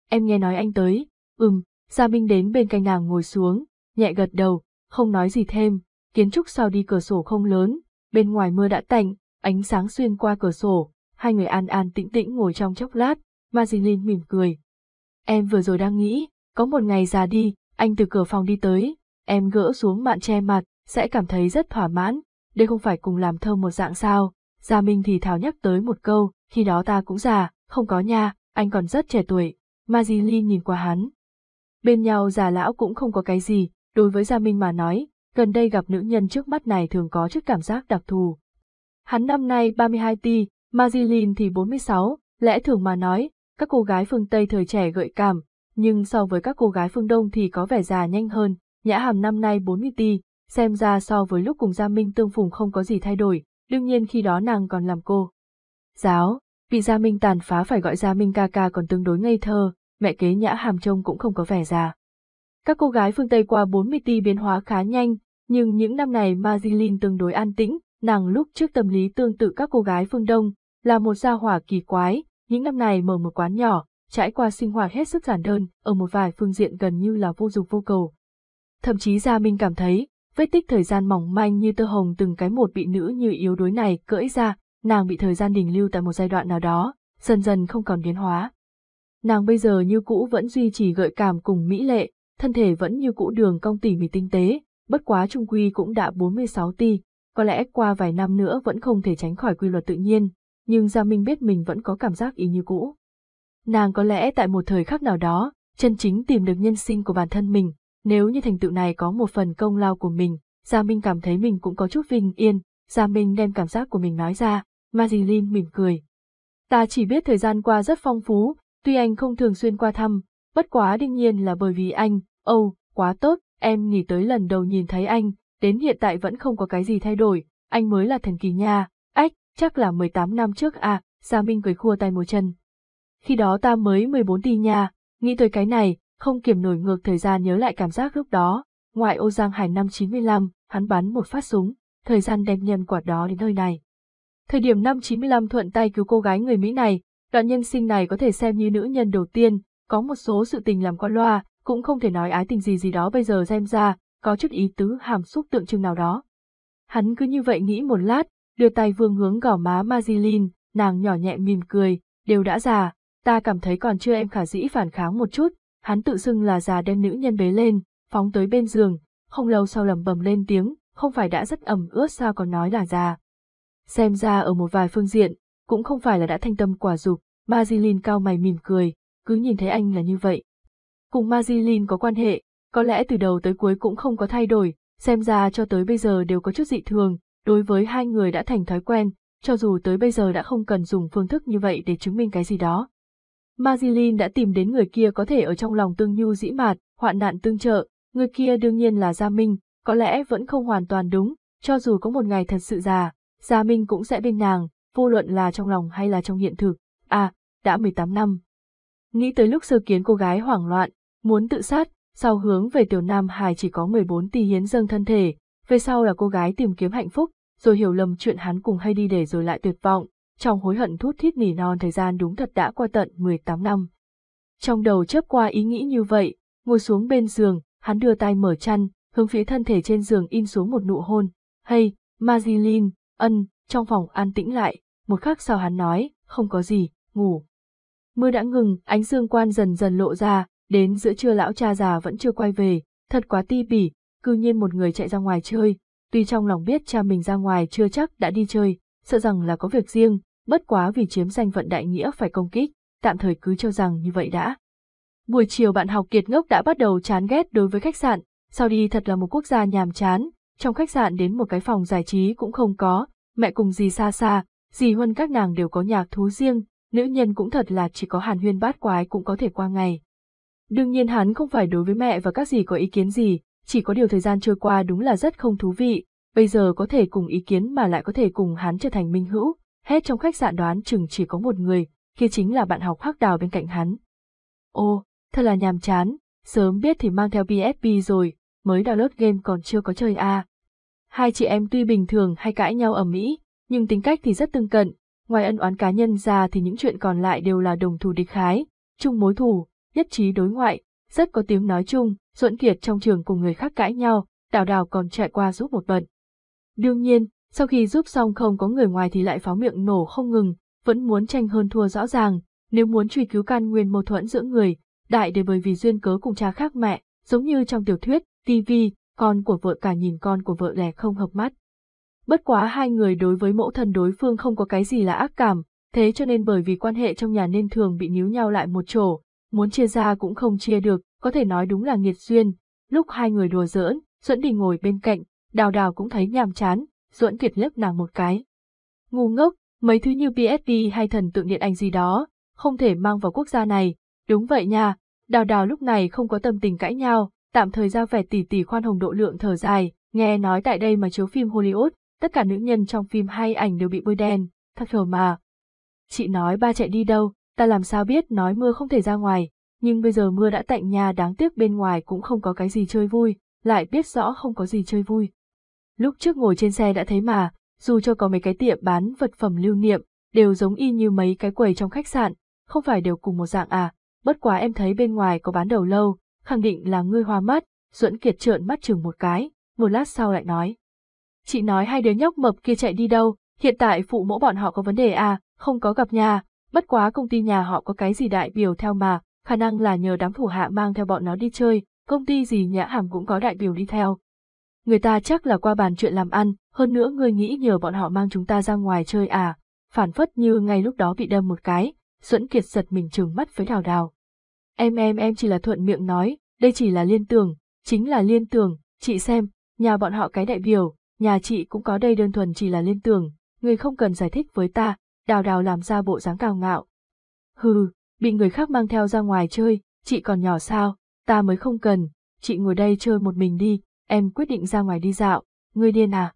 Em nghe nói anh tới, ừm, Gia Minh đến bên cạnh nàng ngồi xuống, nhẹ gật đầu, không nói gì thêm, kiến trúc sau đi cửa sổ không lớn, bên ngoài mưa đã tạnh, ánh sáng xuyên qua cửa sổ, hai người an an tĩnh tĩnh ngồi trong chốc lát, Marilyn mỉm cười. Em vừa rồi đang nghĩ, có một ngày già đi, anh từ cửa phòng đi tới, em gỡ xuống mạn che mặt, sẽ cảm thấy rất thỏa mãn, đây không phải cùng làm thơ một dạng sao, Gia Minh thì thào nhắc tới một câu, khi đó ta cũng già, không có nha, anh còn rất trẻ tuổi. Marilyn nhìn qua hắn. Bên nhau già lão cũng không có cái gì, đối với Gia Minh mà nói, gần đây gặp nữ nhân trước mắt này thường có chút cảm giác đặc thù. Hắn năm nay 32 ti, marilyn thì 46, lẽ thường mà nói, các cô gái phương Tây thời trẻ gợi cảm, nhưng so với các cô gái phương Đông thì có vẻ già nhanh hơn, Nhã Hàm năm nay 40 ti, xem ra so với lúc cùng Gia Minh tương phùng không có gì thay đổi, đương nhiên khi đó nàng còn làm cô. Giáo, bị Gia Minh tàn phá phải gọi Gia Minh ca ca còn tương đối ngây thơ, mẹ kế Nhã Hàm trông cũng không có vẻ già. Các cô gái phương Tây qua 40 ti biến hóa khá nhanh, nhưng những năm này Marilyn tương đối an tĩnh, nàng lúc trước tâm lý tương tự các cô gái phương Đông, là một gia hỏa kỳ quái, những năm này mở một quán nhỏ, trải qua sinh hoạt hết sức giản đơn, ở một vài phương diện gần như là vô dục vô cầu. Thậm chí Gia Minh cảm thấy, vết tích thời gian mỏng manh như tơ hồng từng cái một bị nữ như yếu đuối này cỡi ra, nàng bị thời gian đình lưu tại một giai đoạn nào đó, dần dần không còn biến hóa. Nàng bây giờ như cũ vẫn duy trì gợi cảm cùng mỹ lệ, thân thể vẫn như cũ đường cong tỉ mỉ tinh tế, bất quá trung quy cũng đã 46 ti, có lẽ qua vài năm nữa vẫn không thể tránh khỏi quy luật tự nhiên, nhưng Gia Minh biết mình vẫn có cảm giác y như cũ. Nàng có lẽ tại một thời khắc nào đó, chân chính tìm được nhân sinh của bản thân mình, nếu như thành tựu này có một phần công lao của mình, Gia Minh cảm thấy mình cũng có chút vinh yên, Gia Minh đem cảm giác của mình nói ra, marilyn mỉm cười. Ta chỉ biết thời gian qua rất phong phú, tuy anh không thường xuyên qua thăm, bất quá đương nhiên là bởi vì anh, âu, oh, quá tốt, em nghỉ tới lần đầu nhìn thấy anh, đến hiện tại vẫn không có cái gì thay đổi, anh mới là thần kỳ nha, ách, chắc là 18 năm trước à, Gia Minh cười khua tay một chân. Khi đó ta mới 14 đi nha, nghĩ tới cái này, không kiểm nổi ngược thời gian nhớ lại cảm giác lúc đó, ngoại ô Giang Hải năm 95, hắn bắn một phát súng, thời gian đem nhân quả đó đến nơi này. Thời điểm năm 95 thuận tay cứu cô gái người Mỹ này, đoạn nhân sinh này có thể xem như nữ nhân đầu tiên, có một số sự tình làm qua loa, cũng không thể nói ái tình gì gì đó bây giờ xem ra, có chút ý tứ hàm xúc tượng trưng nào đó. Hắn cứ như vậy nghĩ một lát, đưa tay vương hướng gò má Marilyn, nàng nhỏ nhẹ mỉm cười, đều đã già, ta cảm thấy còn chưa em khả dĩ phản kháng một chút, hắn tự xưng là già đem nữ nhân bế lên, phóng tới bên giường, không lâu sau lầm bầm lên tiếng, không phải đã rất ẩm ướt sao còn nói là già. Xem ra ở một vài phương diện, cũng không phải là đã thanh tâm quả dục, Marilyn cao mày mỉm cười, cứ nhìn thấy anh là như vậy. Cùng Marilyn có quan hệ, có lẽ từ đầu tới cuối cũng không có thay đổi, xem ra cho tới bây giờ đều có chút dị thường, đối với hai người đã thành thói quen, cho dù tới bây giờ đã không cần dùng phương thức như vậy để chứng minh cái gì đó. Marilyn đã tìm đến người kia có thể ở trong lòng tương nhu dĩ mạt, hoạn nạn tương trợ, người kia đương nhiên là Gia Minh, có lẽ vẫn không hoàn toàn đúng, cho dù có một ngày thật sự già, Gia Minh cũng sẽ bên nàng, vô luận là trong lòng hay là trong hiện thực. À, đã 18 năm. Nghĩ tới lúc sơ kiến cô gái hoảng loạn, muốn tự sát, sau hướng về tiểu nam hài chỉ có 14 tỷ hiến dâng thân thể, về sau là cô gái tìm kiếm hạnh phúc, rồi hiểu lầm chuyện hắn cùng hay đi để rồi lại tuyệt vọng, trong hối hận thút thít nỉ non thời gian đúng thật đã qua tận 18 năm. Trong đầu chớp qua ý nghĩ như vậy, ngồi xuống bên giường, hắn đưa tay mở chăn, hướng phía thân thể trên giường in xuống một nụ hôn. Hey, Marilyn, ân, trong phòng an tĩnh lại, một khắc sau hắn nói, không có gì, ngủ. Mưa đã ngừng, ánh dương quan dần dần lộ ra, đến giữa trưa lão cha già vẫn chưa quay về, thật quá ti bỉ, cư nhiên một người chạy ra ngoài chơi, tuy trong lòng biết cha mình ra ngoài chưa chắc đã đi chơi, sợ rằng là có việc riêng, bất quá vì chiếm danh vận đại nghĩa phải công kích, tạm thời cứ cho rằng như vậy đã. Buổi chiều bạn học kiệt ngốc đã bắt đầu chán ghét đối với khách sạn, sau đi thật là một quốc gia nhàm chán, trong khách sạn đến một cái phòng giải trí cũng không có, mẹ cùng dì xa xa, dì huân các nàng đều có nhạc thú riêng, nữ nhân cũng thật là chỉ có hàn huyên bát quái cũng có thể qua ngày. Đương nhiên hắn không phải đối với mẹ và các gì có ý kiến gì, chỉ có điều thời gian trôi qua đúng là rất không thú vị, bây giờ có thể cùng ý kiến mà lại có thể cùng hắn trở thành minh hữu, hết trong khách sạn đoán chừng chỉ có một người, kia chính là bạn học hắc đào bên cạnh hắn. Ô, thật là nhàm chán, sớm biết thì mang theo PSP rồi, mới download game còn chưa có chơi a. À. Hai chị em tuy bình thường hay cãi nhau ở Mỹ, nhưng tính cách thì rất tương cận, ngoài ân oán cá nhân ra thì những chuyện còn lại đều là đồng thù địch khái, chung mối thù, nhất trí đối ngoại, rất có tiếng nói chung, Duẫn Kiệt trong trường cùng người khác cãi nhau, Đào Đào còn chạy qua giúp một bận. Đương nhiên, sau khi giúp xong không có người ngoài thì lại pháo miệng nổ không ngừng, vẫn muốn tranh hơn thua rõ ràng, nếu muốn truy cứu can nguyên mâu thuẫn giữa người, đại để bởi vì duyên cớ cùng cha khác mẹ, giống như trong tiểu thuyết, TV, con của vợ cả nhìn con của vợ lẻ không hợp mắt. Bất quá hai người đối với mẫu thần đối phương không có cái gì là ác cảm, thế cho nên bởi vì quan hệ trong nhà nên thường bị níu nhau lại một chỗ, muốn chia ra cũng không chia được, có thể nói đúng là nghiệt duyên. Lúc hai người đùa giỡn, Duẫn Đình ngồi bên cạnh, đào đào cũng thấy nhàm chán, Duẫn Kiệt lấp nàng một cái. Ngu ngốc, mấy thứ như PSD hay thần tượng điện ảnh gì đó, không thể mang vào quốc gia này. Đúng vậy nha, đào đào lúc này không có tâm tình cãi nhau, tạm thời ra vẻ tỉ tỉ khoan hồng độ lượng thở dài, nghe nói tại đây mà chiếu phim Hollywood, tất cả nữ nhân trong phim hay ảnh đều bị bôi đen, thật thờ mà. Chị nói ba chạy đi đâu, ta làm sao biết? Nói mưa không thể ra ngoài, nhưng bây giờ mưa đã tạnh nhà đáng tiếc bên ngoài cũng không có cái gì chơi vui, lại biết rõ không có gì chơi vui. Lúc trước ngồi trên xe đã thấy mà, dù cho có mấy cái tiệm bán vật phẩm lưu niệm, đều giống y như mấy cái quầy trong khách sạn, không phải đều cùng một dạng à, bất quá em thấy bên ngoài có bán đầu lâu, khẳng định là ngươi hoa mắt, Duẫn Kiệt trợn mắt chừng một cái, một lát sau lại nói. Chị nói hai đứa nhóc mập kia chạy đi đâu, hiện tại phụ mẫu bọn họ có vấn đề à, không có gặp nhà, bất quá công ty nhà họ có cái gì đại biểu theo mà, khả năng là nhờ đám thủ hạ mang theo bọn nó đi chơi, công ty gì nhã hàm cũng có đại biểu đi theo. Người ta chắc là qua bàn chuyện làm ăn, hơn nữa ngươi nghĩ nhờ bọn họ mang chúng ta ra ngoài chơi à, phản phất như ngay lúc đó bị đâm một cái, Duẫn Kiệt giật mình trừng mắt với đào đào. Em em em chỉ là thuận miệng nói, đây chỉ là liên tưởng, chính là liên tưởng, chị xem, nhà bọn họ cái đại biểu, nhà chị cũng có đây đơn thuần chỉ là liên tưởng, người không cần giải thích với ta, đào đào làm ra bộ dáng cao ngạo. Hừ, bị người khác mang theo ra ngoài chơi, chị còn nhỏ sao, ta mới không cần, chị ngồi đây chơi một mình đi, em quyết định ra ngoài đi dạo, ngươi điên à.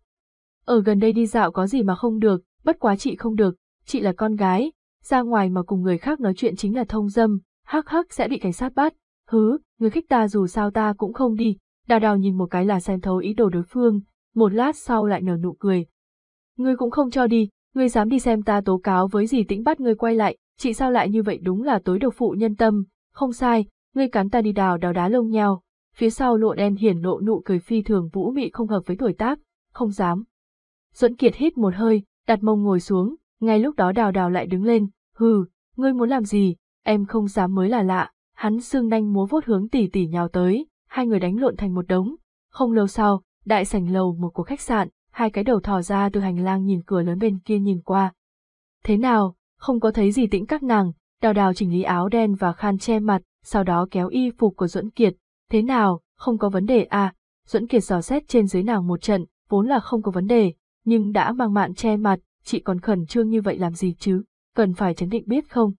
Ở gần đây đi dạo có gì mà không được, bất quá chị không được, chị là con gái, ra ngoài mà cùng người khác nói chuyện chính là thông dâm, hắc hắc sẽ bị cảnh sát bắt, hứ, người khách ta dù sao ta cũng không đi, đào đào nhìn một cái là xem thấu ý đồ đối phương, một lát sau lại nở nụ cười. Ngươi cũng không cho đi, ngươi dám đi xem ta tố cáo với gì tĩnh bắt ngươi quay lại, chị sao lại như vậy đúng là tối độc phụ nhân tâm, không sai, ngươi cắn ta đi đào đào đá lông nhau. phía sau lộ đen hiển lộ nụ cười phi thường vũ mị không hợp với tuổi tác, không dám. Duẫn Kiệt hít một hơi, đặt mông ngồi xuống, ngay lúc đó đào đào lại đứng lên, hừ, ngươi muốn làm gì, em không dám mới là lạ, hắn xương nanh múa vốt hướng tỉ tỉ nhào tới, hai người đánh lộn thành một đống. Không lâu sau, đại sảnh lầu một của khách sạn, hai cái đầu thò ra từ hành lang nhìn cửa lớn bên kia nhìn qua. Thế nào, không có thấy gì tĩnh các nàng, đào đào chỉnh lý áo đen và khăn che mặt, sau đó kéo y phục của Duẫn Kiệt. Thế nào, không có vấn đề à, Duẫn Kiệt dò xét trên dưới nàng một trận, vốn là không có vấn đề, nhưng đã mang mạn che mặt, chị còn khẩn trương như vậy làm gì chứ, cần phải chấn định biết không?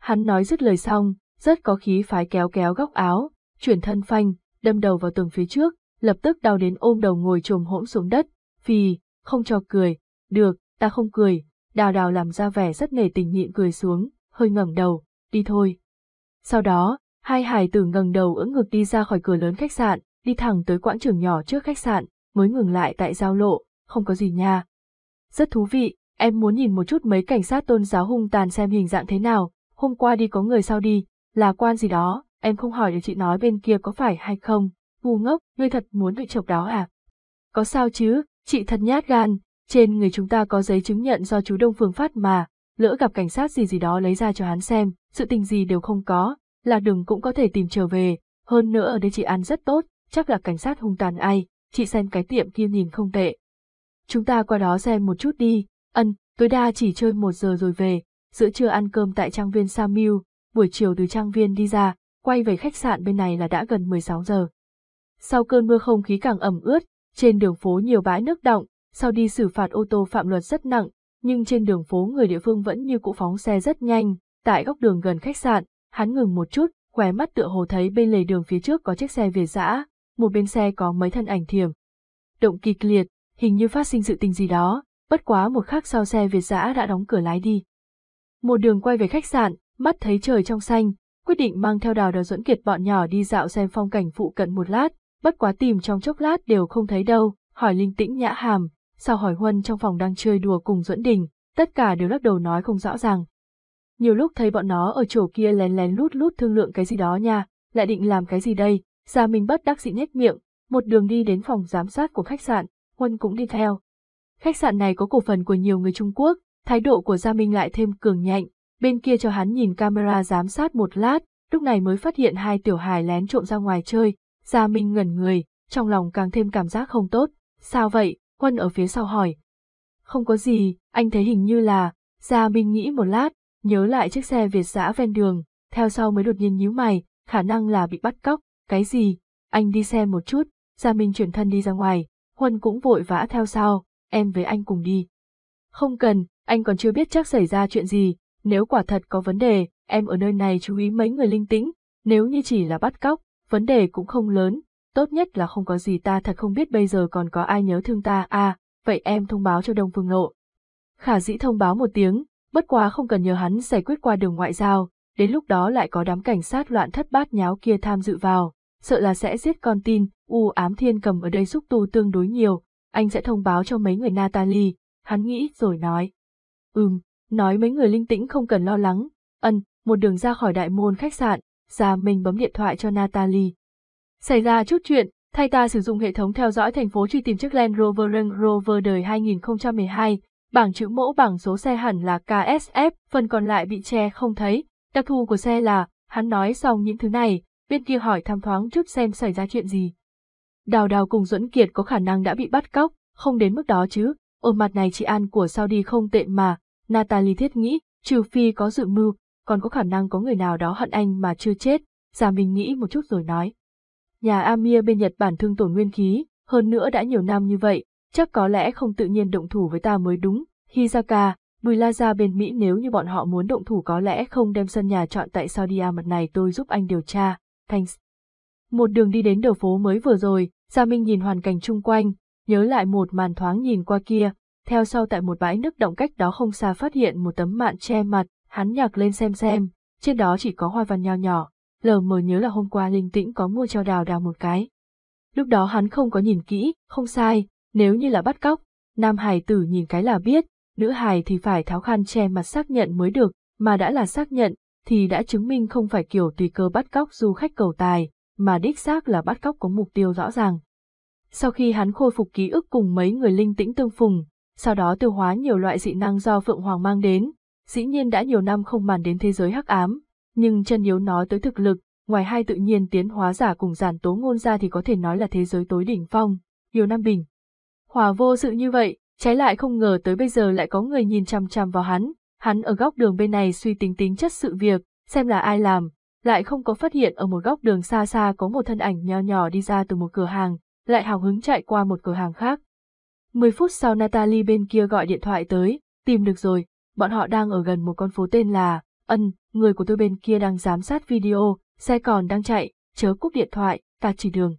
Hắn nói dứt lời xong, rất có khí phái kéo kéo góc áo, chuyển thân phanh, đâm đầu vào tường phía trước, lập tức đau đến ôm đầu ngồi trồm hỗn xuống đất, vì, không cho cười, được, ta không cười, đào đào làm ra vẻ rất nể tình nhịn cười xuống, hơi ngẩng đầu, đi thôi. Sau đó, hai hải tử ngẩng đầu ưỡn ngực đi ra khỏi cửa lớn khách sạn, đi thẳng tới quãng trường nhỏ trước khách sạn, mới ngừng lại tại giao lộ, không có gì nha. Rất thú vị, em muốn nhìn một chút mấy cảnh sát tôn giáo hung tàn xem hình dạng thế nào, hôm qua đi có người sao đi, là quan gì đó, em không hỏi để chị nói bên kia có phải hay không, ngu ngốc, ngươi thật muốn bị chọc đó à? Có sao chứ, chị thật nhát gan, trên người chúng ta có giấy chứng nhận do chú Đông Phương phát mà, lỡ gặp cảnh sát gì gì đó lấy ra cho hắn xem, sự tình gì đều không có, là đường cũng có thể tìm trở về, hơn nữa ở đây chị ăn rất tốt, chắc là cảnh sát hung tàn ai, chị xem cái tiệm kia nhìn không tệ. Chúng ta qua đó xem một chút đi, ân, tối đa chỉ chơi một giờ rồi về, giữa trưa ăn cơm tại trang viên Samuel, buổi chiều từ trang viên đi ra, quay về khách sạn bên này là đã gần 16 giờ. Sau cơn mưa không khí càng ẩm ướt, trên đường phố nhiều bãi nước động, sau đi xử phạt ô tô phạm luật rất nặng, nhưng trên đường phố người địa phương vẫn như cũ phóng xe rất nhanh, tại góc đường gần khách sạn, hắn ngừng một chút, khóe mắt tựa hồ thấy bên lề đường phía trước có chiếc xe Việt dã, một bên xe có mấy thân ảnh thiểm. Động kịch liệt, hình như phát sinh sự tình gì đó, bất quá một khắc sau xe Việt dã đã đóng cửa lái đi. Một đường quay về khách sạn, mắt thấy trời trong xanh, quyết định mang theo đào đào dẫn kiệt bọn nhỏ đi dạo xem phong cảnh phụ cận một lát, bất quá tìm trong chốc lát đều không thấy đâu, hỏi linh tĩnh nhã hàm, sao hỏi huân trong phòng đang chơi đùa cùng duẫn đình, tất cả đều lắc đầu nói không rõ ràng. Nhiều lúc thấy bọn nó ở chỗ kia lén lén lút lút thương lượng cái gì đó nha, lại định làm cái gì đây, Gia Minh bất đắc dĩ nhếch miệng, một đường đi đến phòng giám sát của khách sạn, Huân cũng đi theo. Khách sạn này có cổ phần của nhiều người Trung Quốc, thái độ của Gia Minh lại thêm cường nhạnh, bên kia cho hắn nhìn camera giám sát một lát, lúc này mới phát hiện hai tiểu hài lén trộm ra ngoài chơi, Gia Minh ngẩn người, trong lòng càng thêm cảm giác không tốt, sao vậy, Huân ở phía sau hỏi. Không có gì, anh thấy hình như là, Gia Minh nghĩ một lát, nhớ lại chiếc xe Việt giã ven đường, theo sau mới đột nhiên nhíu mày, khả năng là bị bắt cóc, cái gì, anh đi xem một chút, Gia Minh chuyển thân đi ra ngoài, Huân cũng vội vã theo sau, em với anh cùng đi. Không cần, anh còn chưa biết chắc xảy ra chuyện gì, nếu quả thật có vấn đề, em ở nơi này chú ý mấy người linh tĩnh, nếu như chỉ là bắt cóc, vấn đề cũng không lớn, tốt nhất là không có gì ta thật không biết bây giờ còn có ai nhớ thương ta. À, vậy em thông báo cho Đông Phương Nộ. Khả dĩ thông báo một tiếng, bất quá không cần nhờ hắn giải quyết qua đường ngoại giao, đến lúc đó lại có đám cảnh sát loạn thất bát nháo kia tham dự vào, sợ là sẽ giết con tin, u ám thiên cầm ở đây xúc tu tương đối nhiều, anh sẽ thông báo cho mấy người Natalie, hắn nghĩ rồi nói. Ừm, nói mấy người linh tĩnh không cần lo lắng, ân, một đường ra khỏi đại môn khách sạn, gia mình bấm điện thoại cho Natalie. Xảy ra chút chuyện, thay ta sử dụng hệ thống theo dõi thành phố truy tìm chiếc Land Rover Range Rover đời 2012, bảng chữ mẫu bảng số xe hẳn là KSF, phần còn lại bị che không thấy, đặc thù của xe là, hắn nói xong những thứ này, bên kia hỏi thăm thoáng chút xem xảy ra chuyện gì. Đào đào cùng Duẫn Kiệt có khả năng đã bị bắt cóc, không đến mức đó chứ, ở mặt này chị An của Saudi không tệ mà, Natalie thiết nghĩ, trừ phi có dự mưu, còn có khả năng có người nào đó hận anh mà chưa chết, Gia Minh nghĩ một chút rồi nói. Nhà Amir bên Nhật Bản thương tổn nguyên khí, hơn nữa đã nhiều năm như vậy, chắc có lẽ không tự nhiên động thủ với ta mới đúng, Hizaka, Bùi La Gia bên Mỹ nếu như bọn họ muốn động thủ có lẽ không đem sân nhà chọn tại Saudi mặt này tôi giúp anh điều tra, thanks. Một đường đi đến đầu phố mới vừa rồi, Gia Minh nhìn hoàn cảnh chung quanh, nhớ lại một màn thoáng nhìn qua kia, theo sau tại một bãi nước động cách đó không xa phát hiện một tấm mạn che mặt, hắn nhạc lên xem xem, trên đó chỉ có hoa văn nho nhỏ, lờ mờ nhớ là hôm qua linh tĩnh có mua cho đào đào một cái. Lúc đó hắn không có nhìn kỹ, không sai, nếu như là bắt cóc, nam hài tử nhìn cái là biết, nữ hài thì phải tháo khăn che mặt xác nhận mới được, mà đã là xác nhận, thì đã chứng minh không phải kiểu tùy cơ bắt cóc du khách cầu tài, mà đích xác là bắt cóc có mục tiêu rõ ràng. Sau khi hắn khôi phục ký ức cùng mấy người linh tĩnh tương phùng, sau đó tiêu hóa nhiều loại dị năng do Phượng Hoàng mang đến, dĩ nhiên đã nhiều năm không màn đến thế giới hắc ám, nhưng chân yếu nói tới thực lực, ngoài hai tự nhiên tiến hóa giả cùng giản tố ngôn ra thì có thể nói là thế giới tối đỉnh phong, nhiều năm bình. Hòa vô sự như vậy, trái lại không ngờ tới bây giờ lại có người nhìn chằm chằm vào hắn, hắn ở góc đường bên này suy tính tính chất sự việc, xem là ai làm, lại không có phát hiện ở một góc đường xa xa có một thân ảnh nho nhỏ đi ra từ một cửa hàng, lại hào hứng chạy qua một cửa hàng khác. Mười phút sau Natalie bên kia gọi điện thoại tới, tìm được rồi, bọn họ đang ở gần một con phố tên là, ân, người của tôi bên kia đang giám sát video, xe còn đang chạy, chớ cúp điện thoại, ta chỉ đường.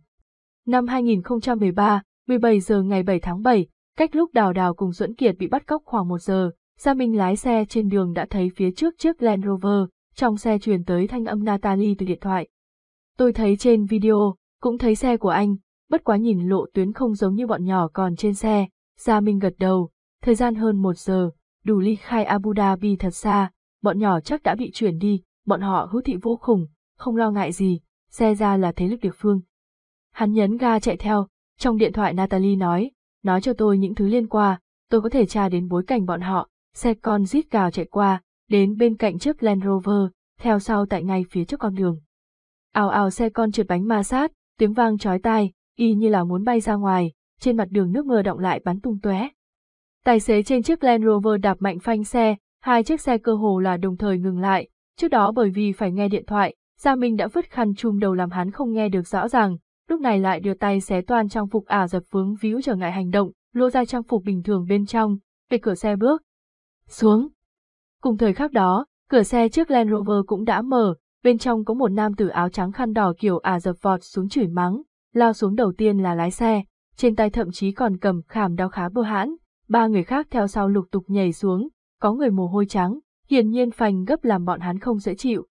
Năm 2013, 17 giờ ngày 7 tháng 7, cách lúc Đào Đào cùng Duẫn Kiệt bị bắt cóc khoảng một giờ, Gia Minh lái xe trên đường đã thấy phía trước chiếc Land Rover, trong xe truyền tới thanh âm Natalie từ điện thoại. Tôi thấy trên video, cũng thấy xe của anh, bất quá nhìn lộ tuyến không giống như bọn nhỏ còn trên xe, Gia Minh gật đầu, thời gian hơn một giờ, đủ ly khai Abu Dhabi thật xa, bọn nhỏ chắc đã bị chuyển đi, bọn họ hữu thị vô khủng, không lo ngại gì, xe ra là thế lực địa phương. Hắn nhấn ga chạy theo, trong điện thoại Natalie nói, nói cho tôi những thứ liên quan, tôi có thể tra đến bối cảnh bọn họ, xe con rít gào chạy qua, đến bên cạnh chiếc Land Rover, theo sau tại ngay phía trước con đường. Ào ào xe con trượt bánh ma sát, tiếng vang chói tai, y như là muốn bay ra ngoài, trên mặt đường nước mưa động lại bắn tung tóe. Tài xế trên chiếc Land Rover đạp mạnh phanh xe, hai chiếc xe cơ hồ là đồng thời ngừng lại, trước đó bởi vì phải nghe điện thoại, Gia Minh đã vứt khăn chùm đầu làm hắn không nghe được rõ ràng, lúc này lại đưa tay xé toàn trang phục ả dập vướng víu trở ngại hành động, lô ra trang phục bình thường bên trong, về cửa xe bước. Xuống. Cùng thời khắc đó, cửa xe chiếc Land Rover cũng đã mở, bên trong có một nam tử áo trắng khăn đỏ kiểu ả dập vọt xuống chửi mắng, lao xuống đầu tiên là lái xe, trên tay thậm chí còn cầm khảm đao khá bơ hãn, ba người khác theo sau lục tục nhảy xuống, có người mồ hôi trắng, hiển nhiên phanh gấp làm bọn hắn không dễ chịu.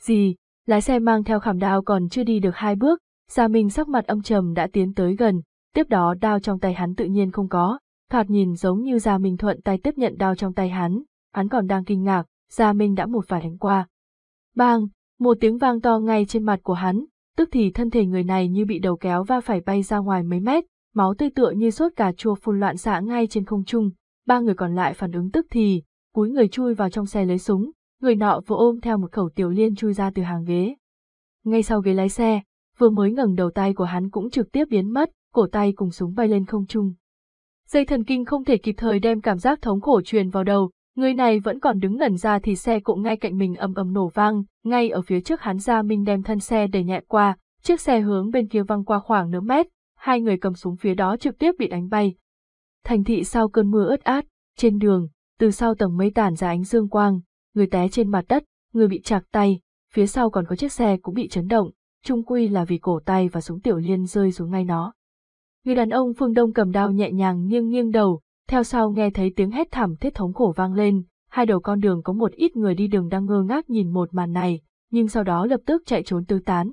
Gì, lái xe mang theo khảm đao còn chưa đi được hai bước, Gia Minh sắc mặt âm trầm đã tiến tới gần, tiếp đó đao trong tay hắn tự nhiên không có, thoạt nhìn giống như Gia Minh thuận tay tiếp nhận đao trong tay hắn, hắn còn đang kinh ngạc, Gia Minh đã một phải đánh qua. Bang, một tiếng vang to ngay trên mặt của hắn, tức thì thân thể người này như bị đầu kéo và phải bay ra ngoài mấy mét, máu tươi tựa như sốt cà chua phun loạn xạ ngay trên không trung, ba người còn lại phản ứng tức thì, cúi người chui vào trong xe lấy súng, người nọ vừa ôm theo một khẩu tiểu liên chui ra từ hàng ghế. Ngay sau ghế lái xe, vừa mới ngẩng đầu tay của hắn cũng trực tiếp biến mất, cổ tay cùng súng bay lên không trung. Dây thần kinh không thể kịp thời đem cảm giác thống khổ truyền vào đầu, Người này vẫn còn đứng ngẩn ra thì xe cộ ngay cạnh mình ầm ầm nổ vang, ngay ở phía trước hắn ra Minh đem thân xe đẩy nhẹ qua, chiếc xe hướng bên kia văng qua khoảng nửa mét, hai người cầm súng phía đó trực tiếp bị đánh bay. Thành thị sau cơn mưa ướt át, trên đường, từ sau tầng mây tản ra ánh dương quang, người té trên mặt đất, người bị chạc tay, phía sau còn có chiếc xe cũng bị chấn động, trung quy là vì cổ tay và súng tiểu liên rơi xuống ngay nó. Người đàn ông phương Đông cầm đao nhẹ nhàng nghiêng nghiêng đầu, theo sau nghe thấy tiếng hét thảm thiết thống khổ vang lên, hai đầu con đường có một ít người đi đường đang ngơ ngác nhìn một màn này, nhưng sau đó lập tức chạy trốn tứ tán.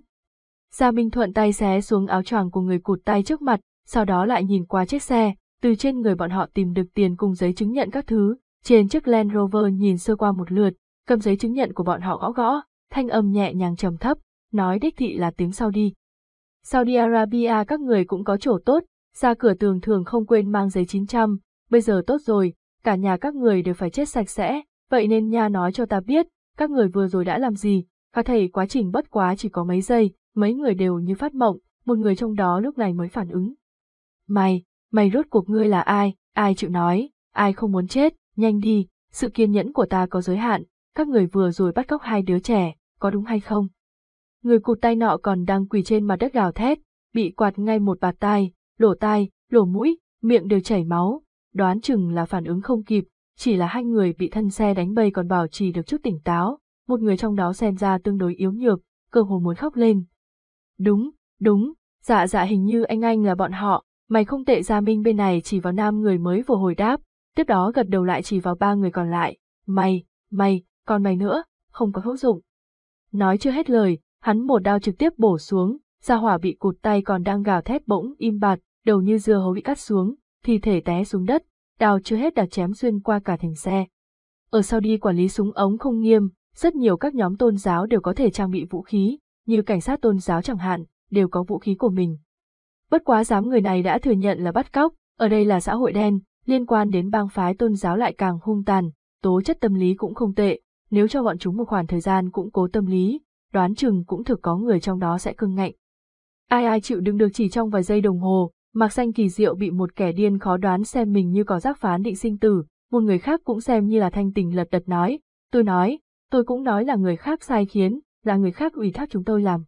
Gia Minh thuận tay xé xuống áo choàng của người cụt tay trước mặt, sau đó lại nhìn qua chiếc xe, từ trên người bọn họ tìm được tiền cùng giấy chứng nhận các thứ, trên chiếc Land Rover nhìn sơ qua một lượt, cầm giấy chứng nhận của bọn họ gõ gõ, thanh âm nhẹ nhàng trầm thấp, nói đích thị là tiếng Saudi. Saudi Arabia các người cũng có chỗ tốt, ra cửa tường thường không quên mang giấy 900, bây giờ tốt rồi, cả nhà các người đều phải chết sạch sẽ, vậy nên nha nói cho ta biết, các người vừa rồi đã làm gì, và thầy quá trình bất quá chỉ có mấy giây, mấy người đều như phát mộng, một người trong đó lúc này mới phản ứng. Mày, mày rốt cuộc ngươi là ai, ai chịu nói, ai không muốn chết, nhanh đi, sự kiên nhẫn của ta có giới hạn, các người vừa rồi bắt cóc hai đứa trẻ, có đúng hay không? Người cụt tay nọ còn đang quỳ trên mặt đất gào thét, bị quạt ngay một bạt tai, lỗ tai, lỗ mũi, miệng đều chảy máu, đoán chừng là phản ứng không kịp, chỉ là hai người bị thân xe đánh bay còn bảo trì được chút tỉnh táo, một người trong đó xem ra tương đối yếu nhược, cơ hồ muốn khóc lên. Đúng, đúng, dạ dạ hình như anh anh là bọn họ, mày không tệ Gia Minh bên này chỉ vào nam người mới vừa hồi đáp, tiếp đó gật đầu lại chỉ vào ba người còn lại, mày, mày, còn mày nữa, không có hữu dụng. Nói chưa hết lời, hắn một đao trực tiếp bổ xuống, gia hỏa bị cụt tay còn đang gào thét bỗng im bặt, đầu như dưa hấu bị cắt xuống, thi thể té xuống đất, đao chưa hết đã chém xuyên qua cả thành xe. Ở sau đi quản lý súng ống không nghiêm, rất nhiều các nhóm tôn giáo đều có thể trang bị vũ khí, như cảnh sát tôn giáo chẳng hạn, đều có vũ khí của mình. Bất quá dám người này đã thừa nhận là bắt cóc, ở đây là xã hội đen, liên quan đến bang phái tôn giáo lại càng hung tàn, tố chất tâm lý cũng không tệ, nếu cho bọn chúng một khoảng thời gian cũng cố tâm lý, đoán chừng cũng thực có người trong đó sẽ cưng ngạnh. Ai ai chịu đựng được chỉ trong vài giây đồng hồ, Mạc Xanh kỳ diệu bị một kẻ điên khó đoán xem mình như có giác phán định sinh tử, một người khác cũng xem như là thanh tình lật đật nói, tôi nói, tôi cũng nói là người khác sai khiến, là người khác ủy thác chúng tôi làm.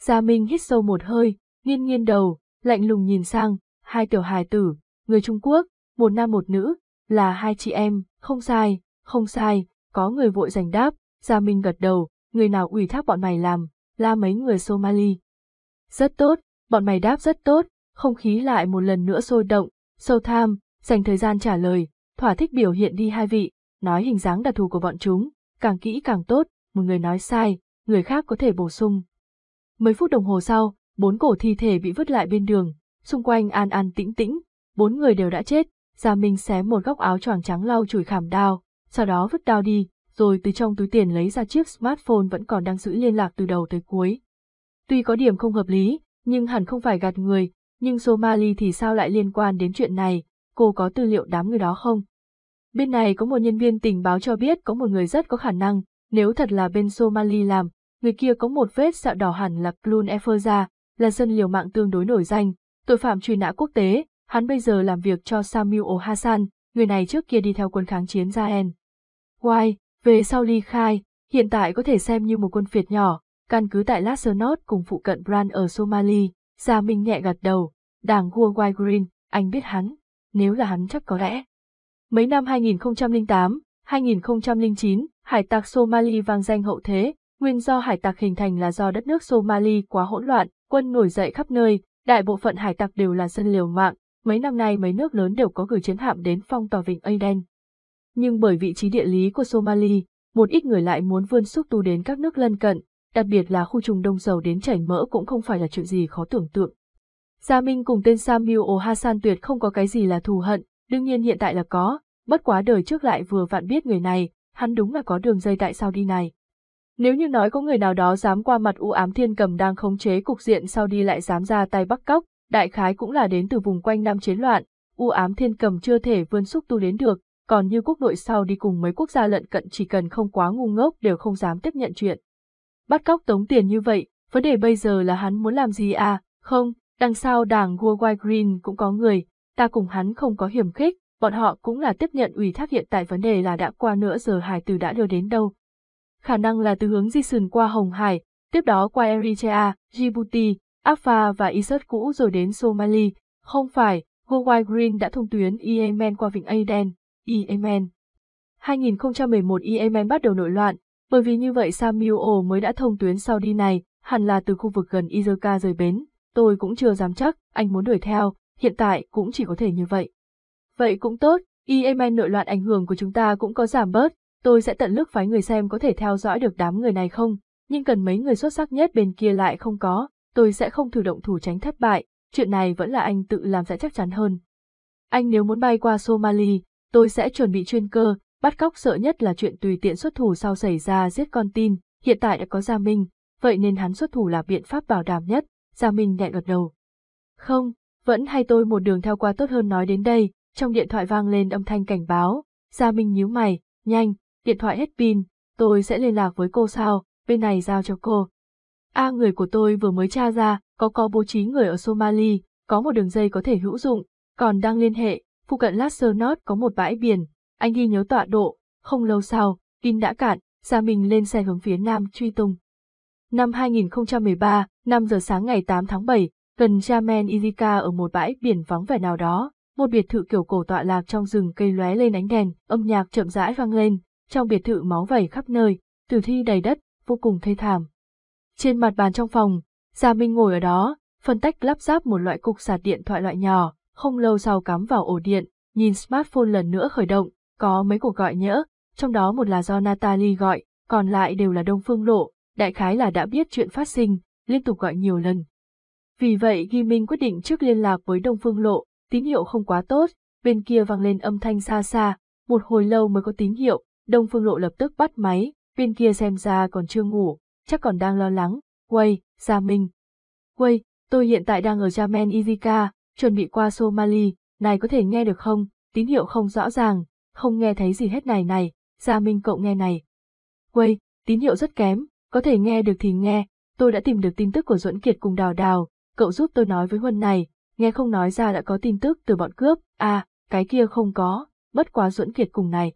Gia Minh hít sâu một hơi, nghiêng nghiêng đầu, lạnh lùng nhìn sang, hai tiểu hài tử, người Trung Quốc, một nam một nữ, là hai chị em, không sai, không sai, có người vội giành đáp, Gia Minh gật đầu, người nào ủy thác bọn mày làm, là mấy người Somali. Rất tốt, bọn mày đáp rất tốt, không khí lại một lần nữa sôi động, sâu tham, dành thời gian trả lời, thỏa thích biểu hiện đi hai vị, nói hình dáng đặc thù của bọn chúng, càng kỹ càng tốt, một người nói sai, người khác có thể bổ sung. Mấy phút đồng hồ sau, bốn cổ thi thể bị vứt lại bên đường, xung quanh an an tĩnh tĩnh, bốn người đều đã chết, Gia Minh xé một góc áo choàng trắng lau chùi khảm đao, sau đó vứt đao đi, rồi từ trong túi tiền lấy ra chiếc smartphone vẫn còn đang giữ liên lạc từ đầu tới cuối. Tuy có điểm không hợp lý, nhưng hẳn không phải gạt người, nhưng Somali thì sao lại liên quan đến chuyện này, cô có tư liệu đám người đó không? Bên này có một nhân viên tình báo cho biết có một người rất có khả năng, nếu thật là bên Somali làm, người kia có một vết sẹo đỏ hẳn là Clun Eferza, là dân liều mạng tương đối nổi danh, tội phạm truy nã quốc tế, hắn bây giờ làm việc cho Samuel Hassan, người này trước kia đi theo quân kháng chiến Jaen. Why, về sau ly khai, hiện tại có thể xem như một quân phiệt nhỏ, căn cứ tại Lasernot cùng phụ cận Bran ở Somali, Gia Minh nhẹ gật đầu, đảng Guo Green, anh biết hắn, nếu là hắn chắc có lẽ. Mấy năm 2008, 2009, hải tặc Somali vang danh hậu thế, nguyên do hải tặc hình thành là do đất nước Somali quá hỗn loạn, quân nổi dậy khắp nơi, đại bộ phận hải tặc đều là dân liều mạng, mấy năm nay mấy nước lớn đều có gửi chiến hạm đến phong tỏa vịnh Aden. Nhưng bởi vị trí địa lý của Somali, một ít người lại muốn vươn xúc tu đến các nước lân cận, đặc biệt là khu trùng đông dầu đến chảy mỡ cũng không phải là chuyện gì khó tưởng tượng. Gia Minh cùng tên Samuel Hassan tuyệt không có cái gì là thù hận, đương nhiên hiện tại là có, bất quá đời trước lại vừa vặn biết người này, hắn đúng là có đường dây tại Saudi này. Nếu như nói có người nào đó dám qua mặt u ám thiên cầm đang khống chế cục diện sau đi lại dám ra tay bắt cóc, đại khái cũng là đến từ vùng quanh năm chiến loạn, u ám thiên cầm chưa thể vươn xúc tu đến được, còn như quốc nội sau đi cùng mấy quốc gia lận cận chỉ cần không quá ngu ngốc đều không dám tiếp nhận chuyện. Bắt cóc tống tiền như vậy, vấn đề bây giờ là hắn muốn làm gì à, không, đằng sau đảng Worldwide Green cũng có người, ta cùng hắn không có hiểm khích, bọn họ cũng là tiếp nhận ủy thác hiện tại vấn đề là đã qua nửa giờ hải từ đã đưa đến đâu. Khả năng là từ hướng Jason qua Hồng Hải, tiếp đó qua Eritrea, Djibouti, Afar và Isat cũ rồi đến Somali. Không phải, Worldwide Green đã thông tuyến Yemen qua Vịnh Aden, Yemen. 2011 Yemen bắt đầu nổi loạn, bởi vì như vậy Samuel mới đã thông tuyến Saudi này, hẳn là từ khu vực gần Izerka rời bến. Tôi cũng chưa dám chắc, anh muốn đuổi theo, hiện tại cũng chỉ có thể như vậy. Vậy cũng tốt, Yemen nội loạn ảnh hưởng của chúng ta cũng có giảm bớt, tôi sẽ tận lực phái người xem có thể theo dõi được đám người này không, nhưng cần mấy người xuất sắc nhất bên kia lại không có, tôi sẽ không thử động thủ tránh thất bại, chuyện này vẫn là anh tự làm sẽ chắc chắn hơn. Anh nếu muốn bay qua Somali, tôi sẽ chuẩn bị chuyên cơ, bắt cóc sợ nhất là chuyện tùy tiện xuất thủ sau xảy ra giết con tin, hiện tại đã có Gia Minh, vậy nên hắn xuất thủ là biện pháp bảo đảm nhất, Gia Minh nhẹ gật đầu. Không, vẫn hay tôi một đường theo qua tốt hơn nói đến đây, trong điện thoại vang lên âm thanh cảnh báo, Gia Minh nhíu mày, nhanh, điện thoại hết pin, tôi sẽ liên lạc với cô sao, bên này giao cho cô. A người của tôi vừa mới tra ra, có có bố trí người ở Somali, có một đường dây có thể hữu dụng, còn đang liên hệ, phụ cận Lassernot có một bãi biển, anh ghi nhớ tọa độ, không lâu sau, pin đã cạn, Gia Minh lên xe hướng phía nam truy tung. Năm 2013, 5 giờ sáng ngày 8 tháng 7, gần Jamen Izika ở một bãi biển vắng vẻ nào đó, một biệt thự kiểu cổ tọa lạc trong rừng cây lóe lên ánh đèn, âm nhạc chậm rãi vang lên, trong biệt thự máu vẩy khắp nơi, tử thi đầy đất, vô cùng thê thảm. Trên mặt bàn trong phòng, Gia Minh ngồi ở đó, phân tách lắp ráp một loại cục sạc điện thoại loại nhỏ, không lâu sau cắm vào ổ điện, nhìn smartphone lần nữa khởi động, có mấy cuộc gọi nhỡ, trong đó một là do Natalie gọi, còn lại đều là Đông Phương Lộ, đại khái là đã biết chuyện phát sinh, liên tục gọi nhiều lần. Vì vậy Ghi Minh quyết định trước liên lạc với Đông Phương Lộ, tín hiệu không quá tốt, bên kia vang lên âm thanh xa xa, một hồi lâu mới có tín hiệu, Đông Phương Lộ lập tức bắt máy, bên kia xem ra còn chưa ngủ, chắc còn đang lo lắng, quay, Gia Minh. Quay, tôi hiện tại đang ở Jamen Izika, chuẩn bị qua Somali, này có thể nghe được không, tín hiệu không rõ ràng, không nghe thấy gì hết này này, Gia Minh cậu nghe này. Quay, tín hiệu rất kém, có thể nghe được thì nghe, tôi đã tìm được tin tức của Duẫn Kiệt cùng Đào Đào, cậu giúp tôi nói với Huân này, nghe không nói ra đã có tin tức từ bọn cướp, à, cái kia không có, bất quá Duẫn Kiệt cùng này.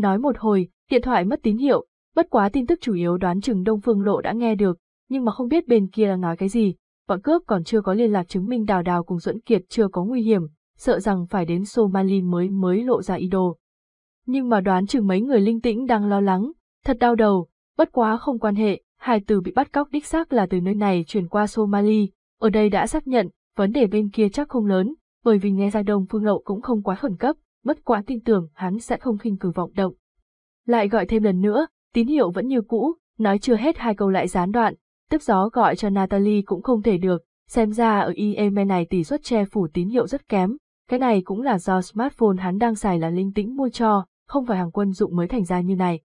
Nói một hồi, điện thoại mất tín hiệu, bất quá tin tức chủ yếu đoán chừng Đông Phương Lộ đã nghe được, nhưng mà không biết bên kia là nói cái gì, bọn cướp còn chưa có liên lạc chứng minh Đào Đào cùng Duẫn Kiệt chưa có nguy hiểm, sợ rằng phải đến Somali mới mới lộ ra ý đồ. Nhưng mà đoán chừng mấy người linh tĩnh đang lo lắng, thật đau đầu, bất quá không quan hệ, hai từ bị bắt cóc đích xác là từ nơi này chuyển qua Somali, ở đây đã xác nhận, vấn đề bên kia chắc không lớn, bởi vì nghe ra đông phương Lộ cũng không quá khẩn cấp, bất quá tin tưởng hắn sẽ không khinh cử vọng động. Lại gọi thêm lần nữa, tín hiệu vẫn như cũ, nói chưa hết hai câu lại gián đoạn, tiếp gió gọi cho Natalie cũng không thể được, xem ra ở Yemen này tỷ suất che phủ tín hiệu rất kém, cái này cũng là do smartphone hắn đang xài là linh tĩnh mua cho, không phải hàng quân dụng mới thành ra như này.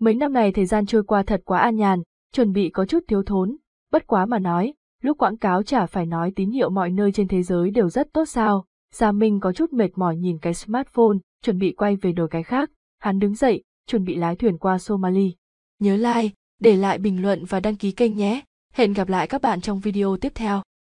Mấy năm này thời gian trôi qua thật quá an nhàn, chuẩn bị có chút thiếu thốn, bất quá mà nói, lúc quảng cáo chả phải nói tín hiệu mọi nơi trên thế giới đều rất tốt sao. Gia Minh có chút mệt mỏi nhìn cái smartphone, chuẩn bị quay về đổi cái khác, hắn đứng dậy, chuẩn bị lái thuyền qua Somali. Nhớ like, để lại bình luận và đăng ký kênh nhé. Hẹn gặp lại các bạn trong video tiếp theo.